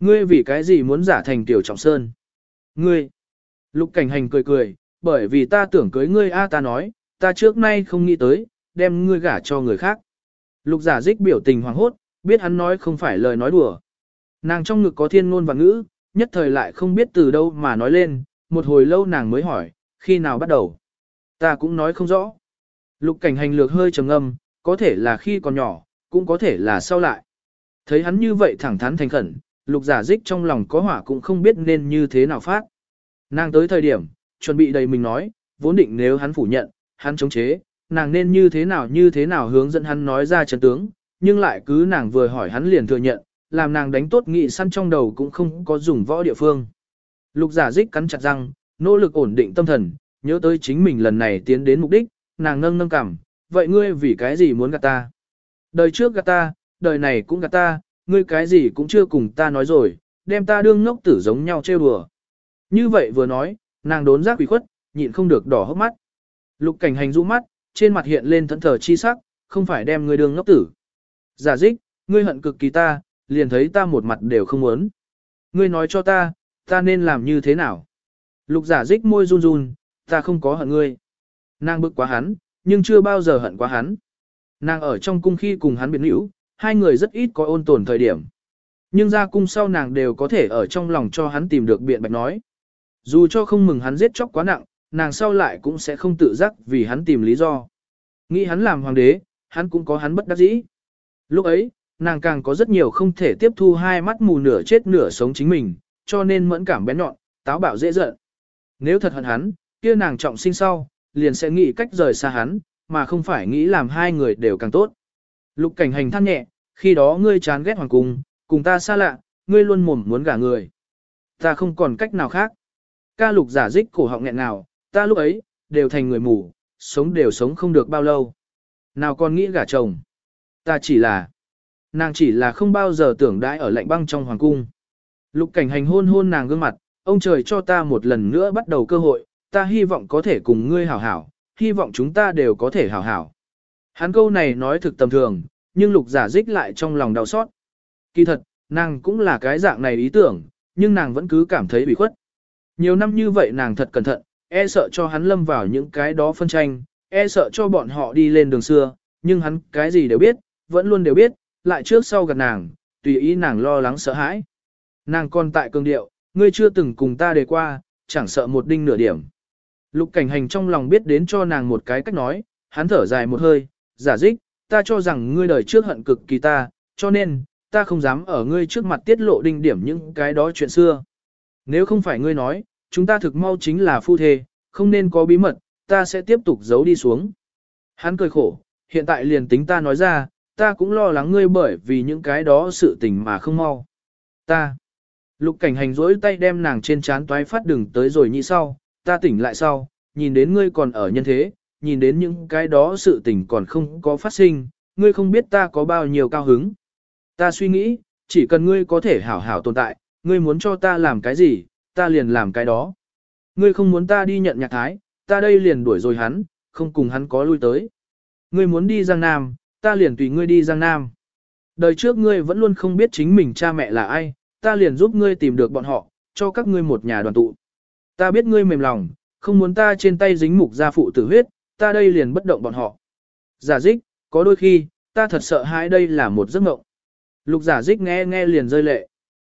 Ngươi vì cái gì muốn giả thành Kiều Trọng Sơn? Ngươi! Lục cảnh hành cười cười, bởi vì ta tưởng cưới ngươi a ta nói, ta trước nay không nghĩ tới, đem ngươi gả cho người khác. Lục giả dích biểu tình hoàng hốt, biết hắn nói không phải lời nói đùa. Nàng trong ngực có thiên ngôn và ngữ, nhất thời lại không biết từ đâu mà nói lên, một hồi lâu nàng mới hỏi, khi nào bắt đầu. Ta cũng nói không rõ. Lục cảnh hành lược hơi trầm ngâm, có thể là khi còn nhỏ, cũng có thể là sau lại. Thấy hắn như vậy thẳng thắn thành khẩn, lục giả dích trong lòng có hỏa cũng không biết nên như thế nào phát. Nàng tới thời điểm, chuẩn bị đầy mình nói, vốn định nếu hắn phủ nhận, hắn chống chế, nàng nên như thế nào như thế nào hướng dẫn hắn nói ra chân tướng, nhưng lại cứ nàng vừa hỏi hắn liền thừa nhận, làm nàng đánh tốt nghị săn trong đầu cũng không có dùng võ địa phương. Lục giả dích cắn chặt răng, nỗ lực ổn định tâm thần, nhớ tới chính mình lần này tiến đến mục đích, nàng nâng nâng cảm, vậy ngươi vì cái gì muốn gạt ta? Đời trước gạt ta, đời này cũng gạt ta, ngươi cái gì cũng chưa cùng ta nói rồi, đem ta đương ngốc tử giống nhau trêu đùa. Như vậy vừa nói, nàng đốn giác quỷ khuất, nhịn không được đỏ hốc mắt. Lục cảnh hành rũ mắt, trên mặt hiện lên thẫn thờ chi sắc, không phải đem ngươi đương ngốc tử. Giả dích, ngươi hận cực kỳ ta, liền thấy ta một mặt đều không muốn. Ngươi nói cho ta, ta nên làm như thế nào? Lục giả dích môi run run, ta không có hận ngươi. Nàng bực quá hắn, nhưng chưa bao giờ hận quá hắn. Nàng ở trong cung khi cùng hắn biệt hữu, hai người rất ít có ôn tồn thời điểm. Nhưng ra cung sau nàng đều có thể ở trong lòng cho hắn tìm được biện bạch nói. Dù cho không mừng hắn giết chóc quá nặng, nàng sau lại cũng sẽ không tự giác vì hắn tìm lý do. Nghĩ hắn làm hoàng đế, hắn cũng có hắn bất đắc dĩ. Lúc ấy, nàng càng có rất nhiều không thể tiếp thu hai mắt mù nửa chết nửa sống chính mình, cho nên mẫn cảm bén nhọn, táo bạo dễ giận. Nếu thật hận hắn, kia nàng trọng sinh sau, liền sẽ nghĩ cách rời xa hắn, mà không phải nghĩ làm hai người đều càng tốt. Lục cảnh hành than nhẹ, khi đó ngươi chán ghét hoàng cung, cùng ta xa lạ, ngươi luôn mồm muốn gả người. Ta không còn cách nào khác. Ca lục giả dích cổ họng nghẹn nào, ta lúc ấy, đều thành người mù, sống đều sống không được bao lâu. Nào còn nghĩ gả chồng. Ta chỉ là, nàng chỉ là không bao giờ tưởng đãi ở lạnh băng trong hoàng cung. Lục cảnh hành hôn hôn nàng gương mặt, ông trời cho ta một lần nữa bắt đầu cơ hội, ta hy vọng có thể cùng ngươi hảo hảo, hy vọng chúng ta đều có thể hảo hảo. Hắn câu này nói thực tầm thường, nhưng lục giả dích lại trong lòng đau xót. Kỳ thật, nàng cũng là cái dạng này ý tưởng, nhưng nàng vẫn cứ cảm thấy bị khuất. Nhiều năm như vậy nàng thật cẩn thận, e sợ cho hắn lâm vào những cái đó phân tranh, e sợ cho bọn họ đi lên đường xưa, nhưng hắn cái gì đều biết, vẫn luôn đều biết, lại trước sau gặp nàng, tùy ý nàng lo lắng sợ hãi. Nàng còn tại cường điệu, ngươi chưa từng cùng ta đề qua, chẳng sợ một đinh nửa điểm. Lục cảnh hành trong lòng biết đến cho nàng một cái cách nói, hắn thở dài một hơi, giả dích, ta cho rằng ngươi đời trước hận cực kỳ ta, cho nên, ta không dám ở ngươi trước mặt tiết lộ đinh điểm những cái đó chuyện xưa. Nếu không phải ngươi nói, chúng ta thực mau chính là phu thê, không nên có bí mật, ta sẽ tiếp tục giấu đi xuống. Hắn cười khổ, hiện tại liền tính ta nói ra, ta cũng lo lắng ngươi bởi vì những cái đó sự tình mà không mau. Ta. Lục cảnh hành rỗi tay đem nàng trên chán toái phát đừng tới rồi nhị sau, ta tỉnh lại sau, nhìn đến ngươi còn ở nhân thế, nhìn đến những cái đó sự tình còn không có phát sinh, ngươi không biết ta có bao nhiêu cao hứng. Ta suy nghĩ, chỉ cần ngươi có thể hảo hảo tồn tại, ngươi muốn cho ta làm cái gì, ta liền làm cái đó. Ngươi không muốn ta đi nhận nhạc thái, ta đây liền đuổi rồi hắn, không cùng hắn có lui tới. Ngươi muốn đi Giang Nam, ta liền tùy ngươi đi Giang Nam. Đời trước ngươi vẫn luôn không biết chính mình cha mẹ là ai, ta liền giúp ngươi tìm được bọn họ, cho các ngươi một nhà đoàn tụ. Ta biết ngươi mềm lòng, không muốn ta trên tay dính mục gia phụ tử huyết, ta đây liền bất động bọn họ. Giả dích, có đôi khi, ta thật sợ hãi đây là một giấc mộng. Lục giả dích nghe nghe liền rơi lệ.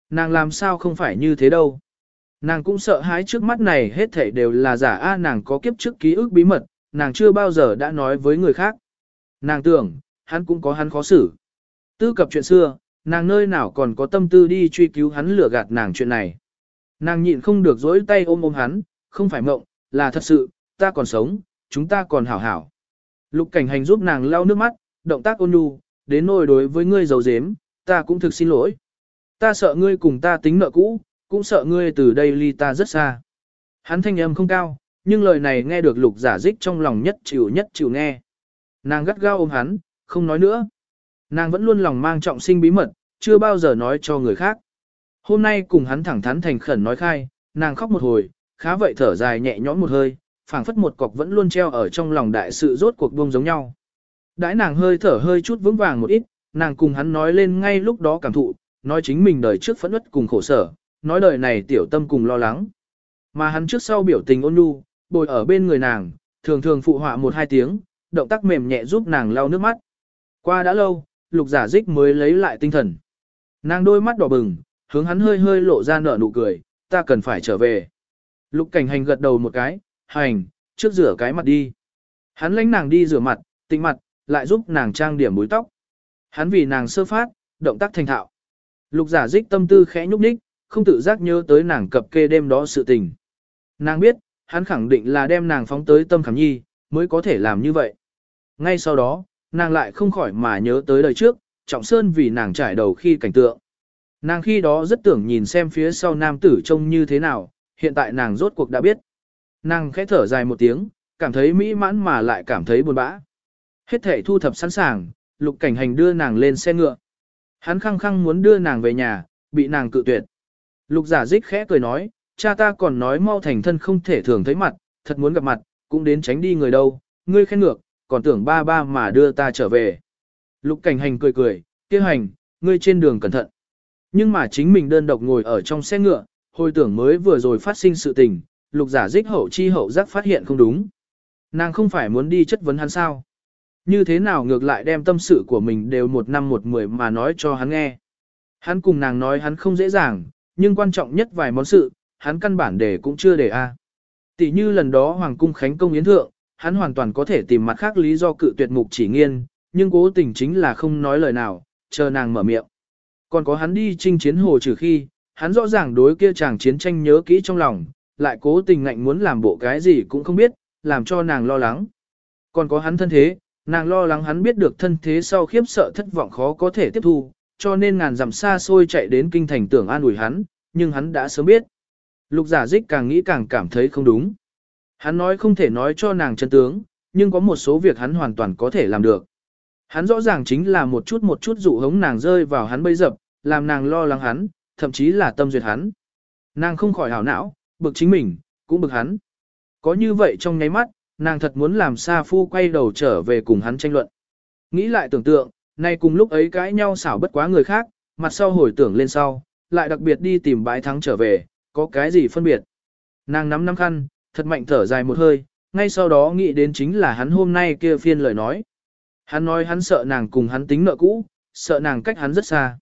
Nàng làm sao không phải như thế đâu. Nàng cũng sợ hãi trước mắt này hết thảy đều là giả a nàng có kiếp trước ký ức bí mật, nàng chưa bao giờ đã nói với người khác. Nàng tưởng, hắn cũng có hắn khó xử. Tư cập chuyện xưa, nàng nơi nào còn có tâm tư đi truy cứu hắn lừa gạt nàng chuyện này. Nàng nhịn không được dỗi tay ôm ôm hắn, không phải mộng, là thật sự, ta còn sống, chúng ta còn hảo hảo. Lục cảnh hành giúp nàng lau nước mắt, động tác ôn nhu, đến nỗi đối với ngươi giàu dếm, ta cũng thực xin lỗi. Ta sợ ngươi cùng ta tính nợ cũ, cũng sợ ngươi từ đây ly ta rất xa. Hắn thanh âm không cao, nhưng lời này nghe được lục giả dích trong lòng nhất chịu nhất chịu nghe. Nàng gắt gao ôm hắn, không nói nữa. Nàng vẫn luôn lòng mang trọng sinh bí mật, chưa bao giờ nói cho người khác. Hôm nay cùng hắn thẳng thắn thành khẩn nói khai, nàng khóc một hồi, khá vậy thở dài nhẹ nhõm một hơi, phảng phất một cọc vẫn luôn treo ở trong lòng đại sự rốt cuộc buông giống nhau. Đãi nàng hơi thở hơi chút vững vàng một ít, nàng cùng hắn nói lên ngay lúc đó cảm thụ, nói chính mình đời trước phẫn uất cùng khổ sở, nói đời này tiểu tâm cùng lo lắng. Mà hắn trước sau biểu tình ôn nhu, bồi ở bên người nàng, thường thường phụ họa một hai tiếng, động tác mềm nhẹ giúp nàng lau nước mắt. Qua đã lâu, lục giả dích mới lấy lại tinh thần. Nàng đôi mắt đỏ bừng, hướng hắn hơi hơi lộ ra nở nụ cười, ta cần phải trở về. Lục cảnh hành gật đầu một cái, hành, trước rửa cái mặt đi. Hắn lãnh nàng đi rửa mặt, tinh mặt, lại giúp nàng trang điểm búi tóc. Hắn vì nàng sơ phát, động tác thành thạo. Lục giả dích tâm tư khẽ nhúc nhích, không tự giác nhớ tới nàng cập kê đêm đó sự tình. Nàng biết, hắn khẳng định là đem nàng phóng tới tâm khảm nhi, mới có thể làm như vậy. Ngay sau đó, nàng lại không khỏi mà nhớ tới đời trước, trọng sơn vì nàng trải đầu khi cảnh tượng. Nàng khi đó rất tưởng nhìn xem phía sau nam tử trông như thế nào, hiện tại nàng rốt cuộc đã biết. Nàng khẽ thở dài một tiếng, cảm thấy mỹ mãn mà lại cảm thấy buồn bã. Hết thể thu thập sẵn sàng, lục cảnh hành đưa nàng lên xe ngựa. Hắn khăng khăng muốn đưa nàng về nhà, bị nàng cự tuyệt. Lục giả dích khẽ cười nói, cha ta còn nói mau thành thân không thể thường thấy mặt, thật muốn gặp mặt, cũng đến tránh đi người đâu, ngươi khen ngược, còn tưởng ba ba mà đưa ta trở về. Lục cảnh hành cười cười, tiêu hành, ngươi trên đường cẩn thận. Nhưng mà chính mình đơn độc ngồi ở trong xe ngựa, hồi tưởng mới vừa rồi phát sinh sự tình, lục giả dích hậu chi hậu giác phát hiện không đúng. Nàng không phải muốn đi chất vấn hắn sao. Như thế nào ngược lại đem tâm sự của mình đều một năm một mười mà nói cho hắn nghe. Hắn cùng nàng nói hắn không dễ dàng, nhưng quan trọng nhất vài món sự, hắn căn bản để cũng chưa để a. Tỷ như lần đó Hoàng cung Khánh công yến thượng, hắn hoàn toàn có thể tìm mặt khác lý do cự tuyệt mục chỉ nghiên, nhưng cố tình chính là không nói lời nào, chờ nàng mở miệng. Còn có hắn đi chinh chiến hồ trừ khi, hắn rõ ràng đối kia chàng chiến tranh nhớ kỹ trong lòng, lại cố tình ngạnh muốn làm bộ cái gì cũng không biết, làm cho nàng lo lắng. Còn có hắn thân thế, nàng lo lắng hắn biết được thân thế sau khiếp sợ thất vọng khó có thể tiếp thu, cho nên ngàn dặm xa xôi chạy đến kinh thành tưởng an ủi hắn, nhưng hắn đã sớm biết. Lục giả dích càng nghĩ càng cảm thấy không đúng. Hắn nói không thể nói cho nàng chân tướng, nhưng có một số việc hắn hoàn toàn có thể làm được. Hắn rõ ràng chính là một chút một chút dụ hống nàng rơi vào hắn bây dập, làm nàng lo lắng hắn, thậm chí là tâm duyệt hắn. Nàng không khỏi hảo não, bực chính mình, cũng bực hắn. Có như vậy trong nháy mắt, nàng thật muốn làm Sa Phu quay đầu trở về cùng hắn tranh luận. Nghĩ lại tưởng tượng, nay cùng lúc ấy cãi nhau xảo bất quá người khác, mặt sau hồi tưởng lên sau, lại đặc biệt đi tìm bãi thắng trở về, có cái gì phân biệt. Nàng nắm nắm khăn, thật mạnh thở dài một hơi, ngay sau đó nghĩ đến chính là hắn hôm nay kia phiên lời nói. Hắn nói hắn sợ nàng cùng hắn tính nợ cũ, sợ nàng cách hắn rất xa.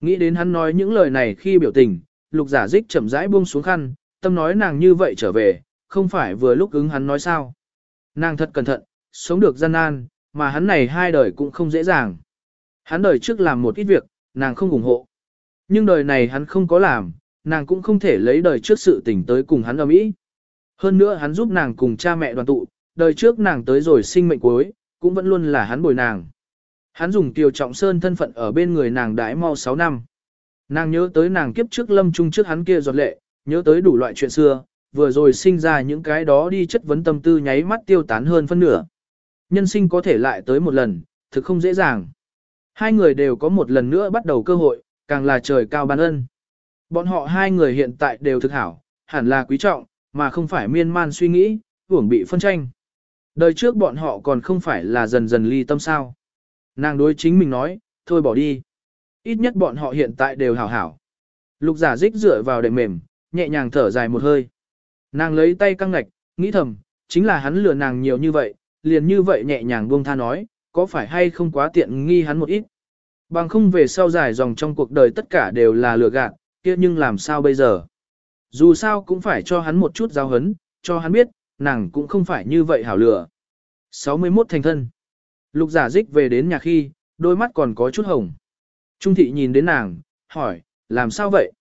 Nghĩ đến hắn nói những lời này khi biểu tình, lục giả dích chậm rãi buông xuống khăn, tâm nói nàng như vậy trở về, không phải vừa lúc ứng hắn nói sao. Nàng thật cẩn thận, sống được gian nan, mà hắn này hai đời cũng không dễ dàng. Hắn đời trước làm một ít việc, nàng không ủng hộ. Nhưng đời này hắn không có làm, nàng cũng không thể lấy đời trước sự tình tới cùng hắn ở mỹ. Hơn nữa hắn giúp nàng cùng cha mẹ đoàn tụ, đời trước nàng tới rồi sinh mệnh cuối, cũng vẫn luôn là hắn bồi nàng. Hắn dùng tiêu Trọng Sơn thân phận ở bên người nàng đãi mau 6 năm. Nàng nhớ tới nàng kiếp trước lâm trung trước hắn kia giọt lệ, nhớ tới đủ loại chuyện xưa, vừa rồi sinh ra những cái đó đi chất vấn tâm tư nháy mắt tiêu tán hơn phân nửa. Nhân sinh có thể lại tới một lần, thực không dễ dàng. Hai người đều có một lần nữa bắt đầu cơ hội, càng là trời cao ban ân. Bọn họ hai người hiện tại đều thực hảo, hẳn là quý trọng, mà không phải miên man suy nghĩ, hưởng bị phân tranh. Đời trước bọn họ còn không phải là dần dần ly tâm sao. Nàng đối chính mình nói, thôi bỏ đi. Ít nhất bọn họ hiện tại đều hảo hảo. Lục giả dích dựa vào đệm mềm, nhẹ nhàng thở dài một hơi. Nàng lấy tay căng ngạch, nghĩ thầm, chính là hắn lừa nàng nhiều như vậy, liền như vậy nhẹ nhàng buông tha nói, có phải hay không quá tiện nghi hắn một ít. Bằng không về sau dài dòng trong cuộc đời tất cả đều là lừa gạt, kia nhưng làm sao bây giờ. Dù sao cũng phải cho hắn một chút giáo hấn, cho hắn biết, nàng cũng không phải như vậy hảo lừa. 61 thành thân. Lục giả dích về đến nhà khi, đôi mắt còn có chút hồng. Trung thị nhìn đến nàng, hỏi, làm sao vậy?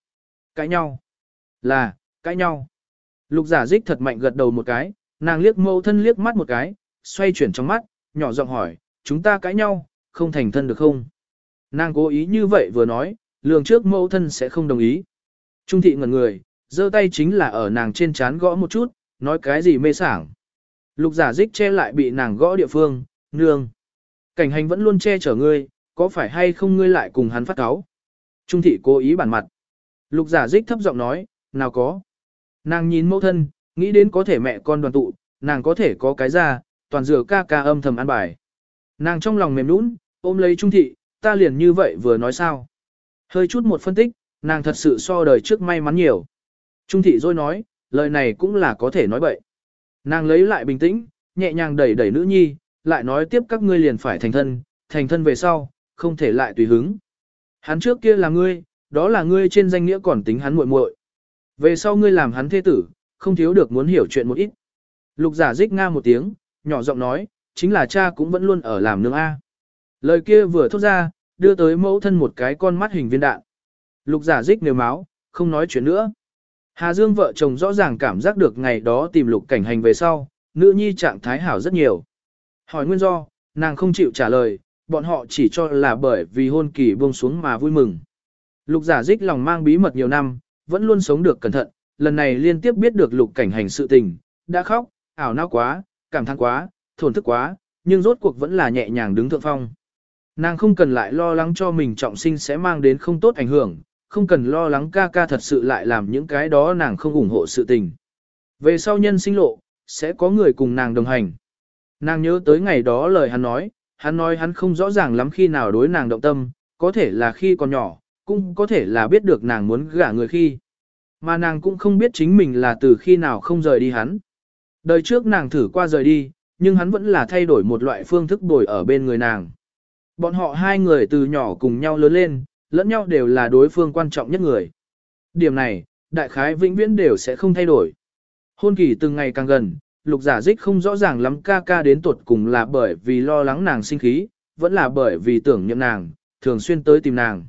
Cãi nhau. Là, cãi nhau. Lục giả dích thật mạnh gật đầu một cái, nàng liếc mâu thân liếc mắt một cái, xoay chuyển trong mắt, nhỏ giọng hỏi, chúng ta cãi nhau, không thành thân được không? Nàng cố ý như vậy vừa nói, lường trước mâu thân sẽ không đồng ý. Trung thị ngẩn người, giơ tay chính là ở nàng trên chán gõ một chút, nói cái gì mê sảng. Lục giả dích che lại bị nàng gõ địa phương, nương. Cảnh hành vẫn luôn che chở ngươi, có phải hay không ngươi lại cùng hắn phát cáo? Trung thị cố ý bản mặt. Lục giả dích thấp giọng nói, nào có. Nàng nhìn mẫu thân, nghĩ đến có thể mẹ con đoàn tụ, nàng có thể có cái ra, toàn dừa ca ca âm thầm ăn bài. Nàng trong lòng mềm nũng, ôm lấy trung thị, ta liền như vậy vừa nói sao. Hơi chút một phân tích, nàng thật sự so đời trước may mắn nhiều. Trung thị rồi nói, lời này cũng là có thể nói bậy. Nàng lấy lại bình tĩnh, nhẹ nhàng đẩy đẩy nữ nhi, lại nói tiếp các ngươi liền phải thành thân, thành thân về sau, không thể lại tùy hứng. Hắn trước kia là ngươi, đó là ngươi trên danh nghĩa còn tính hắn muội muội. Về sau ngươi làm hắn thế tử, không thiếu được muốn hiểu chuyện một ít. Lục giả dích nga một tiếng, nhỏ giọng nói, chính là cha cũng vẫn luôn ở làm nương A. Lời kia vừa thốt ra, đưa tới mẫu thân một cái con mắt hình viên đạn. Lục giả dích nếu máu, không nói chuyện nữa. Hà Dương vợ chồng rõ ràng cảm giác được ngày đó tìm lục cảnh hành về sau, nữ nhi trạng thái hảo rất nhiều. Hỏi nguyên do, nàng không chịu trả lời, bọn họ chỉ cho là bởi vì hôn kỳ buông xuống mà vui mừng. Lục giả dích lòng mang bí mật nhiều năm, vẫn luôn sống được cẩn thận, lần này liên tiếp biết được lục cảnh hành sự tình, đã khóc, ảo não quá, cảm thán quá, thổn thức quá, nhưng rốt cuộc vẫn là nhẹ nhàng đứng thượng phong. Nàng không cần lại lo lắng cho mình trọng sinh sẽ mang đến không tốt ảnh hưởng, không cần lo lắng ca ca thật sự lại làm những cái đó nàng không ủng hộ sự tình. Về sau nhân sinh lộ, sẽ có người cùng nàng đồng hành. Nàng nhớ tới ngày đó lời hắn nói, hắn nói hắn không rõ ràng lắm khi nào đối nàng động tâm, có thể là khi còn nhỏ, cũng có thể là biết được nàng muốn gả người khi. Mà nàng cũng không biết chính mình là từ khi nào không rời đi hắn. Đời trước nàng thử qua rời đi, nhưng hắn vẫn là thay đổi một loại phương thức bồi ở bên người nàng. Bọn họ hai người từ nhỏ cùng nhau lớn lên, lẫn nhau đều là đối phương quan trọng nhất người. Điểm này, đại khái vĩnh viễn đều sẽ không thay đổi. Hôn kỳ từng ngày càng gần, lục giả dích không rõ ràng lắm ca ca đến tuột cùng là bởi vì lo lắng nàng sinh khí, vẫn là bởi vì tưởng nhậm nàng, thường xuyên tới tìm nàng.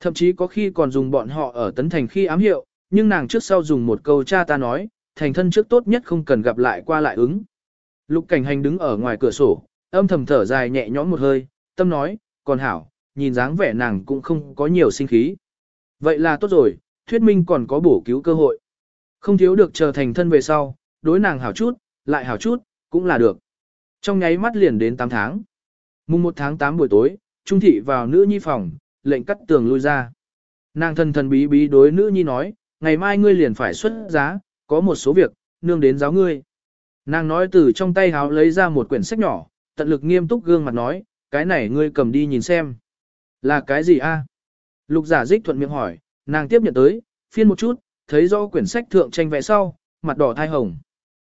Thậm chí có khi còn dùng bọn họ ở tấn thành khi ám hiệu, nhưng nàng trước sau dùng một câu cha ta nói, thành thân trước tốt nhất không cần gặp lại qua lại ứng. Lục cảnh hành đứng ở ngoài cửa sổ, âm thầm thở dài nhẹ nhõm một hơi, tâm nói, còn hảo, nhìn dáng vẻ nàng cũng không có nhiều sinh khí. Vậy là tốt rồi, thuyết minh còn có bổ cứu cơ hội. Không thiếu được trở thành thân về sau, đối nàng hảo chút, lại hảo chút, cũng là được. Trong nháy mắt liền đến 8 tháng. Mùng 1 tháng 8 buổi tối, Trung thị vào nữ nhi phòng, lệnh cắt tường lui ra. Nàng thân thần bí bí đối nữ nhi nói, ngày mai ngươi liền phải xuất giá, có một số việc, nương đến giáo ngươi. Nàng nói từ trong tay háo lấy ra một quyển sách nhỏ, tận lực nghiêm túc gương mặt nói, cái này ngươi cầm đi nhìn xem. Là cái gì a? Lục giả dích thuận miệng hỏi, nàng tiếp nhận tới, phiên một chút, thấy rõ quyển sách thượng tranh vẽ sau, mặt đỏ thai hồng.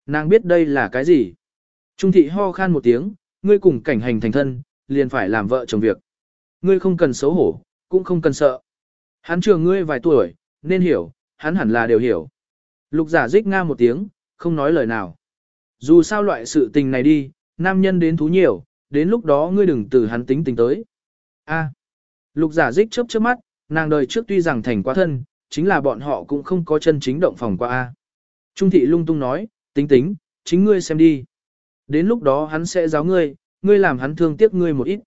Nàng biết đây là cái gì. Trung thị ho khan một tiếng, ngươi cùng cảnh hành thành thân, liền phải làm vợ chồng việc. Ngươi không cần xấu hổ, cũng không cần sợ. Hắn trường ngươi vài tuổi, nên hiểu, hắn hẳn là đều hiểu. Lục giả dích nga một tiếng, không nói lời nào. Dù sao loại sự tình này đi, nam nhân đến thú nhiều, đến lúc đó ngươi đừng từ hắn tính tình tới. A. Lục giả dích chớp chớp mắt, nàng đời trước tuy rằng thành quá thân, chính là bọn họ cũng không có chân chính động phòng qua A. Trung thị lung tung nói, tính tính, chính ngươi xem đi. Đến lúc đó hắn sẽ giáo ngươi, ngươi làm hắn thương tiếc ngươi một ít.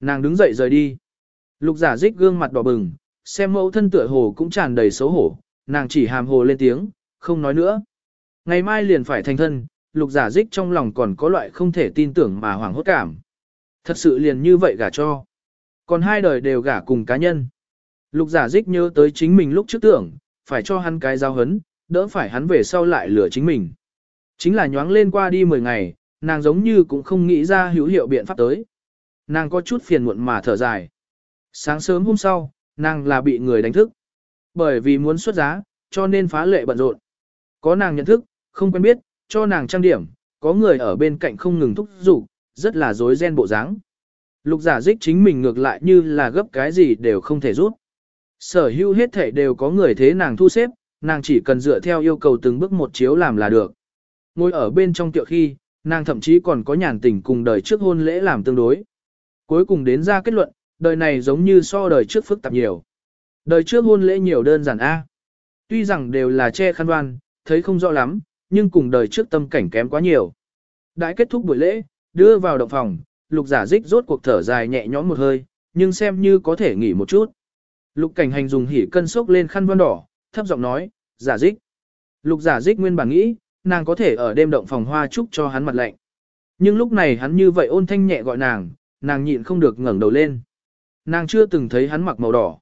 Nàng đứng dậy rời đi. Lục giả dích gương mặt đỏ bừng, xem mẫu thân tựa hồ cũng tràn đầy xấu hổ, nàng chỉ hàm hồ lên tiếng, không nói nữa. Ngày mai liền phải thành thân, lục giả dích trong lòng còn có loại không thể tin tưởng mà hoảng hốt cảm. Thật sự liền như vậy gả cho. Còn hai đời đều gả cùng cá nhân. Lục giả dích nhớ tới chính mình lúc trước tưởng, phải cho hắn cái giao hấn, đỡ phải hắn về sau lại lửa chính mình. Chính là nhoáng lên qua đi 10 ngày, nàng giống như cũng không nghĩ ra hữu hiệu biện pháp tới. Nàng có chút phiền muộn mà thở dài. Sáng sớm hôm sau, nàng là bị người đánh thức. Bởi vì muốn xuất giá, cho nên phá lệ bận rộn. Có nàng nhận thức, không quen biết, cho nàng trang điểm, có người ở bên cạnh không ngừng thúc giục, rất là rối ren bộ dáng. Lục giả dích chính mình ngược lại như là gấp cái gì đều không thể rút. Sở hữu hết thể đều có người thế nàng thu xếp, nàng chỉ cần dựa theo yêu cầu từng bước một chiếu làm là được. Ngồi ở bên trong tiệu khi, nàng thậm chí còn có nhàn tình cùng đời trước hôn lễ làm tương đối. Cuối cùng đến ra kết luận, đời này giống như so đời trước phức tạp nhiều. Đời trước hôn lễ nhiều đơn giản A. Tuy rằng đều là che khăn đoan, thấy không rõ lắm, nhưng cùng đời trước tâm cảnh kém quá nhiều. Đãi kết thúc buổi lễ, đưa vào động phòng, lục giả dích rốt cuộc thở dài nhẹ nhõm một hơi, nhưng xem như có thể nghỉ một chút. Lục cảnh hành dùng hỉ cân sốc lên khăn văn đỏ, thấp giọng nói, giả dích. Lục giả dích nguyên bản nghĩ, nàng có thể ở đêm động phòng hoa chúc cho hắn mặt lạnh. Nhưng lúc này hắn như vậy ôn thanh nhẹ gọi nàng, nàng nhịn không được ngẩng đầu lên. Nàng chưa từng thấy hắn mặc màu đỏ.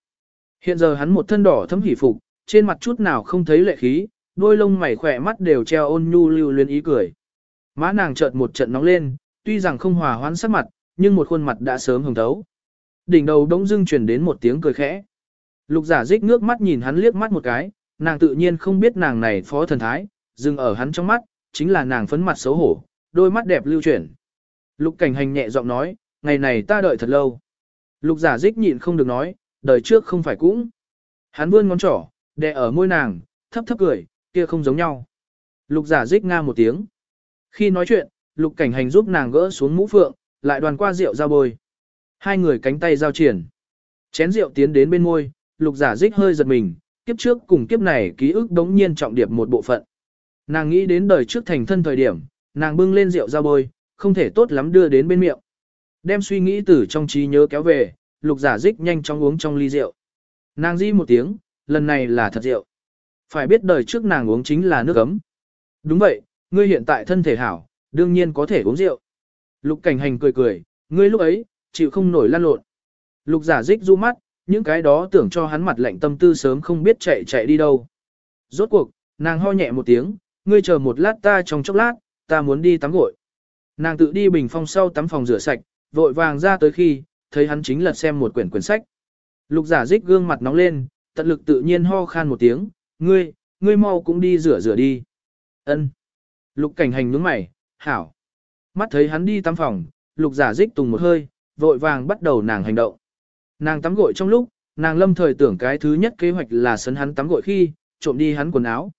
Hiện giờ hắn một thân đỏ thấm hỉ phục, trên mặt chút nào không thấy lệ khí, đôi lông mày khỏe mắt đều treo ôn nhu lưu luyến ý cười. Má nàng chợt một trận nóng lên, tuy rằng không hòa hoãn sắc mặt, nhưng một khuôn mặt đã sớm hồng thấu. Đỉnh đầu đống dưng truyền đến một tiếng cười khẽ. Lục giả dích nước mắt nhìn hắn liếc mắt một cái, nàng tự nhiên không biết nàng này phó thần thái, dừng ở hắn trong mắt, chính là nàng phấn mặt xấu hổ, đôi mắt đẹp lưu chuyển. Lục cảnh hành nhẹ giọng nói, ngày này ta đợi thật lâu. Lục giả dích nhịn không được nói, đời trước không phải cũng. Hắn vươn ngón trỏ, đè ở môi nàng, thấp thấp cười, kia không giống nhau. Lục giả dích nga một tiếng. Khi nói chuyện, lục cảnh hành giúp nàng gỡ xuống mũ phượng, lại đoàn qua rượu giao bôi. Hai người cánh tay giao triển. Chén rượu tiến đến bên môi, lục giả dích hơi giật mình, kiếp trước cùng kiếp này ký ức đống nhiên trọng điệp một bộ phận. Nàng nghĩ đến đời trước thành thân thời điểm, nàng bưng lên rượu giao bôi, không thể tốt lắm đưa đến bên miệng. Đem suy nghĩ từ trong trí nhớ kéo về, lục giả dích nhanh chóng uống trong ly rượu. Nàng di một tiếng, lần này là thật rượu. Phải biết đời trước nàng uống chính là nước ấm. Đúng vậy, ngươi hiện tại thân thể hảo, đương nhiên có thể uống rượu. Lục cảnh hành cười cười, ngươi lúc ấy, chịu không nổi lan lộn. Lục giả dích du mắt, những cái đó tưởng cho hắn mặt lạnh tâm tư sớm không biết chạy chạy đi đâu. Rốt cuộc, nàng ho nhẹ một tiếng, ngươi chờ một lát ta trong chốc lát, ta muốn đi tắm gội. Nàng tự đi bình phong sau tắm phòng rửa sạch, vội vàng ra tới khi, thấy hắn chính lật xem một quyển quyển sách. Lục giả dích gương mặt nóng lên, tận lực tự nhiên ho khan một tiếng, ngươi, ngươi mau cũng đi rửa rửa đi. Ân. Lục cảnh hành nhướng mày, hảo. Mắt thấy hắn đi tắm phòng, lục giả dích tùng một hơi, vội vàng bắt đầu nàng hành động. Nàng tắm gội trong lúc, nàng lâm thời tưởng cái thứ nhất kế hoạch là sấn hắn tắm gội khi, trộm đi hắn quần áo.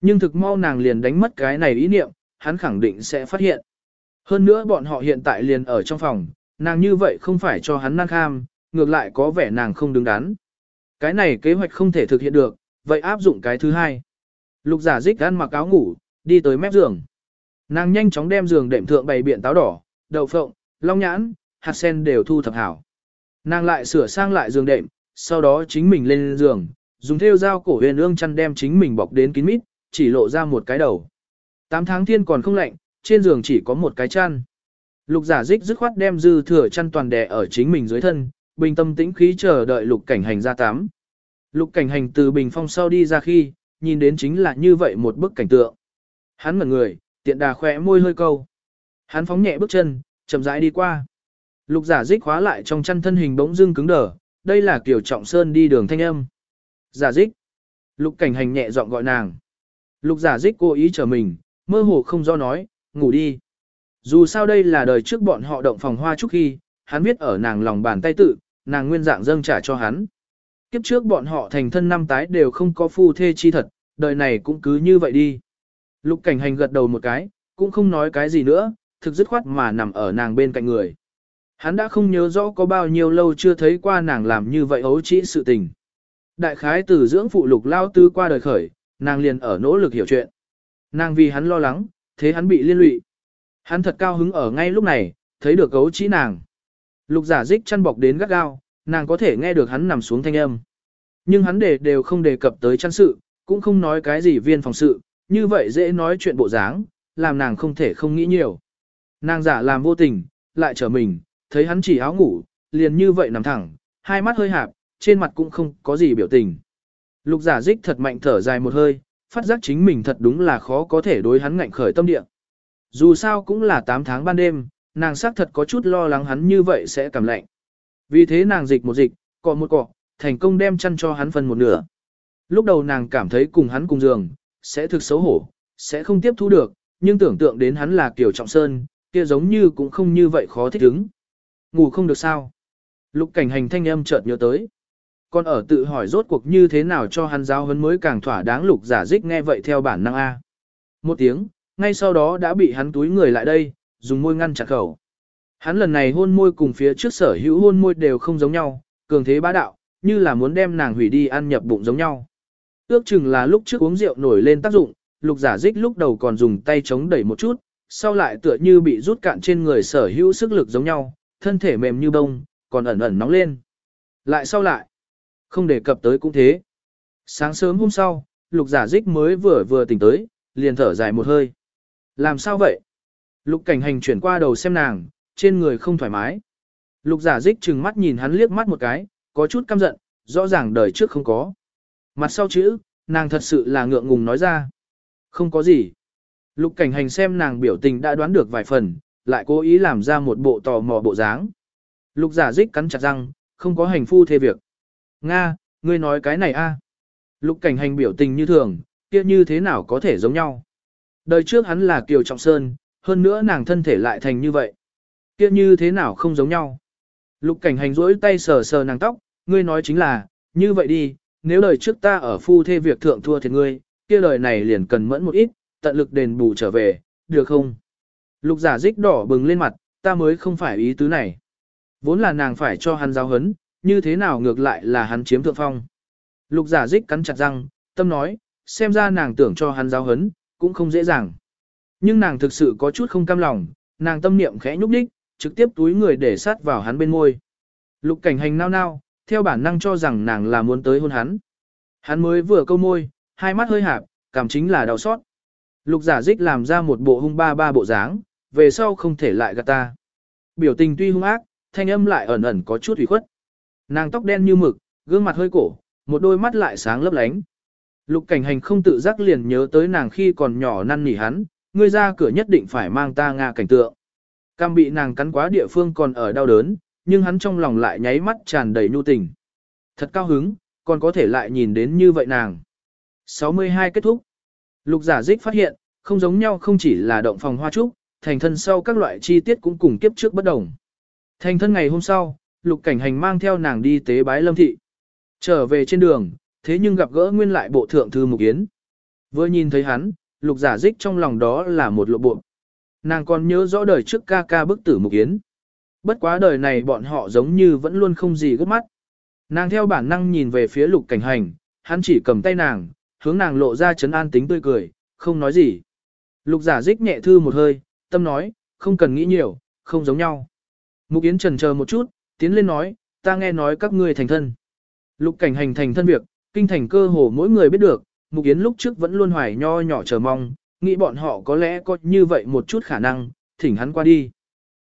Nhưng thực mau nàng liền đánh mất cái này ý niệm, hắn khẳng định sẽ phát hiện. Hơn nữa bọn họ hiện tại liền ở trong phòng, nàng như vậy không phải cho hắn năng kham, ngược lại có vẻ nàng không đứng đắn. Cái này kế hoạch không thể thực hiện được, vậy áp dụng cái thứ hai. Lục giả dích ăn mặc áo ngủ, đi tới mép giường. Nàng nhanh chóng đem giường đệm thượng bày biện táo đỏ, đậu phộng, long nhãn, hạt sen đều thu thập hảo. Nàng lại sửa sang lại giường đệm, sau đó chính mình lên giường, dùng theo dao cổ huyền ương chăn đem chính mình bọc đến kín mít, chỉ lộ ra một cái đầu. Tám tháng thiên còn không lạnh, trên giường chỉ có một cái chăn. Lục giả dích dứt khoát đem dư thừa chăn toàn đè ở chính mình dưới thân, bình tâm tĩnh khí chờ đợi lục cảnh hành ra tắm. Lục cảnh hành từ bình phong sau đi ra khi, nhìn đến chính là như vậy một bức cảnh tượng. Hắn ngẩn người, tiện đà khỏe môi hơi câu. Hắn phóng nhẹ bước chân, chậm rãi đi qua. Lục giả dích khóa lại trong chăn thân hình bỗng dưng cứng đờ, đây là kiểu trọng sơn đi đường thanh âm. Giả dích. Lục cảnh hành nhẹ giọng gọi nàng. Lục giả dích cố ý chờ mình, mơ hồ không do nói, ngủ đi. Dù sao đây là đời trước bọn họ động phòng hoa trúc khi, hắn biết ở nàng lòng bàn tay tự, nàng nguyên dạng dâng trả cho hắn. Kiếp trước bọn họ thành thân năm tái đều không có phu thê chi thật, đời này cũng cứ như vậy đi. Lục cảnh hành gật đầu một cái, cũng không nói cái gì nữa, thực dứt khoát mà nằm ở nàng bên cạnh người. Hắn đã không nhớ rõ có bao nhiêu lâu chưa thấy qua nàng làm như vậy ấu trĩ sự tình. Đại khái từ dưỡng phụ lục lao tư qua đời khởi, nàng liền ở nỗ lực hiểu chuyện. Nàng vì hắn lo lắng, thế hắn bị liên lụy. Hắn thật cao hứng ở ngay lúc này, thấy được ấu trĩ nàng. Lục giả dích chăn bọc đến gắt gao, nàng có thể nghe được hắn nằm xuống thanh âm. Nhưng hắn để đều không đề cập tới chăn sự, cũng không nói cái gì viên phòng sự, như vậy dễ nói chuyện bộ dáng, làm nàng không thể không nghĩ nhiều. Nàng giả làm vô tình, lại trở mình, thấy hắn chỉ áo ngủ, liền như vậy nằm thẳng, hai mắt hơi hạp, trên mặt cũng không có gì biểu tình. Lục giả dích thật mạnh thở dài một hơi, phát giác chính mình thật đúng là khó có thể đối hắn ngạnh khởi tâm địa. Dù sao cũng là 8 tháng ban đêm, nàng xác thật có chút lo lắng hắn như vậy sẽ cảm lạnh. Vì thế nàng dịch một dịch, cọ một cọ, thành công đem chăn cho hắn phần một nửa. Lúc đầu nàng cảm thấy cùng hắn cùng giường, sẽ thực xấu hổ, sẽ không tiếp thu được, nhưng tưởng tượng đến hắn là Kiều Trọng Sơn, kia giống như cũng không như vậy khó thích ứng. Ngủ không được sao? Lục cảnh hành thanh âm chợt nhớ tới. Còn ở tự hỏi rốt cuộc như thế nào cho hắn giáo huấn mới càng thỏa đáng lục giả dích nghe vậy theo bản năng A. Một tiếng, ngay sau đó đã bị hắn túi người lại đây, dùng môi ngăn chặt khẩu. Hắn lần này hôn môi cùng phía trước sở hữu hôn môi đều không giống nhau, cường thế bá đạo, như là muốn đem nàng hủy đi ăn nhập bụng giống nhau. Ước chừng là lúc trước uống rượu nổi lên tác dụng, lục giả dích lúc đầu còn dùng tay chống đẩy một chút, sau lại tựa như bị rút cạn trên người sở hữu sức lực giống nhau, thân thể mềm như bông, còn ẩn ẩn nóng lên. Lại sau lại, không đề cập tới cũng thế. Sáng sớm hôm sau, lục giả dích mới vừa vừa tỉnh tới, liền thở dài một hơi. Làm sao vậy? Lục cảnh hành chuyển qua đầu xem nàng, trên người không thoải mái. Lục giả dích chừng mắt nhìn hắn liếc mắt một cái, có chút căm giận, rõ ràng đời trước không có. Mặt sau chữ, nàng thật sự là ngượng ngùng nói ra. Không có gì. Lục cảnh hành xem nàng biểu tình đã đoán được vài phần, lại cố ý làm ra một bộ tò mò bộ dáng. Lục giả dích cắn chặt răng, không có hành phu thê việc. Nga, ngươi nói cái này a? Lục cảnh hành biểu tình như thường, kia như thế nào có thể giống nhau. Đời trước hắn là Kiều Trọng Sơn, hơn nữa nàng thân thể lại thành như vậy. Kia như thế nào không giống nhau. Lục cảnh hành rỗi tay sờ sờ nàng tóc, ngươi nói chính là, như vậy đi, nếu lời trước ta ở phu thê việc thượng thua thiệt ngươi, kia lời này liền cần mẫn một ít, tận lực đền bù trở về, được không? Lục giả dích đỏ bừng lên mặt, ta mới không phải ý tứ này. Vốn là nàng phải cho hắn giáo hấn, như thế nào ngược lại là hắn chiếm thượng phong. Lục giả dích cắn chặt răng, tâm nói, xem ra nàng tưởng cho hắn giáo hấn, cũng không dễ dàng. Nhưng nàng thực sự có chút không cam lòng, nàng tâm niệm khẽ nhúc đích, trực tiếp túi người để sát vào hắn bên môi. Lục cảnh hành nao nao, theo bản năng cho rằng nàng là muốn tới hôn hắn. Hắn mới vừa câu môi, hai mắt hơi hạp, cảm chính là đau xót. Lục giả dích làm ra một bộ hung ba ba bộ dáng, về sau không thể lại gạt ta. Biểu tình tuy hung ác, thanh âm lại ẩn ẩn có chút ủy khuất. Nàng tóc đen như mực, gương mặt hơi cổ, một đôi mắt lại sáng lấp lánh. Lục cảnh hành không tự giác liền nhớ tới nàng khi còn nhỏ năn nỉ hắn, ngươi ra cửa nhất định phải mang ta Nga cảnh tượng. Cam bị nàng cắn quá địa phương còn ở đau đớn, nhưng hắn trong lòng lại nháy mắt tràn đầy nhu tình. Thật cao hứng, còn có thể lại nhìn đến như vậy nàng. 62 kết thúc. Lục giả dích phát hiện, không giống nhau không chỉ là động phòng hoa trúc, thành thân sau các loại chi tiết cũng cùng kiếp trước bất đồng. Thành thân ngày hôm sau, lục cảnh hành mang theo nàng đi tế bái lâm thị. Trở về trên đường, thế nhưng gặp gỡ nguyên lại bộ thượng thư Mục Yến. Vừa nhìn thấy hắn, lục giả dích trong lòng đó là một lộ bộ. Nàng còn nhớ rõ đời trước ca ca bức tử Mục Yến. Bất quá đời này bọn họ giống như vẫn luôn không gì gấp mắt. Nàng theo bản năng nhìn về phía lục cảnh hành, hắn chỉ cầm tay nàng, hướng nàng lộ ra chấn an tính tươi cười, không nói gì. Lục giả dích nhẹ thư một hơi, tâm nói, không cần nghĩ nhiều, không giống nhau. Mục Yến trần chờ một chút, tiến lên nói, ta nghe nói các ngươi thành thân. Lục cảnh hành thành thân việc, kinh thành cơ hồ mỗi người biết được, Mục Yến lúc trước vẫn luôn hoài nho nhỏ chờ mong, nghĩ bọn họ có lẽ có như vậy một chút khả năng, thỉnh hắn qua đi.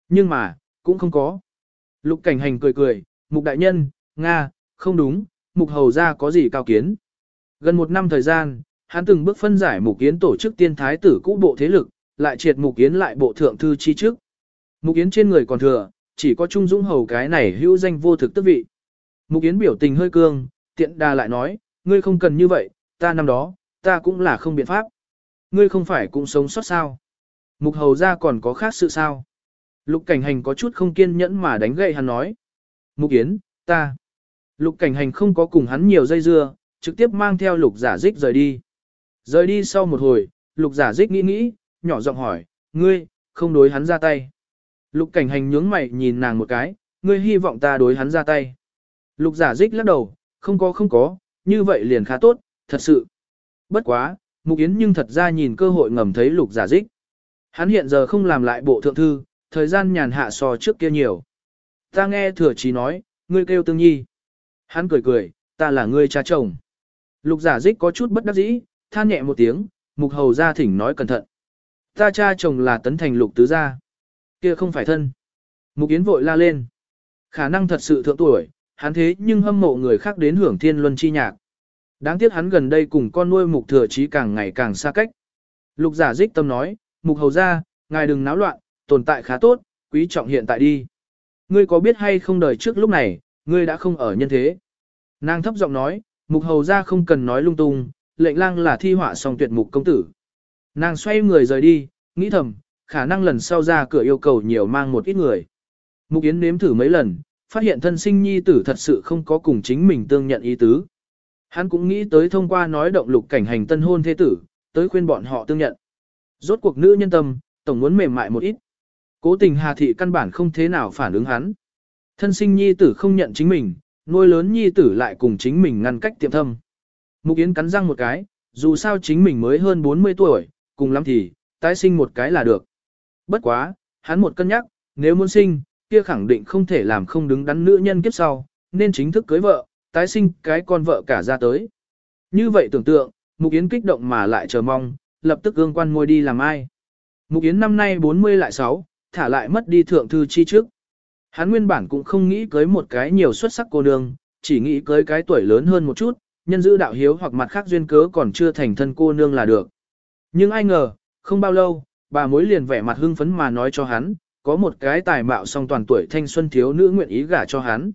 Nhưng mà, cũng không có. Lục cảnh hành cười cười, Mục đại nhân, Nga, không đúng, Mục hầu ra có gì cao kiến. Gần một năm thời gian, hắn từng bước phân giải Mục kiến tổ chức tiên thái tử cũ bộ thế lực, lại triệt Mục kiến lại bộ thượng thư chi trước. Mục kiến trên người còn thừa, chỉ có Trung Dũng hầu cái này hữu danh vô thực tức vị. Mục Yến biểu tình hơi cương, tiện đà lại nói, ngươi không cần như vậy, ta năm đó, ta cũng là không biện pháp. Ngươi không phải cũng sống sót sao. Mục hầu ra còn có khác sự sao. Lục cảnh hành có chút không kiên nhẫn mà đánh gậy hắn nói. Mục Yến, ta. Lục cảnh hành không có cùng hắn nhiều dây dưa, trực tiếp mang theo lục giả dích rời đi. Rời đi sau một hồi, lục giả dích nghĩ nghĩ, nhỏ giọng hỏi, ngươi, không đối hắn ra tay. Lục cảnh hành nhướng mày nhìn nàng một cái, ngươi hy vọng ta đối hắn ra tay. Lục giả dích lắc đầu, không có không có, như vậy liền khá tốt, thật sự. Bất quá, Mục Yến nhưng thật ra nhìn cơ hội ngầm thấy lục giả dích. Hắn hiện giờ không làm lại bộ thượng thư, thời gian nhàn hạ so trước kia nhiều. Ta nghe thừa chí nói, ngươi kêu tương nhi. Hắn cười cười, ta là ngươi cha chồng. Lục giả dích có chút bất đắc dĩ, than nhẹ một tiếng, mục hầu ra thỉnh nói cẩn thận. Ta cha chồng là tấn thành lục tứ gia. Kia không phải thân. Mục Yến vội la lên. Khả năng thật sự thượng tuổi, hắn thế nhưng hâm mộ người khác đến hưởng thiên luân chi nhạc. Đáng tiếc hắn gần đây cùng con nuôi mục thừa chí càng ngày càng xa cách. Lục giả dích tâm nói, mục hầu ra, ngài đừng náo loạn, tồn tại khá tốt, quý trọng hiện tại đi. Ngươi có biết hay không đời trước lúc này, ngươi đã không ở nhân thế. Nàng thấp giọng nói, mục hầu ra không cần nói lung tung, lệnh lang là thi họa song tuyệt mục công tử. Nàng xoay người rời đi, nghĩ thầm, khả năng lần sau ra cửa yêu cầu nhiều mang một ít người. Mục Yến nếm thử mấy lần, phát hiện thân sinh nhi tử thật sự không có cùng chính mình tương nhận ý tứ. Hắn cũng nghĩ tới thông qua nói động lục cảnh hành tân hôn thế tử, tới khuyên bọn họ tương nhận. Rốt cuộc nữ nhân tâm, tổng muốn mềm mại một ít. Cố tình Hà Thị căn bản không thế nào phản ứng hắn. Thân sinh nhi tử không nhận chính mình, nuôi lớn nhi tử lại cùng chính mình ngăn cách tiệm thâm. Mục Yến cắn răng một cái, dù sao chính mình mới hơn 40 tuổi, cùng lắm thì, tái sinh một cái là được. Bất quá, hắn một cân nhắc, nếu muốn sinh, kia khẳng định không thể làm không đứng đắn nữ nhân kiếp sau, nên chính thức cưới vợ, tái sinh cái con vợ cả ra tới. Như vậy tưởng tượng, Mục Yến kích động mà lại chờ mong, lập tức gương quan môi đi làm ai. Mục Yến năm nay 40 lại 6, thả lại mất đi thượng thư chi trước. Hắn nguyên bản cũng không nghĩ cưới một cái nhiều xuất sắc cô nương, chỉ nghĩ cưới cái tuổi lớn hơn một chút, nhân giữ đạo hiếu hoặc mặt khác duyên cớ còn chưa thành thân cô nương là được. Nhưng ai ngờ, không bao lâu, bà mối liền vẻ mặt hưng phấn mà nói cho hắn, có một cái tài mạo song toàn tuổi thanh xuân thiếu nữ nguyện ý gả cho hắn.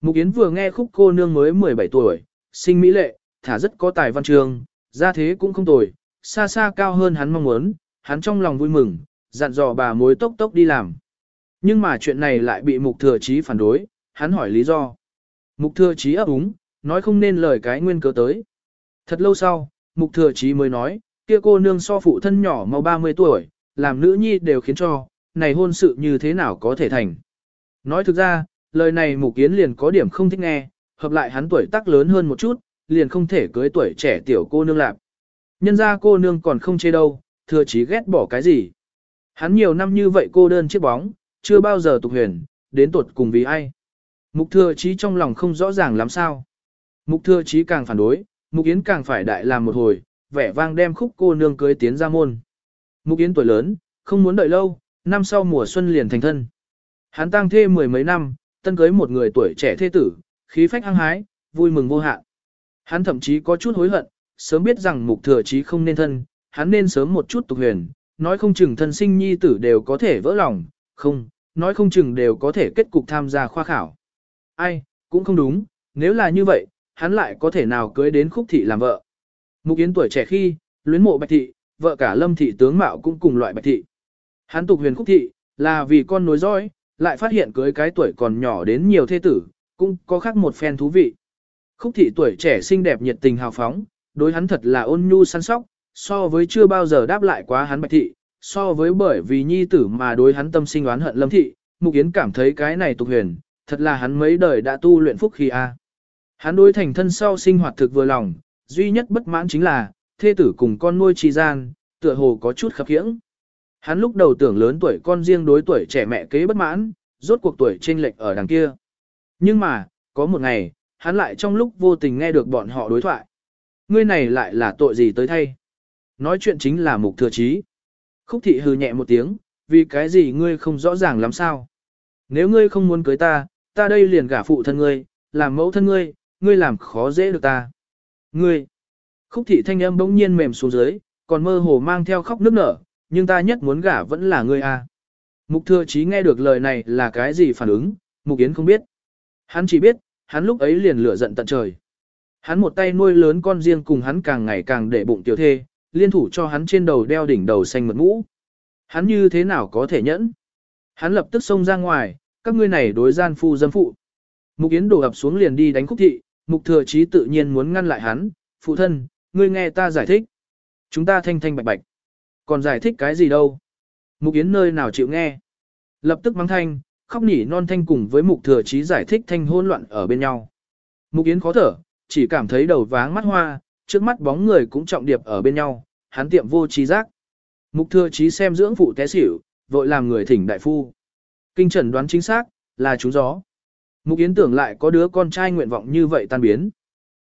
Mục Yến vừa nghe khúc cô nương mới 17 tuổi, sinh mỹ lệ, thả rất có tài văn trường, ra thế cũng không tồi, xa xa cao hơn hắn mong muốn, hắn trong lòng vui mừng, dặn dò bà mối tốc tốc đi làm. Nhưng mà chuyện này lại bị mục thừa chí phản đối, hắn hỏi lý do. Mục thừa chí ấp úng, nói không nên lời cái nguyên cớ tới. Thật lâu sau, mục thừa chí mới nói, kia cô nương so phụ thân nhỏ mau 30 tuổi, làm nữ nhi đều khiến cho, này hôn sự như thế nào có thể thành. Nói thực ra, lời này mục kiến liền có điểm không thích nghe, hợp lại hắn tuổi tác lớn hơn một chút, liền không thể cưới tuổi trẻ tiểu cô nương lạc. Nhân ra cô nương còn không chê đâu, thừa chí ghét bỏ cái gì. Hắn nhiều năm như vậy cô đơn chiếc bóng, chưa bao giờ tục huyền, đến tuột cùng vì ai. Mục thừa chí trong lòng không rõ ràng lắm sao. Mục thừa chí càng phản đối, mục yến càng phải đại làm một hồi, vẻ vang đem khúc cô nương cưới tiến ra môn. Mục yến tuổi lớn, không muốn đợi lâu, năm sau mùa xuân liền thành thân. Hắn tăng thê mười mấy năm, tân cưới một người tuổi trẻ thê tử, khí phách hăng hái, vui mừng vô hạn. Hắn thậm chí có chút hối hận, sớm biết rằng mục thừa chí không nên thân, hắn nên sớm một chút tục huyền, nói không chừng thân sinh nhi tử đều có thể vỡ lòng, không, nói không chừng đều có thể kết cục tham gia khoa khảo. Ai, cũng không đúng, nếu là như vậy, hắn lại có thể nào cưới đến khúc thị làm vợ. Mục Yến tuổi trẻ khi, luyến mộ bạch thị, vợ cả lâm thị tướng mạo cũng cùng loại bạch thị. Hắn tục huyền khúc thị, là vì con nối dõi, lại phát hiện cưới cái tuổi còn nhỏ đến nhiều thế tử, cũng có khác một phen thú vị. Khúc thị tuổi trẻ xinh đẹp nhiệt tình hào phóng, đối hắn thật là ôn nhu săn sóc, so với chưa bao giờ đáp lại quá hắn bạch thị, so với bởi vì nhi tử mà đối hắn tâm sinh oán hận lâm thị, Mục Yến cảm thấy cái này tục huyền, thật là hắn mấy đời đã tu luyện phúc khi a. Hắn đối thành thân sau sinh hoạt thực vừa lòng, duy nhất bất mãn chính là, thê tử cùng con nuôi trì gian, tựa hồ có chút khập khiễng. Hắn lúc đầu tưởng lớn tuổi con riêng đối tuổi trẻ mẹ kế bất mãn, rốt cuộc tuổi chênh lệch ở đằng kia. Nhưng mà, có một ngày, hắn lại trong lúc vô tình nghe được bọn họ đối thoại. Ngươi này lại là tội gì tới thay? Nói chuyện chính là mục thừa trí. Khúc thị hừ nhẹ một tiếng, vì cái gì ngươi không rõ ràng lắm sao? Nếu ngươi không muốn cưới ta, ta đây liền gả phụ thân ngươi, làm mẫu thân ngươi, ngươi làm khó dễ được ta. Ngươi! Khúc thị thanh âm bỗng nhiên mềm xuống dưới, còn mơ hồ mang theo khóc nức nở, nhưng ta nhất muốn gả vẫn là ngươi a. Mục thừa chí nghe được lời này là cái gì phản ứng, mục yến không biết. Hắn chỉ biết, hắn lúc ấy liền lửa giận tận trời. Hắn một tay nuôi lớn con riêng cùng hắn càng ngày càng để bụng tiểu thê, liên thủ cho hắn trên đầu đeo đỉnh đầu xanh mật mũ. Hắn như thế nào có thể nhẫn? Hắn lập tức xông ra ngoài, các ngươi này đối gian phu dâm phụ. Mục Yến đổ ập xuống liền đi đánh khúc thị, mục thừa chí tự nhiên muốn ngăn lại hắn, phụ thân, ngươi nghe ta giải thích. Chúng ta thanh thanh bạch bạch. Còn giải thích cái gì đâu? Mục Yến nơi nào chịu nghe? Lập tức mắng thanh, khóc nỉ non thanh cùng với mục thừa chí giải thích thanh hôn loạn ở bên nhau. Mục Yến khó thở, chỉ cảm thấy đầu váng mắt hoa, trước mắt bóng người cũng trọng điệp ở bên nhau, hắn tiệm vô trí giác. Mục thừa chí xem dưỡng phụ té xỉu, vội làm người thỉnh đại phu. Kinh trần đoán chính xác, là chú gió. Mục Yến tưởng lại có đứa con trai nguyện vọng như vậy tan biến.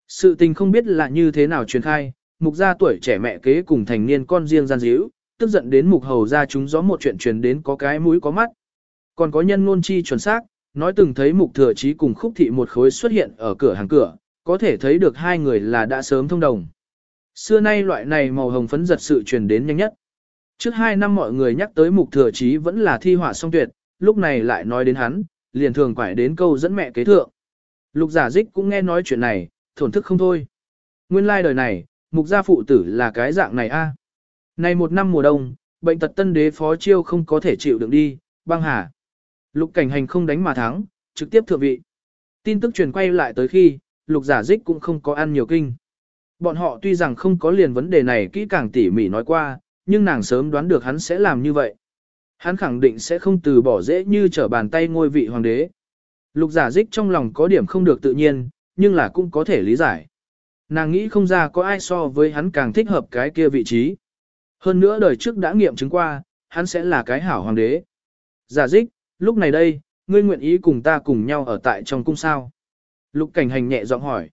Sự tình không biết là như thế nào truyền khai, mục gia tuổi trẻ mẹ kế cùng thành niên con riêng gian díu, tức giận đến mục hầu ra chúng gió một chuyện truyền đến có cái mũi có mắt. Còn có nhân ngôn chi chuẩn xác, nói từng thấy mục thừa chí cùng khúc thị một khối xuất hiện ở cửa hàng cửa, có thể thấy được hai người là đã sớm thông đồng. Xưa nay loại này màu hồng phấn giật sự truyền đến nhanh nhất. Trước hai năm mọi người nhắc tới mục thừa chí vẫn là thi họa song tuyệt, lúc này lại nói đến hắn, liền thường quải đến câu dẫn mẹ kế thượng. Lục giả dích cũng nghe nói chuyện này, thổn thức không thôi. Nguyên lai like đời này, mục gia phụ tử là cái dạng này a. Này một năm mùa đông, bệnh tật tân đế phó chiêu không có thể chịu đựng đi, băng hà. Lục cảnh hành không đánh mà thắng, trực tiếp thượng vị. Tin tức truyền quay lại tới khi, lục giả dích cũng không có ăn nhiều kinh. Bọn họ tuy rằng không có liền vấn đề này kỹ càng tỉ mỉ nói qua, nhưng nàng sớm đoán được hắn sẽ làm như vậy. Hắn khẳng định sẽ không từ bỏ dễ như trở bàn tay ngôi vị hoàng đế. Lục giả dích trong lòng có điểm không được tự nhiên, nhưng là cũng có thể lý giải. Nàng nghĩ không ra có ai so với hắn càng thích hợp cái kia vị trí. Hơn nữa đời trước đã nghiệm chứng qua, hắn sẽ là cái hảo hoàng đế. Giả dích, lúc này đây, ngươi nguyện ý cùng ta cùng nhau ở tại trong cung sao. Lục cảnh hành nhẹ giọng hỏi.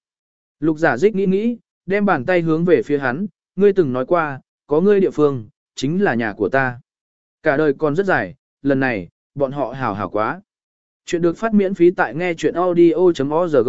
Lục giả dích nghĩ nghĩ, đem bàn tay hướng về phía hắn, ngươi từng nói qua, có ngươi địa phương, chính là nhà của ta. Cả đời còn rất dài, lần này, bọn họ hào hào quá. Chuyện được phát miễn phí tại nghe chuyện audio.org.